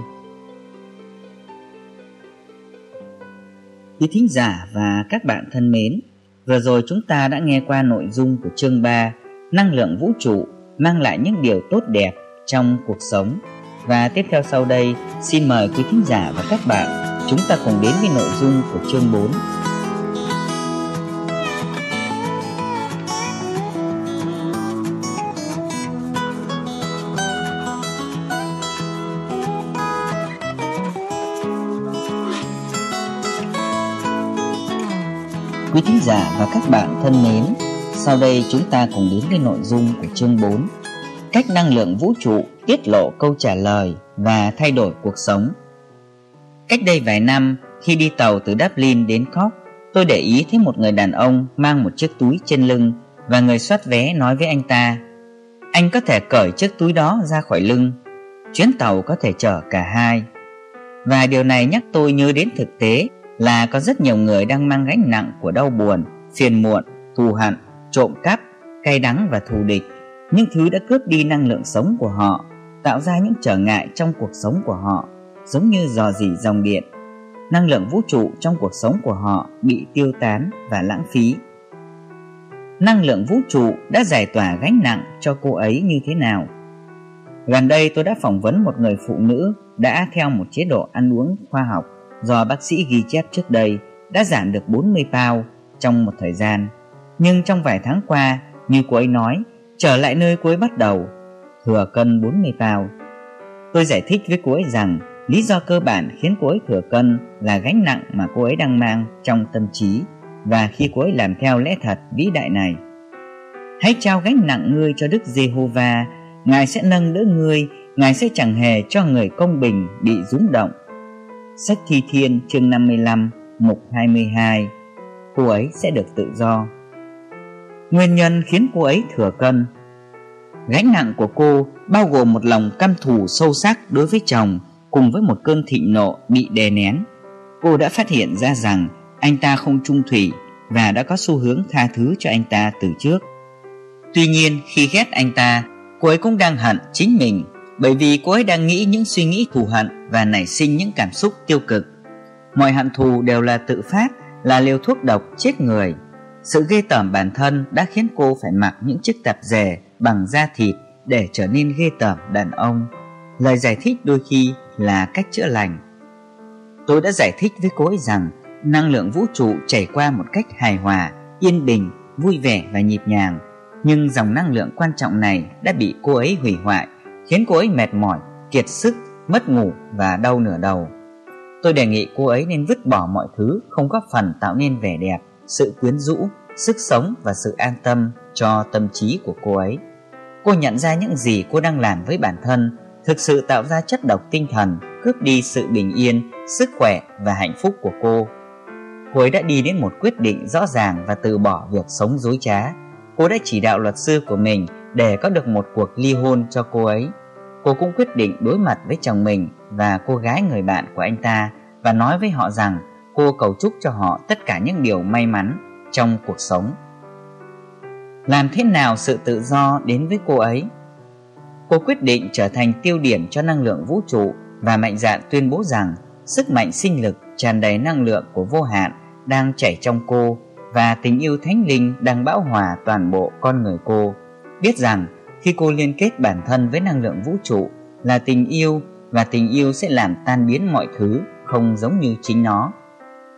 Quý thính giả và các bạn thân mến, vừa rồi chúng ta đã nghe qua nội dung của chương 3 Năng lượng vũ trụ mang lại những điều tốt đẹp trong cuộc sống. Và tiếp theo sau đây, xin mời quý thính giả và các bạn chúng ta cùng đến với nội dung của chương 4 Quý thính giả và các bạn thân mến, sau đây chúng ta cùng đến với nội dung của chương 4 Cách năng lượng vũ trụ tiết lộ câu trả lời và thay đổi cuộc sống Cách đây vài năm, khi đi tàu từ Dublin đến Cork, tôi để ý thấy một người đàn ông mang một chiếc túi trên lưng và người soát vé nói với anh ta Anh có thể cởi chiếc túi đó ra khỏi lưng. Chuyến tàu có thể chở cả hai. Và điều này nhắc tôi nhớ đến thực tế là có rất nhiều người đang mang gánh nặng của đau buồn, phiền muộn, thù hận, trộm cắp, cay đắng và thù địch. Những thứ đã cướp đi năng lượng sống của họ, tạo ra những trở ngại trong cuộc sống của họ, giống như dò dỉ dòng điện. Năng lượng vũ trụ trong cuộc sống của họ bị tiêu tán và lãng phí năng lượng vũ trụ đã giải tỏa gánh nặng cho cô ấy như thế nào. Gần đây tôi đã phỏng vấn một người phụ nữ đã theo một chế độ ăn uống khoa học do bác sĩ ghi chép trước đây đã giảm được 40 pound trong một thời gian. Nhưng trong vài tháng qua, như cô ấy nói, trở lại nơi cô ấy bắt đầu, thừa cân 40 pound. Tôi giải thích với cô ấy rằng lý do cơ bản khiến cô ấy thừa cân là gánh nặng mà cô ấy đang mang trong tâm trí và khi cô ấy làm theo lẽ thật vĩ đại này. Hãy trao gánh nặng ngươi cho Đức Giê-hô-va, Ngài sẽ nâng đỡ ngươi, Ngài sẽ chẳng hề cho người công bình bị rúng động. Sách Thi Thiên chương 55, mục 22 Cô ấy sẽ được tự do. Nguyên nhân khiến cô ấy thừa cân Gánh nặng của cô bao gồm một lòng căm thù sâu sắc đối với chồng cùng với một cơn thịnh nộ bị đè nén. Cô đã phát hiện ra rằng anh ta không trung thủy và đã có xu hướng tha thứ cho anh ta từ trước. Tuy nhiên khi ghét anh ta, cô ấy cũng đang hận chính mình bởi vì cô ấy đang nghĩ những suy nghĩ thù hận và nảy sinh những cảm xúc tiêu cực. Mọi hận thù đều là tự phát, là liều thuốc độc chết người. Sự ghê tởm bản thân đã khiến cô phải mặc những chiếc tạp dề bằng da thịt để trở nên ghê tởm đàn ông. Lời giải thích đôi khi là cách chữa lành. Tôi đã giải thích với cô ấy rằng năng lượng vũ trụ chảy qua một cách hài hòa, yên bình, vui vẻ và nhịp nhàng. Nhưng dòng năng lượng quan trọng này đã bị cô ấy hủy hoại, khiến cô ấy mệt mỏi, kiệt sức, mất ngủ và đau nửa đầu. Tôi đề nghị cô ấy nên vứt bỏ mọi thứ không góp phần tạo nên vẻ đẹp, sự quyến rũ, sức sống và sự an tâm cho tâm trí của cô ấy. Cô nhận ra những gì cô đang làm với bản thân thực sự tạo ra chất độc tinh thần, cướp đi sự bình yên, sức khỏe và hạnh phúc của cô cô ấy đã đi đến một quyết định rõ ràng và từ bỏ việc sống dối trá. Cô đã chỉ đạo luật sư của mình để có được một cuộc ly hôn cho cô ấy. Cô cũng quyết định đối mặt với chồng mình và cô gái người bạn của anh ta và nói với họ rằng cô cầu chúc cho họ tất cả những điều may mắn trong cuộc sống. Làm thế nào sự tự do đến với cô ấy? Cô quyết định trở thành tiêu điểm cho năng lượng vũ trụ và mạnh dạn tuyên bố rằng sức mạnh sinh lực tràn đầy năng lượng của vô hạn đang chảy trong cô và tình yêu thánh linh đang bão hòa toàn bộ con người cô. Biết rằng khi cô liên kết bản thân với năng lượng vũ trụ là tình yêu và tình yêu sẽ làm tan biến mọi thứ không giống như chính nó.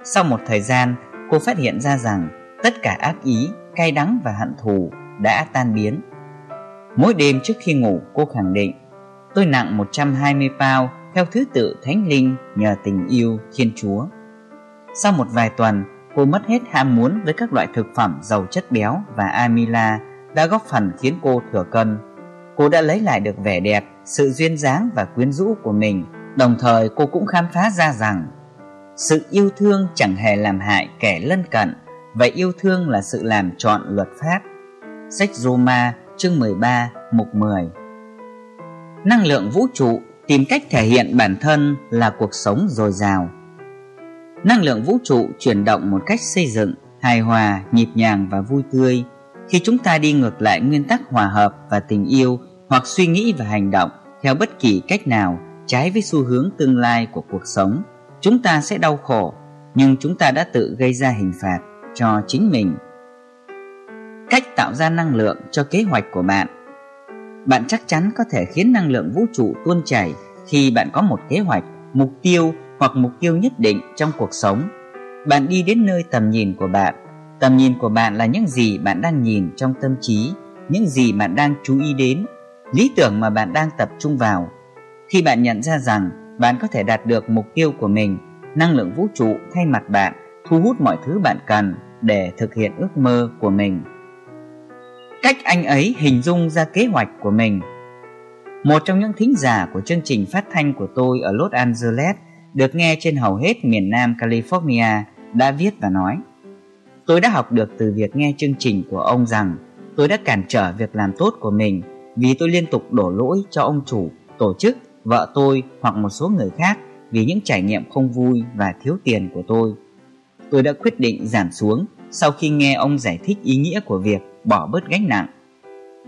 Sau một thời gian, cô phát hiện ra rằng tất cả ác ý, cay đắng và hận thù đã tan biến. Mỗi đêm trước khi ngủ, cô khẳng định Tôi nặng 120 pound theo thứ tự thánh linh nhờ tình yêu Thiên Chúa. Sau một vài tuần, cô mất hết ham muốn với các loại thực phẩm giàu chất béo và amila đã góp phần khiến cô thừa cân. Cô đã lấy lại được vẻ đẹp, sự duyên dáng và quyến rũ của mình. Đồng thời cô cũng khám phá ra rằng sự yêu thương chẳng hề làm hại kẻ lân cận và yêu thương là sự làm chọn luật pháp. Sách Roma chương 13 mục 10 Năng lượng vũ trụ tìm cách thể hiện bản thân là cuộc sống dồi dào năng lượng vũ trụ chuyển động một cách xây dựng, hài hòa, nhịp nhàng và vui tươi. Khi chúng ta đi ngược lại nguyên tắc hòa hợp và tình yêu hoặc suy nghĩ và hành động theo bất kỳ cách nào trái với xu hướng tương lai của cuộc sống, chúng ta sẽ đau khổ, nhưng chúng ta đã tự gây ra hình phạt cho chính mình. Cách tạo ra năng lượng cho kế hoạch của bạn. Bạn chắc chắn có thể khiến năng lượng vũ trụ tuôn chảy khi bạn có một kế hoạch, mục tiêu hoặc mục tiêu nhất định trong cuộc sống. Bạn đi đến nơi tầm nhìn của bạn. Tầm nhìn của bạn là những gì bạn đang nhìn trong tâm trí, những gì bạn đang chú ý đến, lý tưởng mà bạn đang tập trung vào. Khi bạn nhận ra rằng bạn có thể đạt được mục tiêu của mình, năng lượng vũ trụ thay mặt bạn, thu hút mọi thứ bạn cần để thực hiện ước mơ của mình. Cách anh ấy hình dung ra kế hoạch của mình. Một trong những thính giả của chương trình phát thanh của tôi ở Los Angeles được nghe trên hầu hết miền Nam California đã viết và nói Tôi đã học được từ việc nghe chương trình của ông rằng tôi đã cản trở việc làm tốt của mình vì tôi liên tục đổ lỗi cho ông chủ, tổ chức, vợ tôi hoặc một số người khác vì những trải nghiệm không vui và thiếu tiền của tôi. Tôi đã quyết định giảm xuống sau khi nghe ông giải thích ý nghĩa của việc bỏ bớt gánh nặng.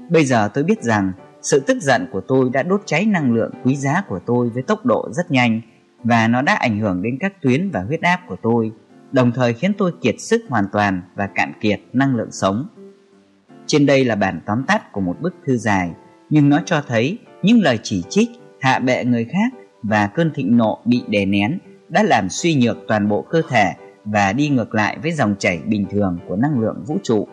Bây giờ tôi biết rằng sự tức giận của tôi đã đốt cháy năng lượng quý giá của tôi với tốc độ rất nhanh và nó đã ảnh hưởng đến các tuyến và huyết áp của tôi, đồng thời khiến tôi kiệt sức hoàn toàn và cạn kiệt năng lượng sống. Trên đây là bản tóm tắt của một bức thư dài, nhưng nó cho thấy những lời chỉ trích, hạ bệ người khác và cơn thịnh nộ bị đè nén đã làm suy nhược toàn bộ cơ thể và đi ngược lại với dòng chảy bình thường của năng lượng vũ trụ.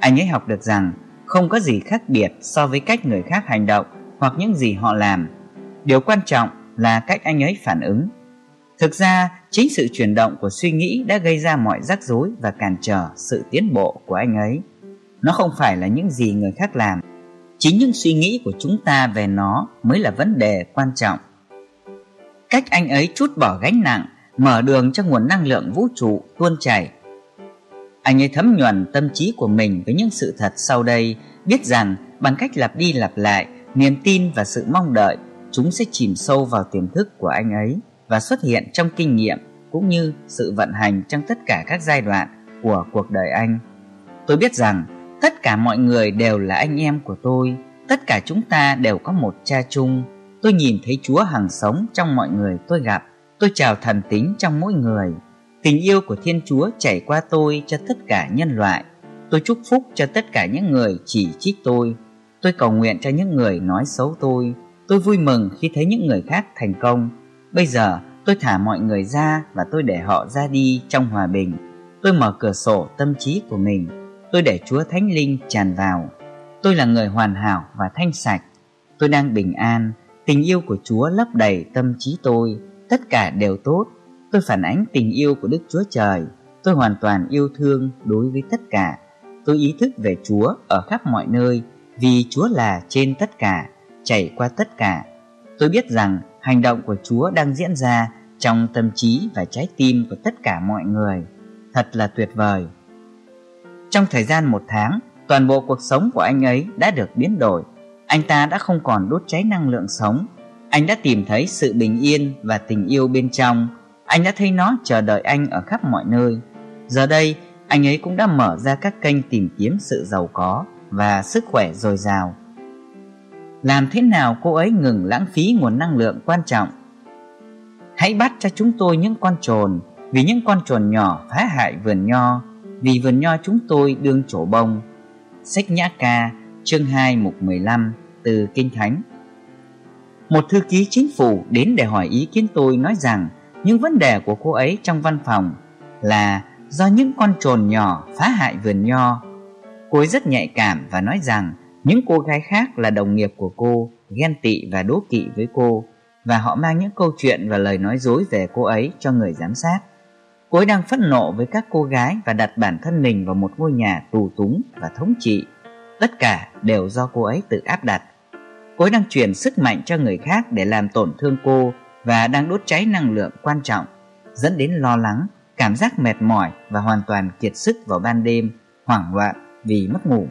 Anh ấy học được rằng không có gì khác biệt so với cách người khác hành động hoặc những gì họ làm. Điều quan trọng là cách anh ấy phản ứng. Thực ra, chính sự chuyển động của suy nghĩ đã gây ra mọi rắc rối và cản trở sự tiến bộ của anh ấy. Nó không phải là những gì người khác làm. Chính những suy nghĩ của chúng ta về nó mới là vấn đề quan trọng. Cách anh ấy chút bỏ gánh nặng, mở đường cho nguồn năng lượng vũ trụ tuôn chảy anh ấy thấm nhuần tâm trí của mình với những sự thật sau đây, biết rằng bằng cách lặp đi lặp lại, niềm tin và sự mong đợi, chúng sẽ chìm sâu vào tiềm thức của anh ấy và xuất hiện trong kinh nghiệm cũng như sự vận hành trong tất cả các giai đoạn của cuộc đời anh. Tôi biết rằng tất cả mọi người đều là anh em của tôi, tất cả chúng ta đều có một cha chung. Tôi nhìn thấy Chúa hằng sống trong mọi người tôi gặp, tôi chào thần tính trong mỗi người. Tình yêu của Thiên Chúa chảy qua tôi cho tất cả nhân loại. Tôi chúc phúc cho tất cả những người chỉ trích tôi. Tôi cầu nguyện cho những người nói xấu tôi. Tôi vui mừng khi thấy những người khác thành công. Bây giờ tôi thả mọi người ra và tôi để họ ra đi trong hòa bình. Tôi mở cửa sổ tâm trí của mình. Tôi để Chúa Thánh Linh tràn vào. Tôi là người hoàn hảo và thanh sạch. Tôi đang bình an. Tình yêu của Chúa lấp đầy tâm trí tôi. Tất cả đều tốt Tôi phản ánh tình yêu của Đức Chúa Trời. Tôi hoàn toàn yêu thương đối với tất cả. Tôi ý thức về Chúa ở khắp mọi nơi vì Chúa là trên tất cả, chảy qua tất cả. Tôi biết rằng hành động của Chúa đang diễn ra trong tâm trí và trái tim của tất cả mọi người. Thật là tuyệt vời. Trong thời gian một tháng, toàn bộ cuộc sống của anh ấy đã được biến đổi. Anh ta đã không còn đốt cháy năng lượng sống. Anh đã tìm thấy sự bình yên và tình yêu bên trong anh đã thấy nó chờ đợi anh ở khắp mọi nơi. Giờ đây, anh ấy cũng đã mở ra các kênh tìm kiếm sự giàu có và sức khỏe dồi dào. Làm thế nào cô ấy ngừng lãng phí nguồn năng lượng quan trọng? Hãy bắt cho chúng tôi những con trồn, vì những con trồn nhỏ phá hại vườn nho, vì vườn nho chúng tôi đương trổ bông. Sách Nhã Ca, chương 2 mục 15 từ Kinh Thánh. Một thư ký chính phủ đến để hỏi ý kiến tôi nói rằng những vấn đề của cô ấy trong văn phòng là do những con trồn nhỏ phá hại vườn nho. Cô ấy rất nhạy cảm và nói rằng những cô gái khác là đồng nghiệp của cô, ghen tị và đố kỵ với cô và họ mang những câu chuyện và lời nói dối về cô ấy cho người giám sát. Cô ấy đang phẫn nộ với các cô gái và đặt bản thân mình vào một ngôi nhà tù túng và thống trị. Tất cả đều do cô ấy tự áp đặt. Cô ấy đang truyền sức mạnh cho người khác để làm tổn thương cô và đang đốt cháy năng lượng quan trọng, dẫn đến lo lắng, cảm giác mệt mỏi và hoàn toàn kiệt sức vào ban đêm, hoảng loạn vì mất ngủ.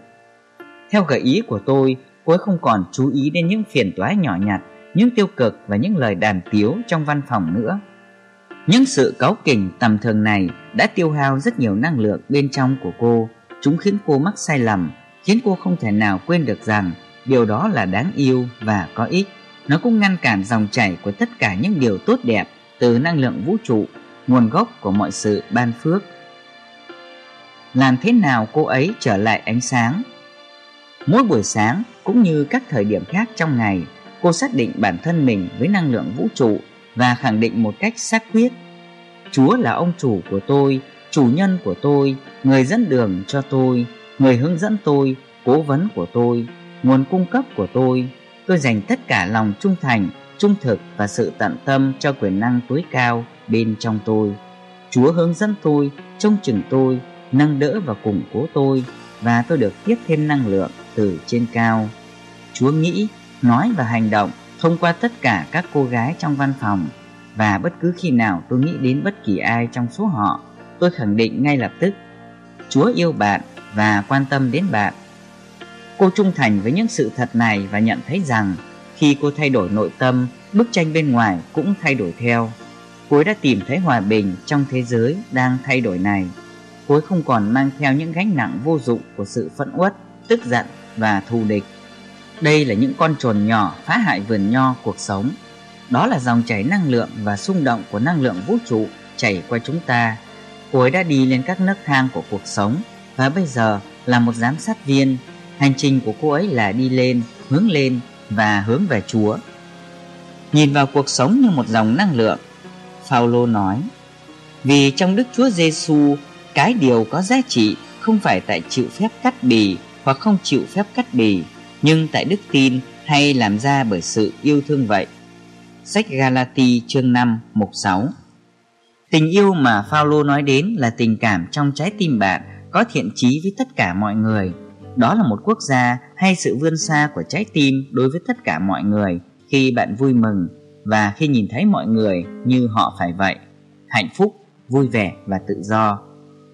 Theo gợi ý của tôi, cô ấy không còn chú ý đến những phiền toái nhỏ nhặt, những tiêu cực và những lời đàm tiếu trong văn phòng nữa. Những sự cáu kỉnh tầm thường này đã tiêu hao rất nhiều năng lượng bên trong của cô. Chúng khiến cô mắc sai lầm, khiến cô không thể nào quên được rằng điều đó là đáng yêu và có ích. Nó cũng ngăn cản dòng chảy của tất cả những điều tốt đẹp từ năng lượng vũ trụ, nguồn gốc của mọi sự ban phước. Làm thế nào cô ấy trở lại ánh sáng? Mỗi buổi sáng cũng như các thời điểm khác trong ngày, cô xác định bản thân mình với năng lượng vũ trụ và khẳng định một cách xác quyết. Chúa là ông chủ của tôi, chủ nhân của tôi, người dẫn đường cho tôi, người hướng dẫn tôi, cố vấn của tôi, nguồn cung cấp của tôi, tôi dành tất cả lòng trung thành, trung thực và sự tận tâm cho quyền năng tối cao bên trong tôi. Chúa hướng dẫn tôi, trông chừng tôi, nâng đỡ và củng cố tôi và tôi được tiếp thêm năng lượng từ trên cao. Chúa nghĩ, nói và hành động thông qua tất cả các cô gái trong văn phòng và bất cứ khi nào tôi nghĩ đến bất kỳ ai trong số họ, tôi khẳng định ngay lập tức Chúa yêu bạn và quan tâm đến bạn Cô trung thành với những sự thật này và nhận thấy rằng khi cô thay đổi nội tâm, bức tranh bên ngoài cũng thay đổi theo. Cô đã tìm thấy hòa bình trong thế giới đang thay đổi này. Cô không còn mang theo những gánh nặng vô dụng của sự phẫn uất, tức giận và thù địch. Đây là những con trồn nhỏ phá hại vườn nho cuộc sống. Đó là dòng chảy năng lượng và xung động của năng lượng vũ trụ chảy qua chúng ta. Cô ấy đã đi lên các nấc thang của cuộc sống và bây giờ là một giám sát viên. Hành trình của cô ấy là đi lên, hướng lên và hướng về Chúa. Nhìn vào cuộc sống như một dòng năng lượng, Phaolô nói: Vì trong Đức Chúa Giêsu, cái điều có giá trị không phải tại chịu phép cắt bì hoặc không chịu phép cắt bì, nhưng tại đức tin hay làm ra bởi sự yêu thương vậy. Sách Galati chương 5 mục 6 Tình yêu mà Phaolô nói đến là tình cảm trong trái tim bạn có thiện chí với tất cả mọi người. Đó là một quốc gia hay sự vươn xa của trái tim đối với tất cả mọi người khi bạn vui mừng và khi nhìn thấy mọi người như họ phải vậy. Hạnh phúc, vui vẻ và tự do.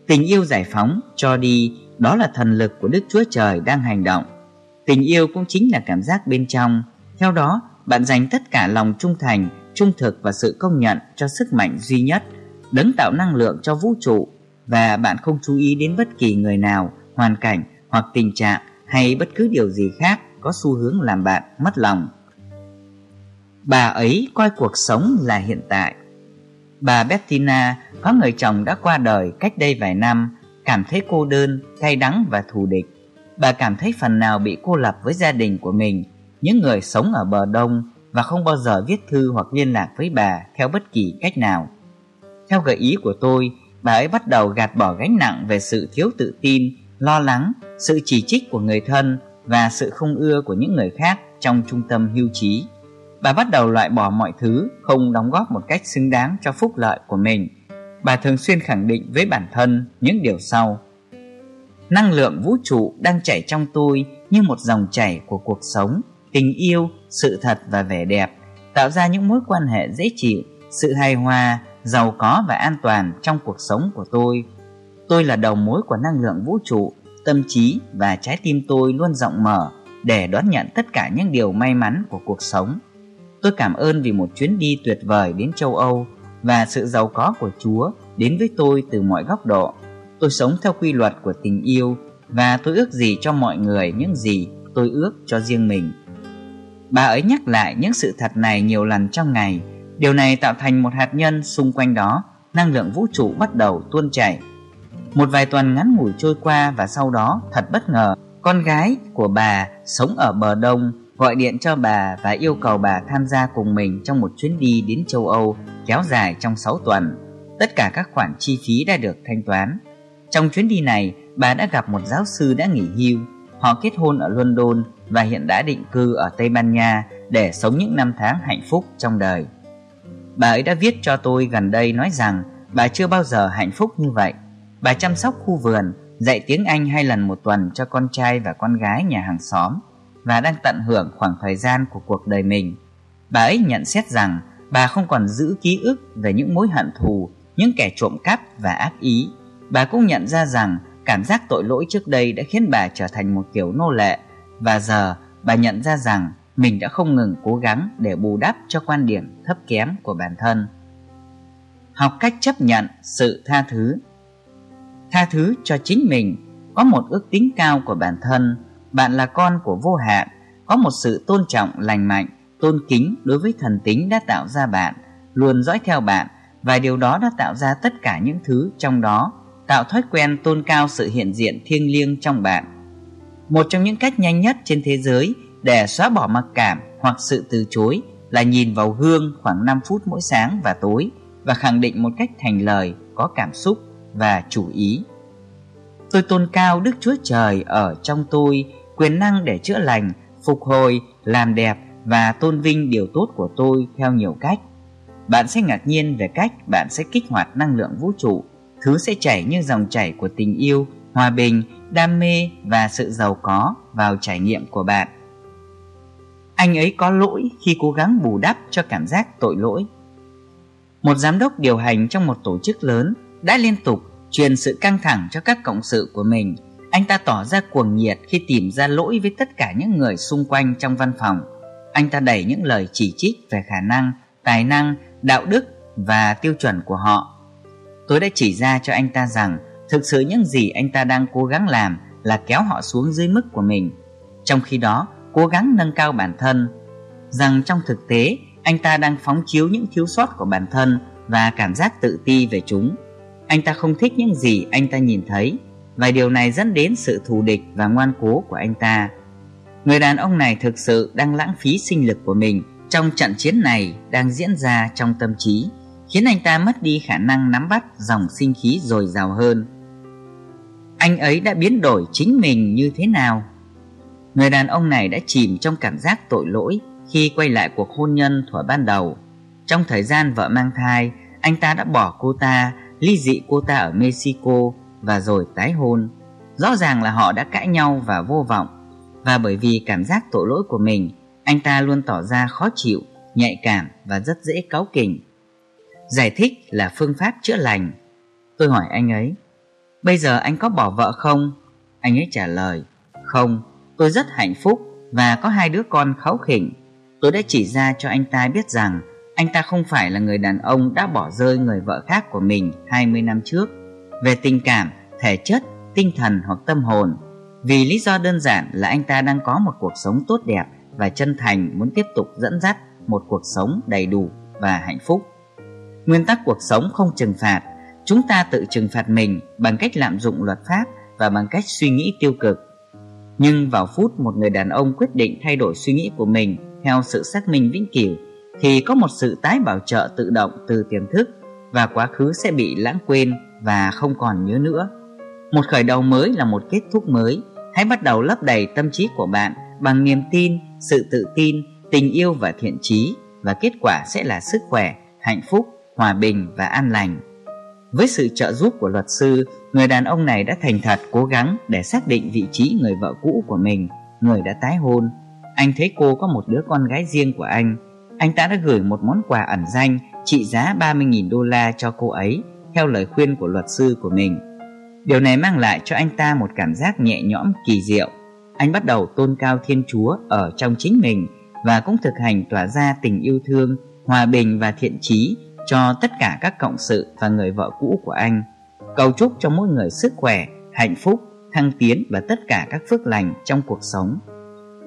Tình yêu giải phóng, cho đi, đó là thần lực của Đức Chúa Trời đang hành động. Tình yêu cũng chính là cảm giác bên trong. Theo đó, bạn dành tất cả lòng trung thành, trung thực và sự công nhận cho sức mạnh duy nhất, đấng tạo năng lượng cho vũ trụ và bạn không chú ý đến bất kỳ người nào, hoàn cảnh hoặc tình trạng hay bất cứ điều gì khác có xu hướng làm bạn mất lòng. Bà ấy coi cuộc sống là hiện tại. Bà Bettina có người chồng đã qua đời cách đây vài năm, cảm thấy cô đơn, cay đắng và thù địch. Bà cảm thấy phần nào bị cô lập với gia đình của mình, những người sống ở bờ đông và không bao giờ viết thư hoặc liên lạc với bà theo bất kỳ cách nào. Theo gợi ý của tôi, bà ấy bắt đầu gạt bỏ gánh nặng về sự thiếu tự tin, lo lắng, sự chỉ trích của người thân và sự không ưa của những người khác trong trung tâm hưu trí. Bà bắt đầu loại bỏ mọi thứ không đóng góp một cách xứng đáng cho phúc lợi của mình. Bà thường xuyên khẳng định với bản thân những điều sau. Năng lượng vũ trụ đang chảy trong tôi như một dòng chảy của cuộc sống, tình yêu, sự thật và vẻ đẹp, tạo ra những mối quan hệ dễ chịu, sự hài hòa, giàu có và an toàn trong cuộc sống của tôi. Tôi là đầu mối của năng lượng vũ trụ, tâm trí và trái tim tôi luôn rộng mở để đón nhận tất cả những điều may mắn của cuộc sống. Tôi cảm ơn vì một chuyến đi tuyệt vời đến châu Âu và sự giàu có của Chúa đến với tôi từ mọi góc độ. Tôi sống theo quy luật của tình yêu và tôi ước gì cho mọi người những gì tôi ước cho riêng mình. Bà ấy nhắc lại những sự thật này nhiều lần trong ngày Điều này tạo thành một hạt nhân xung quanh đó, năng lượng vũ trụ bắt đầu tuôn chảy. Một vài tuần ngắn ngủi trôi qua và sau đó, thật bất ngờ, con gái của bà sống ở bờ đông gọi điện cho bà và yêu cầu bà tham gia cùng mình trong một chuyến đi đến châu Âu kéo dài trong 6 tuần. Tất cả các khoản chi phí đã được thanh toán. Trong chuyến đi này, bà đã gặp một giáo sư đã nghỉ hưu. Họ kết hôn ở London và hiện đã định cư ở Tây Ban Nha để sống những năm tháng hạnh phúc trong đời. Bà ấy đã viết cho tôi gần đây nói rằng bà chưa bao giờ hạnh phúc như vậy. Bà chăm sóc khu vườn, dạy tiếng Anh hai lần một tuần cho con trai và con gái nhà hàng xóm và đang tận hưởng khoảng thời gian của cuộc đời mình. Bà ấy nhận xét rằng bà không còn giữ ký ức về những mối hận thù, những kẻ trộm cắp và ác ý. Bà cũng nhận ra rằng cảm giác tội lỗi trước đây đã khiến bà trở thành một kiểu nô lệ. Và giờ bà nhận ra rằng mình đã không ngừng cố gắng để bù đắp cho quan điểm thấp kém của bản thân. Học cách chấp nhận sự tha thứ. Tha thứ cho chính mình có một ước tính cao của bản thân. Bạn là con của vô hạn có một sự tôn trọng lành mạnh tôn kính đối với thần tính đã tạo ra bạn luôn dõi theo bạn và điều đó đã tạo ra tất cả những thứ trong đó tạo thói quen tôn cao sự hiện diện thiêng liêng trong bạn một trong những cách nhanh nhất trên thế giới để xóa bỏ mặc cảm hoặc sự từ chối là nhìn vào gương khoảng 5 phút mỗi sáng và tối và khẳng định một cách thành lời, có cảm xúc và chủ ý. Tôi tôn cao Đức Chúa Trời ở trong tôi, quyền năng để chữa lành, phục hồi, làm đẹp và tôn vinh điều tốt của tôi theo nhiều cách. Bạn sẽ ngạc nhiên về cách bạn sẽ kích hoạt năng lượng vũ trụ, thứ sẽ chảy như dòng chảy của tình yêu, hòa bình, đam mê và sự giàu có vào trải nghiệm của bạn anh ấy có lỗi khi cố gắng bù đắp cho cảm giác tội lỗi. Một giám đốc điều hành trong một tổ chức lớn đã liên tục truyền sự căng thẳng cho các cộng sự của mình. Anh ta tỏ ra cuồng nhiệt khi tìm ra lỗi với tất cả những người xung quanh trong văn phòng. Anh ta đẩy những lời chỉ trích về khả năng, tài năng, đạo đức và tiêu chuẩn của họ. Tôi đã chỉ ra cho anh ta rằng thực sự những gì anh ta đang cố gắng làm là kéo họ xuống dưới mức của mình. Trong khi đó, cố gắng nâng cao bản thân, rằng trong thực tế anh ta đang phóng chiếu những thiếu sót của bản thân và cảm giác tự ti về chúng. Anh ta không thích những gì anh ta nhìn thấy và điều này dẫn đến sự thù địch và ngoan cố của anh ta. Người đàn ông này thực sự đang lãng phí sinh lực của mình trong trận chiến này đang diễn ra trong tâm trí, khiến anh ta mất đi khả năng nắm bắt dòng sinh khí dồi dào hơn. Anh ấy đã biến đổi chính mình như thế nào? Người đàn ông này đã chìm trong cảm giác tội lỗi khi quay lại cuộc hôn nhân thuở ban đầu. Trong thời gian vợ mang thai, anh ta đã bỏ cô ta, ly dị cô ta ở Mexico và rồi tái hôn. Rõ ràng là họ đã cãi nhau và vô vọng. Và bởi vì cảm giác tội lỗi của mình, anh ta luôn tỏ ra khó chịu, nhạy cảm và rất dễ cáu kỉnh. Giải thích là phương pháp chữa lành. Tôi hỏi anh ấy, bây giờ anh có bỏ vợ không? Anh ấy trả lời, không, tôi rất hạnh phúc và có hai đứa con kháu khỉnh. Tôi đã chỉ ra cho anh ta biết rằng anh ta không phải là người đàn ông đã bỏ rơi người vợ khác của mình 20 năm trước về tình cảm, thể chất, tinh thần hoặc tâm hồn vì lý do đơn giản là anh ta đang có một cuộc sống tốt đẹp và chân thành muốn tiếp tục dẫn dắt một cuộc sống đầy đủ và hạnh phúc. Nguyên tắc cuộc sống không trừng phạt, chúng ta tự trừng phạt mình bằng cách lạm dụng luật pháp và bằng cách suy nghĩ tiêu cực. Nhưng vào phút một người đàn ông quyết định thay đổi suy nghĩ của mình theo sự xác minh vĩnh cửu thì có một sự tái bảo trợ tự động từ tiềm thức và quá khứ sẽ bị lãng quên và không còn nhớ nữa. Một khởi đầu mới là một kết thúc mới. Hãy bắt đầu lấp đầy tâm trí của bạn bằng niềm tin, sự tự tin, tình yêu và thiện trí và kết quả sẽ là sức khỏe, hạnh phúc, hòa bình và an lành. Với sự trợ giúp của luật sư, người đàn ông này đã thành thật cố gắng để xác định vị trí người vợ cũ của mình, người đã tái hôn. Anh thấy cô có một đứa con gái riêng của anh. Anh ta đã gửi một món quà ẩn danh trị giá 30.000 đô la cho cô ấy theo lời khuyên của luật sư của mình. Điều này mang lại cho anh ta một cảm giác nhẹ nhõm kỳ diệu. Anh bắt đầu tôn cao Thiên Chúa ở trong chính mình và cũng thực hành tỏa ra tình yêu thương, hòa bình và thiện trí cho tất cả các cộng sự và người vợ cũ của anh. Cầu chúc cho mỗi người sức khỏe, hạnh phúc, thăng tiến và tất cả các phước lành trong cuộc sống.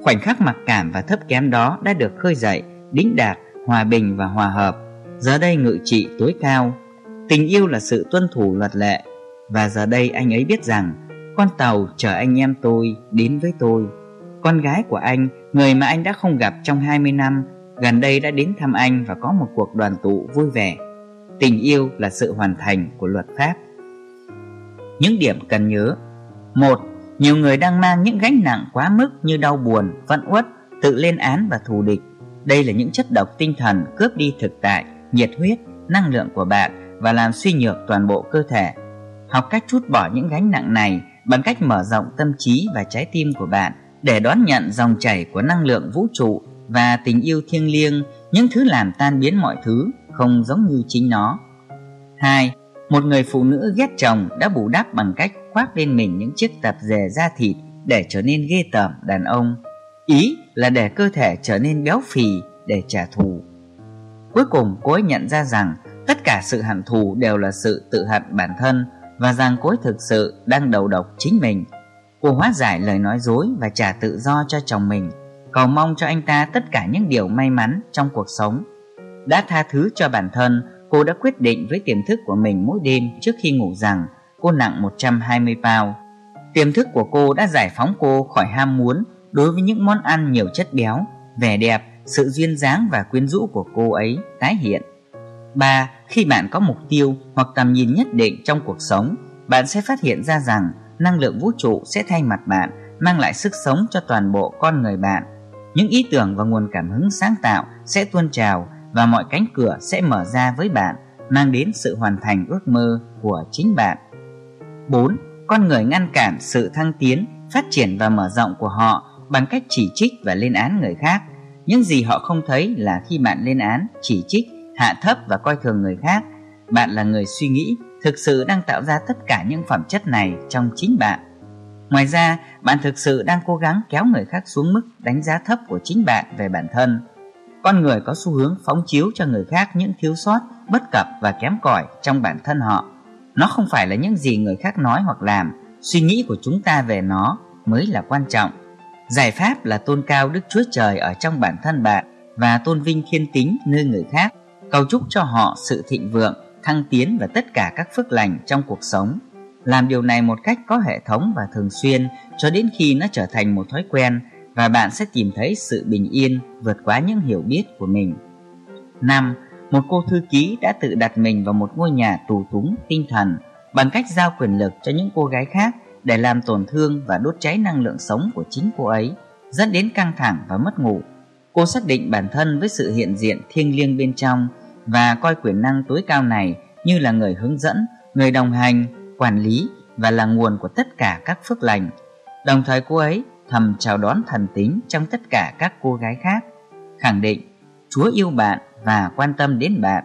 Khoảnh khắc mặc cảm và thấp kém đó đã được khơi dậy, đính đạt, hòa bình và hòa hợp. Giờ đây ngự trị tối cao Tình yêu là sự tuân thủ luật lệ và giờ đây anh ấy biết rằng Con tàu chở anh em tôi đến với tôi Con gái của anh Người mà anh đã không gặp trong 20 năm Gần đây đã đến thăm anh Và có một cuộc đoàn tụ vui vẻ Tình yêu là sự hoàn thành của luật pháp Những điểm cần nhớ một Nhiều người đang mang những gánh nặng quá mức như đau buồn, phẫn uất, tự lên án và thù địch. Đây là những chất độc tinh thần cướp đi thực tại, nhiệt huyết, năng lượng của bạn và làm suy nhược toàn bộ cơ thể. Học cách chút bỏ những gánh nặng này bằng cách mở rộng tâm trí và trái tim của bạn để đón nhận dòng chảy của năng lượng vũ trụ và tình yêu thiêng liêng, những thứ làm tan biến mọi thứ không giống như chính nó. 2. Một người phụ nữ ghét chồng đã bù đắp bằng cách khoác lên mình những chiếc tập dề da thịt để trở nên ghê tởm đàn ông. Ý là để cơ thể trở nên béo phì để trả thù. Cuối cùng cô ấy nhận ra rằng tất cả sự hận thù đều là sự tự hận bản thân và rằng cô ấy thực sự đang đầu độc chính mình. Cô hóa giải lời nói dối và trả tự do cho chồng mình, cầu mong cho anh ta tất cả những điều may mắn trong cuộc sống. Đã tha thứ cho bản thân, cô đã quyết định với tiềm thức của mình mỗi đêm trước khi ngủ rằng cô nặng 120 pound. Tiềm thức của cô đã giải phóng cô khỏi ham muốn đối với những món ăn nhiều chất béo, vẻ đẹp, sự duyên dáng và quyến rũ của cô ấy tái hiện. 3. Khi bạn có mục tiêu hoặc tầm nhìn nhất định trong cuộc sống, bạn sẽ phát hiện ra rằng năng lượng vũ trụ sẽ thay mặt bạn, mang lại sức sống cho toàn bộ con người bạn. Những ý tưởng và nguồn cảm hứng sáng tạo sẽ tuôn trào và mọi cánh cửa sẽ mở ra với bạn, mang đến sự hoàn thành ước mơ của chính bạn. 4. Con người ngăn cản sự thăng tiến, phát triển và mở rộng của họ bằng cách chỉ trích và lên án người khác. Những gì họ không thấy là khi bạn lên án, chỉ trích hạ thấp và coi thường người khác bạn là người suy nghĩ thực sự đang tạo ra tất cả những phẩm chất này trong chính bạn Ngoài ra, bạn thực sự đang cố gắng kéo người khác xuống mức đánh giá thấp của chính bạn về bản thân. Con người có xu hướng phóng chiếu cho người khác những thiếu sót, bất cập và kém cỏi trong bản thân họ. Nó không phải là những gì người khác nói hoặc làm, suy nghĩ của chúng ta về nó mới là quan trọng. Giải pháp là tôn cao Đức Chúa Trời ở trong bản thân bạn và tôn vinh thiên tính nơi người khác, cầu chúc cho họ sự thịnh vượng, thăng tiến và tất cả các phước lành trong cuộc sống. Làm điều này một cách có hệ thống và thường xuyên cho đến khi nó trở thành một thói quen và bạn sẽ tìm thấy sự bình yên vượt quá những hiểu biết của mình. 5. Một cô thư ký đã tự đặt mình vào một ngôi nhà tù túng tinh thần bằng cách giao quyền lực cho những cô gái khác để làm tổn thương và đốt cháy năng lượng sống của chính cô ấy, dẫn đến căng thẳng và mất ngủ. Cô xác định bản thân với sự hiện diện thiêng liêng bên trong và coi quyền năng tối cao này như là người hướng dẫn, người đồng hành, quản lý và là nguồn của tất cả các phước lành. Đồng thời cô ấy thầm chào đón thần tính trong tất cả các cô gái khác, khẳng định Chúa yêu bạn và quan tâm đến bạn.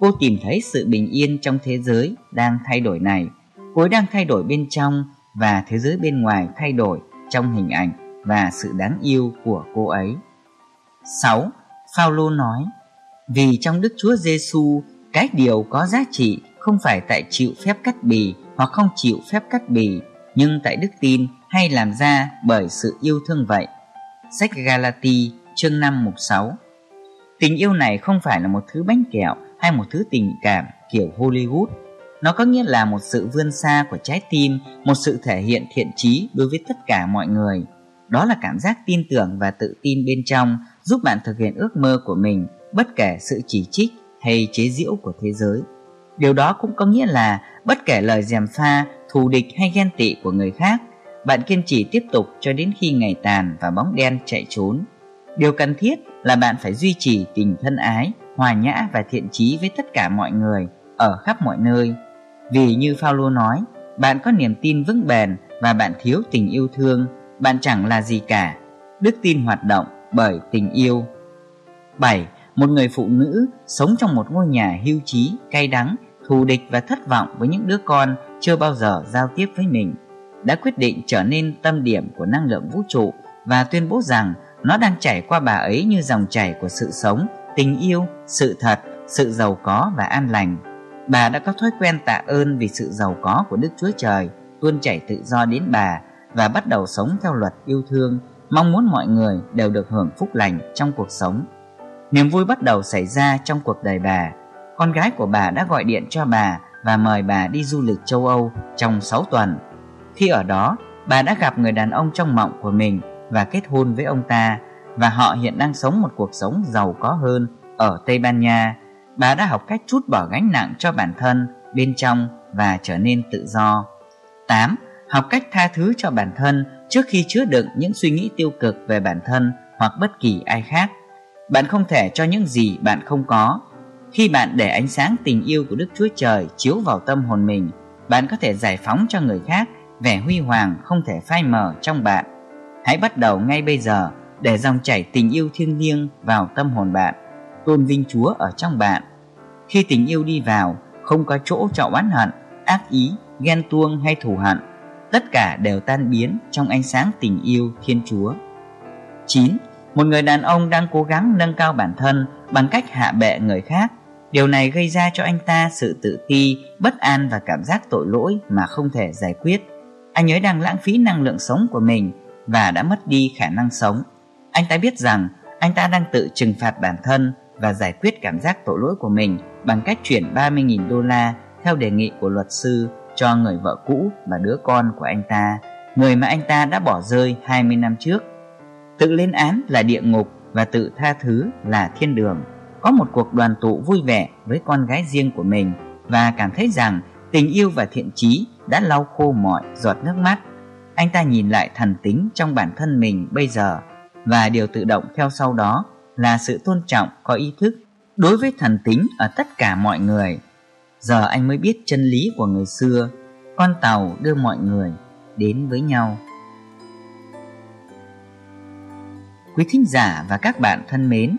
Cô tìm thấy sự bình yên trong thế giới đang thay đổi này. Cô ấy đang thay đổi bên trong và thế giới bên ngoài thay đổi trong hình ảnh và sự đáng yêu của cô ấy. 6. Phaolô nói: Vì trong Đức Chúa Giêsu, cái điều có giá trị không phải tại chịu phép cắt bì hoặc không chịu phép cắt bì, nhưng tại đức tin hay làm ra bởi sự yêu thương vậy. Sách Galati chương 5 mục 6 Tình yêu này không phải là một thứ bánh kẹo hay một thứ tình cảm kiểu Hollywood. Nó có nghĩa là một sự vươn xa của trái tim, một sự thể hiện thiện trí đối với tất cả mọi người. Đó là cảm giác tin tưởng và tự tin bên trong giúp bạn thực hiện ước mơ của mình bất kể sự chỉ trích hay chế giễu của thế giới. Điều đó cũng có nghĩa là bất kể lời dèm pha, thù địch hay ghen tị của người khác, bạn kiên trì tiếp tục cho đến khi ngày tàn và bóng đen chạy trốn. Điều cần thiết là bạn phải duy trì tình thân ái, hòa nhã và thiện trí với tất cả mọi người ở khắp mọi nơi. Vì như Phaolô nói, bạn có niềm tin vững bền và bạn thiếu tình yêu thương, bạn chẳng là gì cả. Đức tin hoạt động bởi tình yêu. 7. Một người phụ nữ sống trong một ngôi nhà hưu trí, cay đắng, thù địch và thất vọng với những đứa con chưa bao giờ giao tiếp với mình đã quyết định trở nên tâm điểm của năng lượng vũ trụ và tuyên bố rằng nó đang chảy qua bà ấy như dòng chảy của sự sống, tình yêu, sự thật, sự giàu có và an lành. Bà đã có thói quen tạ ơn vì sự giàu có của Đức Chúa Trời tuôn chảy tự do đến bà và bắt đầu sống theo luật yêu thương, mong muốn mọi người đều được hưởng phúc lành trong cuộc sống. Niềm vui bắt đầu xảy ra trong cuộc đời bà. Con gái của bà đã gọi điện cho bà và mời bà đi du lịch châu Âu trong 6 tuần. Khi ở đó, bà đã gặp người đàn ông trong mộng của mình và kết hôn với ông ta và họ hiện đang sống một cuộc sống giàu có hơn ở Tây Ban Nha. Bà đã học cách chút bỏ gánh nặng cho bản thân bên trong và trở nên tự do. 8. Học cách tha thứ cho bản thân trước khi chứa đựng những suy nghĩ tiêu cực về bản thân hoặc bất kỳ ai khác. Bạn không thể cho những gì bạn không có. Khi bạn để ánh sáng tình yêu của Đức Chúa Trời chiếu vào tâm hồn mình, bạn có thể giải phóng cho người khác vẻ huy hoàng không thể phai mờ trong bạn. Hãy bắt đầu ngay bây giờ để dòng chảy tình yêu thiêng liêng vào tâm hồn bạn, tôn vinh Chúa ở trong bạn. Khi tình yêu đi vào, không có chỗ cho oán hận, ác ý, ghen tuông hay thù hận. Tất cả đều tan biến trong ánh sáng tình yêu Thiên Chúa. 9. Một người đàn ông đang cố gắng nâng cao bản thân bằng cách hạ bệ người khác. Điều này gây ra cho anh ta sự tự ti, bất an và cảm giác tội lỗi mà không thể giải quyết anh ấy đang lãng phí năng lượng sống của mình và đã mất đi khả năng sống. Anh ta biết rằng anh ta đang tự trừng phạt bản thân và giải quyết cảm giác tội lỗi của mình bằng cách chuyển 30.000 đô la theo đề nghị của luật sư cho người vợ cũ và đứa con của anh ta, người mà anh ta đã bỏ rơi 20 năm trước. Tự lên án là địa ngục và tự tha thứ là thiên đường. Có một cuộc đoàn tụ vui vẻ với con gái riêng của mình và cảm thấy rằng tình yêu và thiện trí đã lau khô mọi giọt nước mắt. Anh ta nhìn lại thần tính trong bản thân mình bây giờ và điều tự động theo sau đó là sự tôn trọng có ý thức đối với thần tính ở tất cả mọi người. Giờ anh mới biết chân lý của người xưa, con tàu đưa mọi người đến với nhau. Quý thính giả và các bạn thân mến,